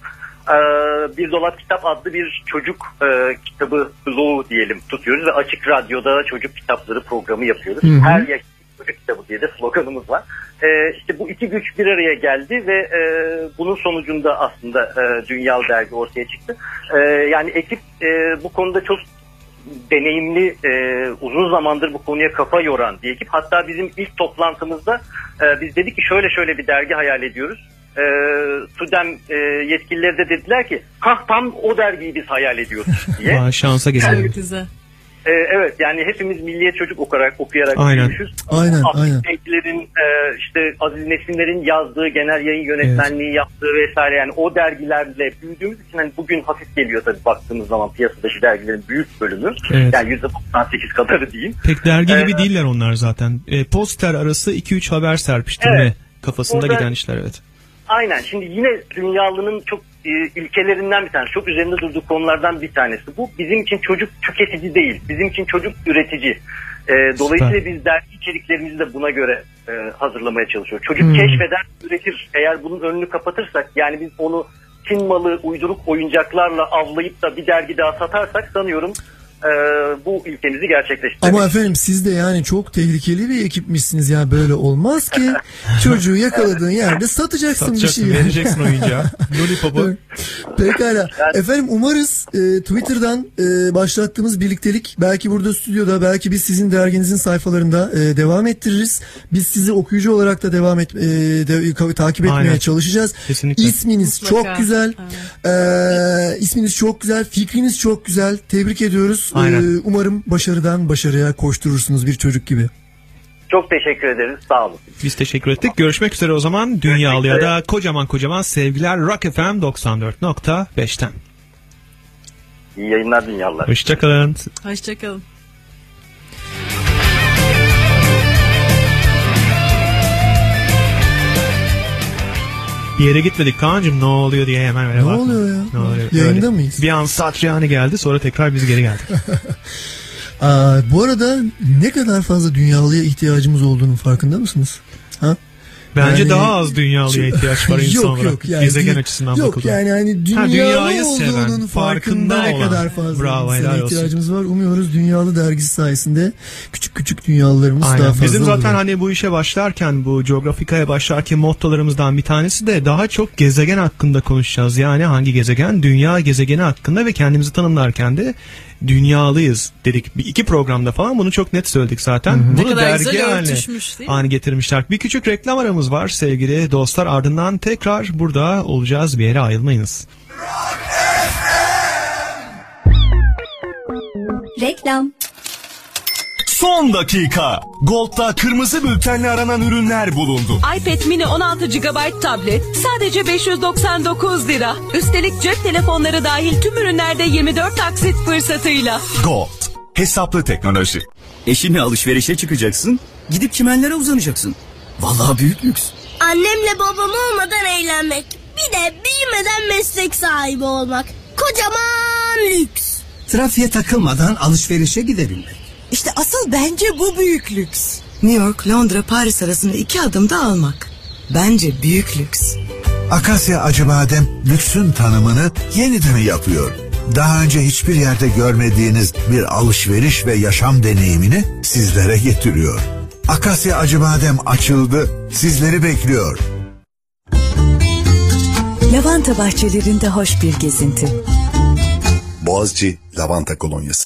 Ee, bir Dolap Kitap adlı bir çocuk e, kitabı bloğu diyelim tutuyoruz ve Açık Radyo'da çocuk kitapları programı yapıyoruz. Hı hı. Her yaş çocuk kitabı diye de sloganımız var. Ee, işte bu iki güç bir araya geldi ve e, bunun sonucunda aslında e, Dünyal Dergi ortaya çıktı. E, yani ekip e, bu konuda çok deneyimli, e, uzun zamandır bu konuya kafa yoran bir ekip. Hatta bizim ilk toplantımızda e, biz dedik ki şöyle şöyle bir dergi hayal ediyoruz. E, Tudem e, yetkilileri de dediler ki tam o dergiyi biz hayal ediyoruz diye. Şansa gelelim. Yani, Güzel. E, evet yani hepimiz milliyet çocuk okuyarak, okuyarak Aynen. büyümüşüz. Aynen, aynen. Beylerin, e, işte Aziz Nesinler'in yazdığı, genel yayın yönetmenliği yaptığı vesaire yani o dergilerle büyüdüğümüz için hani bugün hafif geliyor tabii baktığımız zaman piyasadaki dergilerin büyük bölümü. Evet. Yani %98 kadarı diyeyim. Pek dergi gibi Ee, değiller onlar zaten. E, poster arası 2-3 haber serpiştirme Evet. kafasında Orada- giden işler evet. Aynen. Şimdi yine dünyalının çok ilkelerinden bir tanesi, çok üzerinde durduğu konulardan bir tanesi. Bu bizim için çocuk tüketici değil, bizim için çocuk üretici. E, dolayısıyla biz dergi içeriklerimizi de buna göre e, hazırlamaya çalışıyoruz. Çocuk Hmm. keşfeder, üretir. Eğer bunun önünü kapatırsak, yani biz onu Çin malı uyduruk oyuncaklarla avlayıp da bir dergi daha satarsak sanıyorum e, bu ilkemizi gerçekleştiremeyiz. Ama efendim siz de yani çok tehlikeli bir ekipmişsiniz ya böyle olmaz ki. Çocuğu yakaladığın yerde satacaksın, bir Satacaksın, şey. vereceksin oyuncağı. Lollipop'u. Pekala. Efendim umarız e, Twitter'dan e, başlattığımız birliktelik belki burada stüdyoda belki biz sizin derginizin sayfalarında e, devam ettiririz. Biz sizi okuyucu olarak da devam et e, de- takip etmeye Aynen. çalışacağız. Kesinlikle. İsminiz Mutlaka. çok güzel. E, isminiz çok güzel. Fikriniz çok güzel. Tebrik ediyoruz. Aynen. E, umarım başarıdan başarıya koşturursunuz bir çocuk gibi. Çok teşekkür ederiz. Sağ olun. Biz teşekkür ettik. Görüşmek üzere o zaman. Dünyalıya da kocaman kocaman sevgiler Rock FM 94.5'ten. İyi yayınlar dünyalar. Hoşçakalın. Hoşçakalın. Bir yere gitmedik Kaan'cığım ne oluyor diye hemen öyle Ne bakma. oluyor ya? Ne oluyor? Yayında Öyle. mıyız? Bir an Satriani geldi sonra tekrar biz geri geldik. Aa, bu arada ne kadar fazla dünyalıya ihtiyacımız olduğunun farkında mısınız? Bence Yani- daha az dünyalıya ihtiyaç var insan yok, yani Gezegen açısından Yok bakıldığında. yani hani dünyalı Ha, dünyayı olduğunun seven, farkında, ne kadar fazla Bravo, insana helal olsun. ihtiyacımız var. Umuyoruz Dünyalı dergisi sayesinde küçük küçük dünyalılarımız daha Aynen. fazla Bizim zaten olacak. hani bu işe başlarken bu coğrafikaya başlarken mottolarımızdan bir tanesi de daha çok gezegen hakkında konuşacağız. Yani hangi gezegen? Dünya gezegeni hakkında ve kendimizi tanımlarken de dünyalıyız dedik. Bir iki programda falan bunu çok net söyledik zaten. Ne Bunu kadar dergi güzel haline, örtüşmüş değil mi? getirmişler. Bir küçük reklam aramız var sevgili dostlar. Ardından tekrar burada olacağız. Bir yere ayrılmayınız. Reklam. Son dakika. Gold'da kırmızı bültenle aranan ürünler bulundu. iPad mini 16 GB tablet sadece 599 lira. Üstelik cep telefonları dahil tüm ürünlerde 24 taksit fırsatıyla. Gold. Hesaplı teknoloji. Eşinle alışverişe çıkacaksın. Gidip çimenlere uzanacaksın. Vallahi büyük lüks. Annemle babam olmadan eğlenmek. Bir de büyümeden meslek sahibi olmak. Kocaman lüks. Trafiğe takılmadan alışverişe gidebilmek. İşte asıl bence bu büyük lüks. New York, Londra, Paris arasını iki adımda almak. Bence büyük lüks. Akasya Acıbadem lüksün tanımını yeniden yapıyor. Daha önce hiçbir yerde görmediğiniz bir alışveriş ve yaşam deneyimini sizlere getiriyor. Akasya Acıbadem açıldı. Sizleri bekliyor. Lavanta bahçelerinde hoş bir gezinti. Boğaziçi Lavanta Kolonyası.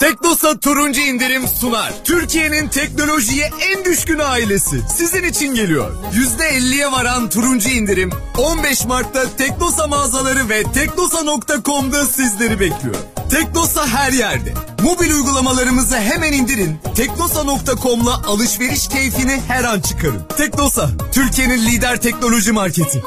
Teknosa turuncu indirim sunar. Türkiye'nin teknolojiye en düşkün ailesi sizin için geliyor. %50'ye varan turuncu indirim 15 Mart'ta Teknosa mağazaları ve teknosa.com'da sizleri bekliyor. Teknosa her yerde. Mobil uygulamalarımızı hemen indirin. Teknosa.com'la alışveriş keyfini her an çıkarın. Teknosa, Türkiye'nin lider teknoloji marketi.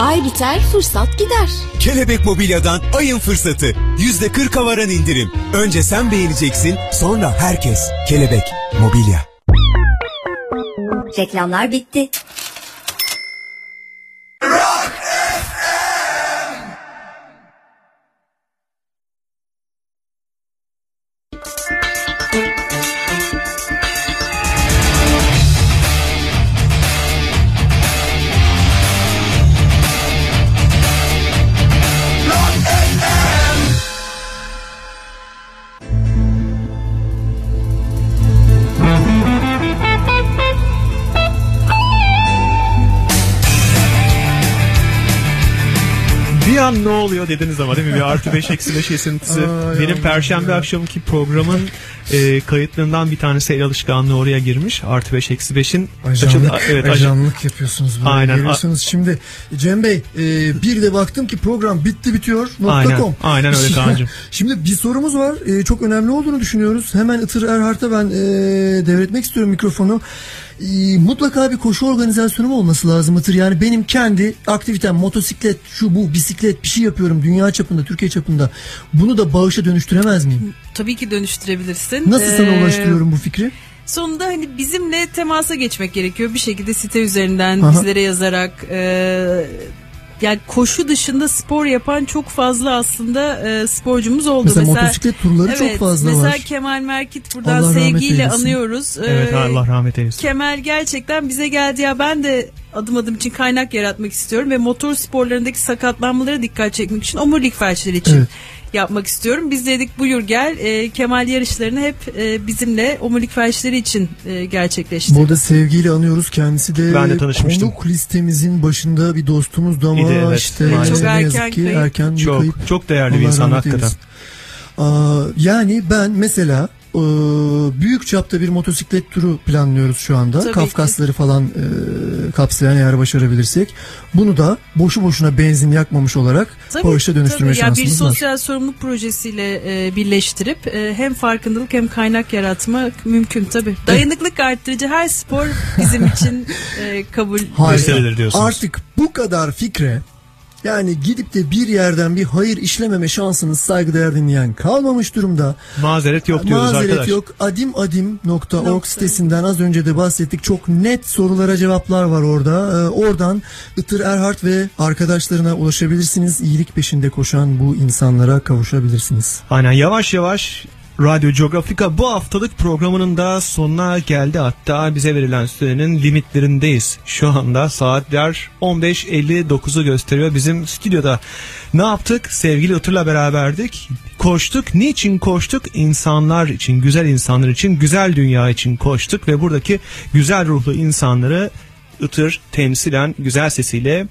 Ay biter fırsat gider. Kelebek Mobilya'dan ayın fırsatı. Yüzde kırka varan indirim. Önce sen beğeneceksin, sonra herkes. Kelebek Mobilya. Reklamlar bitti. Oluyor dediniz ama değil mi? Bir artı 5 eksi 5 esintisi. Ay, Benim perşembe akşamki programın e, kayıtlarından bir tanesi el alışkanlığı oraya girmiş. Artı 5 eksi 5'in Ajanlık, evet, aj- ajanlık yapıyorsunuz böyle. Aynen. Geliyorsunuz şimdi Cem Bey e, bir de baktım ki program bitti bitiyor Aynen, .com. aynen öyle Kaan'cığım. Şimdi bir sorumuz var. E, çok önemli olduğunu düşünüyoruz. Hemen Itır Erhart'a ben e, devretmek istiyorum mikrofonu. E, mutlaka bir koşu organizasyonum olması lazım Itır. Yani benim kendi aktivitem motosiklet, şu bu bisiklet bir şey yapıyorum dünya çapında, Türkiye çapında. Bunu da bağışa dönüştüremez miyim? Tabii ki dönüştürebilirsin. Nasıl sana Ee, ulaştırıyorum bu fikri? Sonunda hani bizimle temasa geçmek gerekiyor. Bir şekilde site üzerinden Aha. bizlere yazarak e, yani koşu dışında spor yapan çok fazla aslında e, sporcumuz oldu. Mesela motosiklet turları çok fazla mesela var. Kemal Merkit buradan Allah sevgiyle anıyoruz. Evet Ee, Allah rahmet eylesin. Kemal gerçekten bize geldi ya ben de adım adım için kaynak yaratmak istiyorum ve motor sporlarındaki sakatlanmalara dikkat çekmek için omurilik felçleri için Evet. Yapmak istiyorum. Biz dedik buyur gel e, Kemal yarışlarını hep e, bizimle omurilik felçleri için e, gerçekleştirdi. Burada sevgiyle anıyoruz. Kendisi de, Ben de tanışmıştım. konuk listemizin başında bir dostumuzdu ama İdi, evet, işte maalesef. Çok ne yazık erken ki kayıp. erken bir Çok kayıp. çok değerli bir Allah insan rahmet hakikaten. Aa, yani ben mesela e, büyük çapta bir motosiklet turu planlıyoruz şu anda. Tabii Kafkasları falan e, kapsayan eğer başarabilirsek. Bunu da boşu boşuna benzin yakmamış olarak Tabii, bağışa dönüştürme tabii. Bir şansımız var. sosyal sorumluluk projesiyle e, birleştirip e, hem farkındalık hem kaynak yaratmak mümkün tabii. Dayanıklık arttırıcı her spor bizim için e, kabul. Harika. Gösterilir diyorsunuz. Artık bu kadar fikre yani gidip de bir yerden bir hayır işlememe şansınız saygıdeğer dinleyen kalmamış durumda. Mazeret yok diyoruz Mazeret arkadaş. yok. Adimadim.org sitesinden az önce de bahsettik. Çok net sorulara cevaplar var orada. Ee, oradan Itır Erhard ve arkadaşlarına ulaşabilirsiniz. İyilik peşinde koşan bu insanlara kavuşabilirsiniz. Aynen yavaş yavaş Radyo Geografika bu haftalık programının da sonuna geldi. Hatta bize verilen sürenin limitlerindeyiz. Şu anda saatler 15.59'u gösteriyor bizim stüdyoda. Ne yaptık? Sevgili Itır'la beraberdik. Koştuk. Niçin koştuk? İnsanlar için, güzel insanlar için, güzel dünya için koştuk ve buradaki güzel ruhlu insanları Itır temsilen güzel sesiyle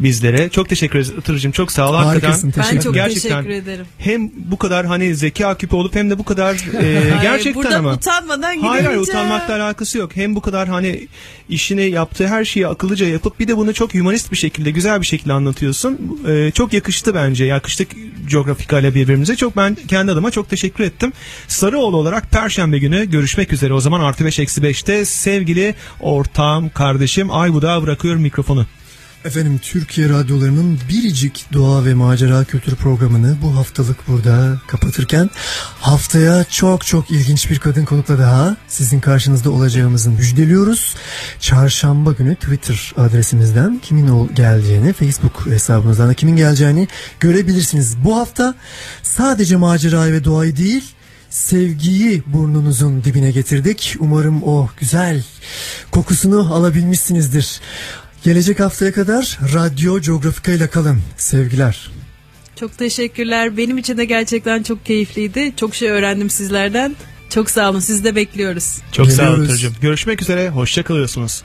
bizlere. Çok teşekkür ederiz Itır'cığım. Çok sağ ol. Harikasın, Hakikaten teşekkür Ben çok Gerçekten teşekkür ederim. hem bu kadar hani zeka küpü olup hem de bu kadar e, Hayır, gerçekten burada ama utanmadan hayır hayır utanmakla alakası yok. Hem bu kadar hani işini yaptığı her şeyi akıllıca yapıp bir de bunu çok humanist bir şekilde güzel bir şekilde anlatıyorsun. E, çok yakıştı bence. Yakıştık Geografika ile birbirimize. Çok ben kendi adıma çok teşekkür ettim. Sarıoğlu olarak Perşembe günü görüşmek üzere. O zaman artı 5 eksi 5'te sevgili ortağım kardeşim Aybu'da bırakıyorum mikrofonu. Efendim Türkiye radyolarının biricik doğa ve macera kültür programını bu haftalık burada kapatırken haftaya çok çok ilginç bir kadın konukla daha sizin karşınızda olacağımızı müjdeliyoruz. Çarşamba günü Twitter adresimizden kimin ol geleceğini, Facebook hesabımızdan da kimin geleceğini görebilirsiniz. Bu hafta sadece macerayı ve doğayı değil sevgiyi burnunuzun dibine getirdik. Umarım o güzel kokusunu alabilmişsinizdir. Gelecek haftaya kadar Radyo Geografika ile kalın. Sevgiler. Çok teşekkürler. Benim için de gerçekten çok keyifliydi. Çok şey öğrendim sizlerden. Çok sağ olun. Sizi de bekliyoruz. Çok sağ olun Geliyoruz. Görüşmek üzere. Hoşça kalıyorsunuz.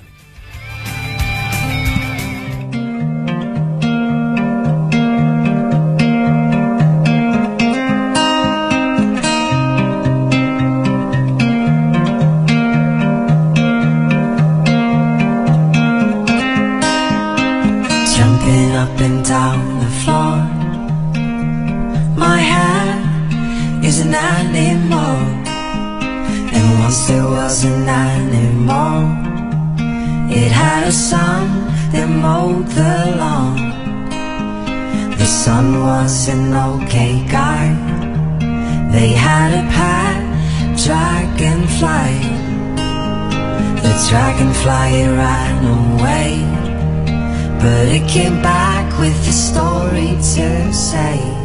There was an animal. It had a son that mowed the lawn. The son was an okay guy. They had a pet dragonfly. The dragonfly ran away. But it came back with a story to say.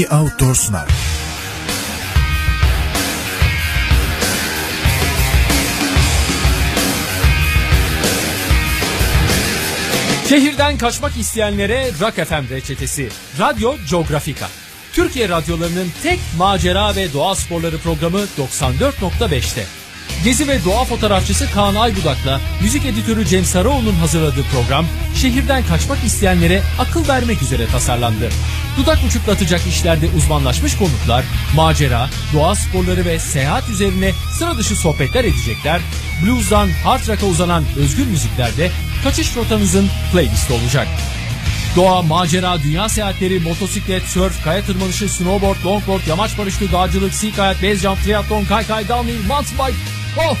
K2 Outdoor sunar. Şehirden kaçmak isteyenlere Rock FM reçetesi. Radyo Geografika. Türkiye radyolarının tek macera ve doğa sporları programı 94.5'te. Gezi ve doğa fotoğrafçısı Kaan Aybudak'la müzik editörü Cem Sarıoğlu'nun hazırladığı program şehirden kaçmak isteyenlere akıl vermek üzere tasarlandı. Dudak uçuklatacak işlerde uzmanlaşmış konuklar, macera, doğa sporları ve seyahat üzerine sıra dışı sohbetler edecekler. Blues'dan hard rock'a uzanan özgür müziklerde kaçış rotanızın playlisti olacak. Doğa, macera, dünya seyahatleri, motosiklet, surf, kaya tırmanışı, snowboard, longboard, yamaç paraşütü, dağcılık, sea kayak, base jump, triatlon, kaykay, downhill, mountain bike. Of!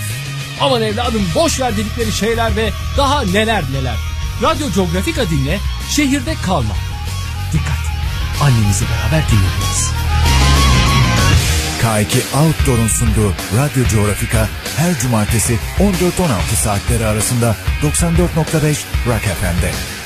Aman evladım boş ver dedikleri şeyler ve daha neler neler. Radyo Geografika dinle, şehirde kalma. Annenizle beraber dinlediniz. K2 Outdoor'un sunduğu Radyo Geografika her cumartesi 14-16 saatleri arasında 94.5 Rock FM'de.